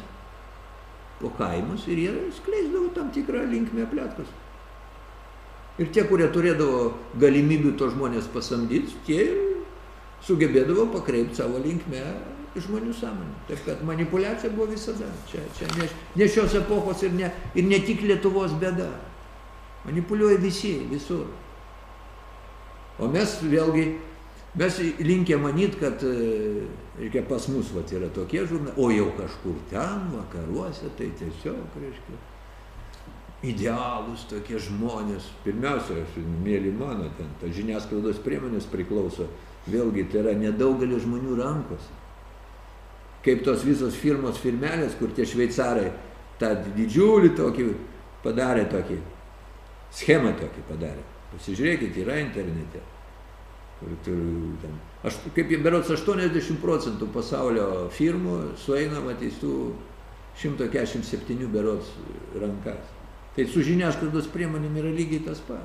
po kaimus ir jie skleisdavo tam tikrą linkmę plėtkas. Ir tie, kurie turėdavo galimybių to žmonės pasamdyti, tie sugebėdavo pakreipti savo linkmę žmonių sąmonę. Taip kad manipulacija buvo visada. Čia, čia ne, ne šios epochos ir ne, ir ne tik Lietuvos bėda. Manipuliuoja visi, visur. O mes vėlgi, mes linkę manyti, kad e, reikia pas mus vat, yra tokie žurnalai, o jau kažkur ten, vakaruose, tai tiesiog, reiškia, idealūs tokie žmonės. Pirmiausia, aš, mėly mano, ten, ta žiniasklaidos priemonės priklauso, vėlgi, tai yra nedaugelio žmonių rankose. Kaip tos visos firmos firmelės, kur tie šveicarai tą didžiulį tokį padarė tokį, schemą tokį padarė. Pasižiūrėkit, yra internete. Kur, kur, ten. Aš, kaip berots 80 procentų pasaulio firmų sueina mateistų 147 berots rankas. Tai su žiniasklaidos priemonėm yra lygiai tas pat.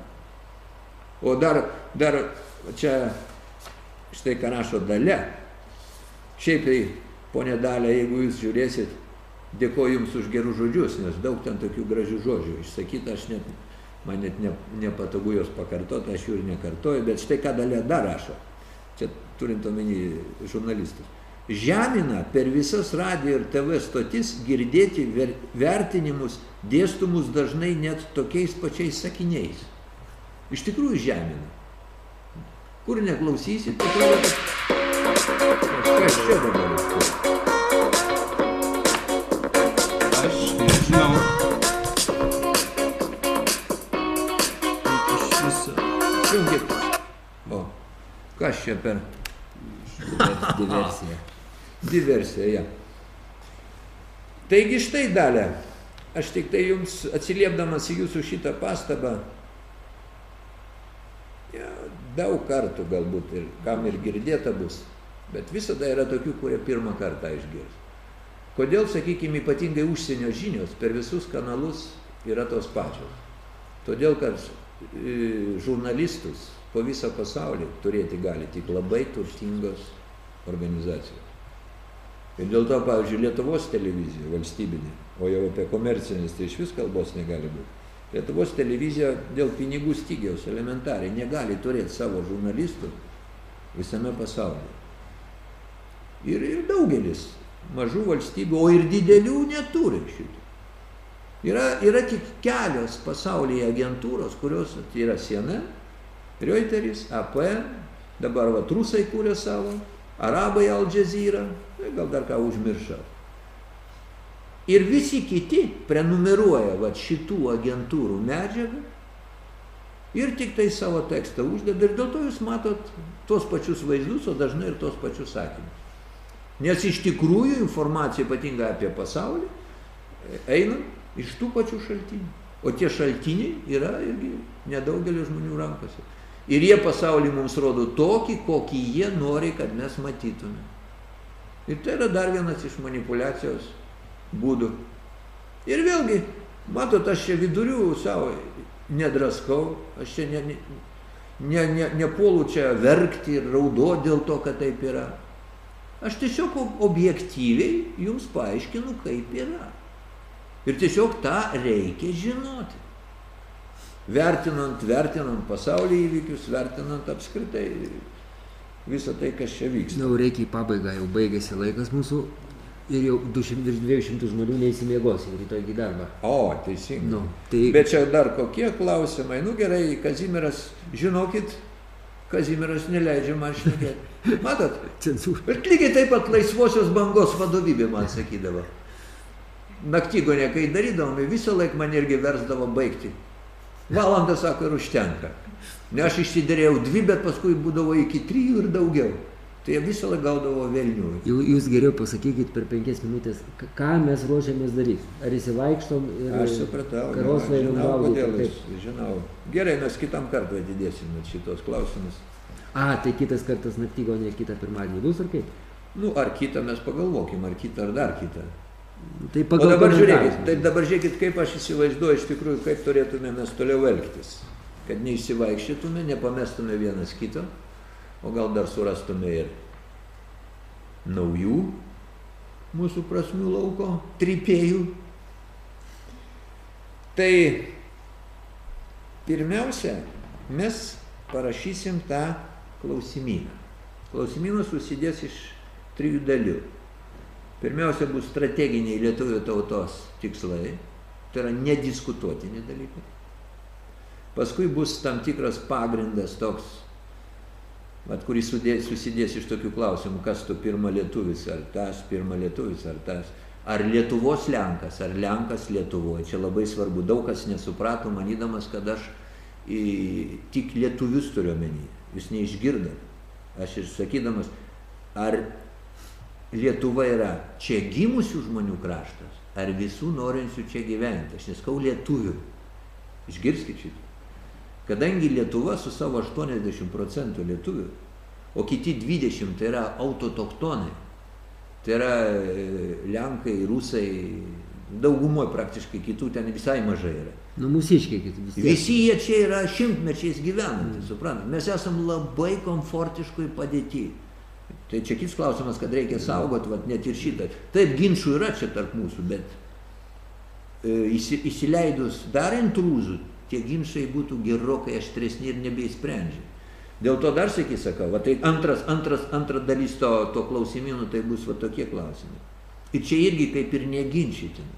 O dar, dar čia štai ką rašo dalė. Šiaip tai, ponė dalė, jeigu jūs žiūrėsit, dėkoju jums už gerus žodžius, nes daug ten tokių gražių žodžių išsakyta, aš net man net ne, nepatogu jos pakartoti, aš jų ir nekartoju, bet štai ką dalė dar rašo, čia turint omeny žurnalistus. Žemina per visas radio ir TV stotis girdėti ver, vertinimus dėstumus dažnai net tokiais pačiais sakiniais. Iš tikrųjų žemina. Kur neklausysit, tai kad kas čia dabar kas čia per Diversija. diversija? Ja. Taigi štai dalė. Aš tik tai jums atsiliepdamas į jūsų šitą pastabą, ja, daug kartų galbūt ir kam ir girdėta bus, bet visada yra tokių, kurie pirmą kartą išgirs. Kodėl, sakykime, ypatingai užsienio žinios per visus kanalus yra tos pačios? Todėl, kad e, žurnalistus po visą pasaulį turėti gali tik labai turtingos organizacijos. Ir dėl to, pavyzdžiui, Lietuvos televizija valstybinė, o jau apie komercinės tai iš vis kalbos negali būti. Lietuvos televizija dėl pinigų stygiaus elementariai negali turėti savo žurnalistų visame pasaulyje. Ir, ir daugelis mažų valstybių, o ir didelių neturi šito. Yra, yra tik kelios pasaulyje agentūros, kurios tai yra CNN, Reuteris, AP, dabar va rusai kūrė savo, arabai Al Jazeera, tai gal dar ką užmiršau. Ir visi kiti prenumeruoja va šitų agentūrų medžiagą ir tik tai savo tekstą uždeda ir dėl to jūs matot tuos pačius vaizdus, o dažnai ir tos pačius sakinius. Nes iš tikrųjų informacija ypatinga apie pasaulį eina iš tų pačių šaltinių. O tie šaltiniai yra irgi nedaugelio žmonių rankose. Ir jie pasaulį mums rodo tokį, kokį jie nori, kad mes matytume. Ir tai yra dar vienas iš manipulacijos būdų. Ir vėlgi, matot, aš čia vidurių savo nedraskau, aš čia ne, ne, ne, ne, nepuolu čia verkti ir raudoti dėl to, kad taip yra. Aš tiesiog objektyviai jums paaiškinu, kaip yra. Ir tiesiog tą reikia žinoti. Vertinant, vertinant pasaulio įvykius, vertinant apskritai visą tai, kas čia vyksta. Na, reikia į pabaigą, jau baigėsi laikas mūsų ir jau 200, virš 200 žmonių neįsimiegos į rytoj į darbą. O, teisingai. Nu, tai Bet čia dar kokie klausimai. Nu gerai, Kazimiras, žinokit, Kazimiras neleidžia man šnekėti. Matot? cenzūra. Bet lygiai taip pat laisvosios bangos vadovybė man sakydavo. Naktygonė, kai darydavome, visą laiką man irgi versdavo baigti. Valandą, sako, ir užtenka. Ne aš išsiderėjau dvi, bet paskui būdavo iki trijų ir daugiau. Tai jie visą laiką gaudavo velnių. Jūs geriau pasakykit per penkias minutės, ką mes ruošiamės daryti. Ar įsivaikštom ir Aš supratau, karos vairiam gaudyti. aš žinau. Gerai, mes kitam kartą atidėsim šitos klausimus. A, tai kitas kartas naktygo, ne kitą pirmadienį bus ar kaip? Nu, ar kitą mes pagalvokim, ar kitą, ar dar kitą. Tai O pagal dabar komentarus. žiūrėkit, tai dabar žiūrėkit, kaip aš įsivaizduoju iš tikrųjų, kaip turėtume mes toliau elgtis. Kad neišsivaikščiotume, nepamestume vienas kito, o gal dar surastume ir naujų mūsų prasmių lauko trypėjų. Tai pirmiausia, mes parašysim tą klausimyną. Klausimynas susidės iš trijų dalių. Pirmiausia bus strateginiai lietuvių tautos tikslai, tai yra nediskutuotini dalykai. Paskui bus tam tikras pagrindas toks, vat, kuris sudės, susidės iš tokių klausimų, kas tu pirma lietuvis, ar tas pirma lietuvis, ar tas. Ar Lietuvos Lenkas, ar Lenkas Lietuvoje. Čia labai svarbu. Daug kas nesuprato, manydamas, kad aš į, tik lietuvius turiu omeny. Jūs neišgirdot. Aš ir sakydamas, ar Lietuva yra čia gimusių žmonių kraštas, ar visų norinčių čia gyventi. Aš neskau lietuvių. Išgirskit šitą. Kadangi Lietuva su savo 80 procentų lietuvių, o kiti 20 tai yra autotoktonai, tai yra e, Lenkai, Rusai, daugumoje praktiškai kitų ten visai mažai yra. Nu, mūsiškiai kiti visi. Visi jie čia yra šimtmečiais gyvenantys, suprantat. Mes esam labai komfortiškoj padėti. Tai čia kits klausimas, kad reikia saugot, vat, net ir šitą. Taip, ginčių yra čia tarp mūsų, bet e, įsi, įsileidus dar intrūzų, tie ginčiai būtų gerokai aštresni ir nebeišsprendžia. Dėl to dar sakys, sakau, va, tai antras, antras, antra dalis to, to klausimynų, tai bus va tokie klausimai. Ir čia irgi kaip ir neginčytini.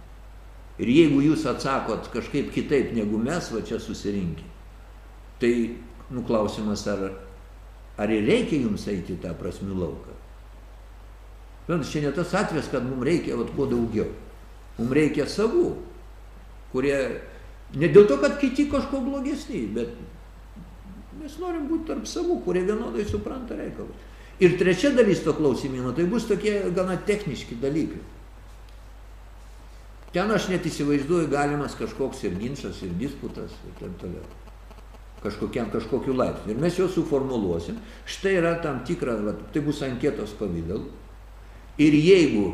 Ir jeigu jūs atsakot kažkaip kitaip negu mes va čia susirinkę, tai nu klausimas, ar, ar reikia jums eiti tą prasmių lauką. Suprantat, čia ne tas atvejas, kad mums reikia vat, kuo daugiau. Mums reikia savų, kurie ne dėl to, kad kiti kažko blogesni, bet mes norim būti tarp savų, kurie vienodai supranta reikalus. Ir trečia dalis to klausimino, tai bus tokie gana techniški dalykai. Ten aš net įsivaizduoju galimas kažkoks ir ginčas, ir disputas, ir taip toliau. Kažkokiam kažkokiu laipsniu. Ir mes juos suformuluosim. Štai yra tam tikra, va, tai bus anketos pavydalu. Ir jeigu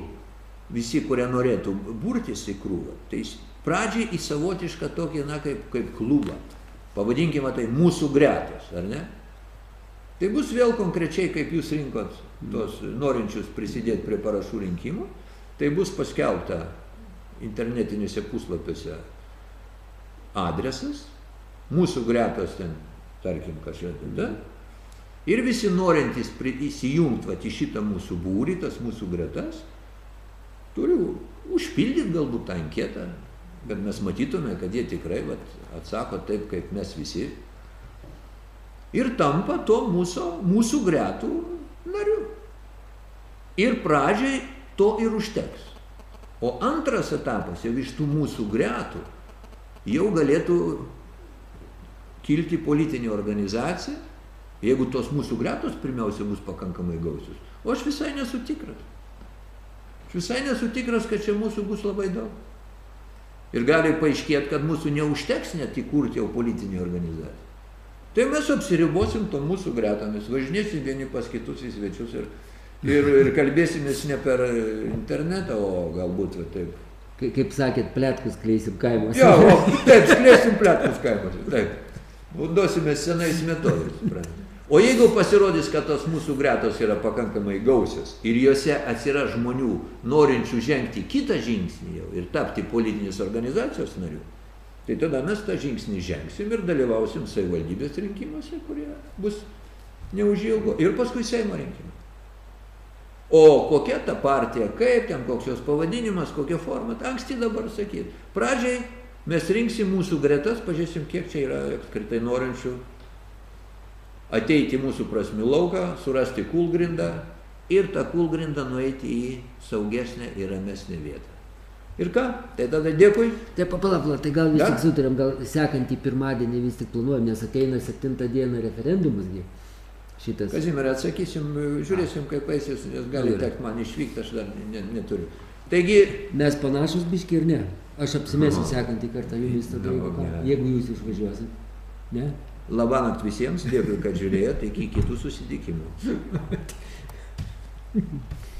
visi, kurie norėtų burtis į krūvą, tai pradžiai į savotišką tokį, na, kaip, kaip klubą. Pavadinkime tai mūsų gretos, ar ne? Tai bus vėl konkrečiai, kaip jūs rinkot tos norinčius prisidėti prie parašų rinkimų, tai bus paskelbta internetinėse puslapiuose adresas, mūsų gretos ten, tarkim, kažkas tada, ir visi norintys įsijungti vat, į šitą mūsų būrį, tas mūsų gretas, turi užpildyti galbūt tą anketą, kad mes matytume, kad jie tikrai vat, atsako taip, kaip mes visi. ir tampa to mūsų, mūsų gretų nariu. Ir pradžiai to ir užteks. O antras etapas jau iš tų mūsų gretų jau galėtų kilti politinė organizacija, jeigu tos mūsų gretos pirmiausia bus pakankamai gausius. O aš visai nesu tikras. Aš visai nesu tikras, kad čia mūsų bus labai daug. Ir gali paaiškėti, kad mūsų neužteks net įkurti jau politinį organizaciją. Tai mes apsiribosim to mūsų gretomis, važinėsim vieni pas kitus į svečius ir, ir, ir kalbėsimės ne per internetą, o galbūt va, taip. Kai- Kaip sakėt, plėtkus kleisim kaimuose. Jo, o, taip, skleisim plėtus kaimuose, taip. Naudosimės senais metodais. O jeigu pasirodys, kad tos mūsų gretos yra pakankamai gausios ir juose atsiras žmonių, norinčių žengti kitą žingsnį jau ir tapti politinės organizacijos nariu, tai tada mes tą žingsnį žengsim ir dalyvausim savivaldybės rinkimuose, kurie bus neužilgo ir paskui Seimo rinkimai. O kokia ta partija, kaip ten, koks jos pavadinimas, kokia forma, anksti dabar sakyti. Pradžiai mes rinksim mūsų gretas, pažiūrėsim, kiek čia yra apskritai norinčių ateiti mūsų prasmių lauką, surasti kulgrindą ir tą kulgrindą nueiti į saugesnę ir ramesnę vietą. Ir ką? Tai tada dėkui. Tai papala, pala, tai gal vis Dar? tik sutarėm, gal sekantį pirmadienį vis tik planuojam, nes ateina 7 dieną referendumusgi. Šitas. Kazimierą atsakysim, žiūrėsim, kaip eisės, nes gali tekti man išvykti, aš dar ne, neturiu. Taigi, Mes panašus biški ir ne. Aš apsimesiu sekantį kartą jumis tada, jeigu, ką, jeigu jūs išvažiuosit. Ne? labanakt visiems, dėkui, kad žiūrėjote, iki kitų susitikimų.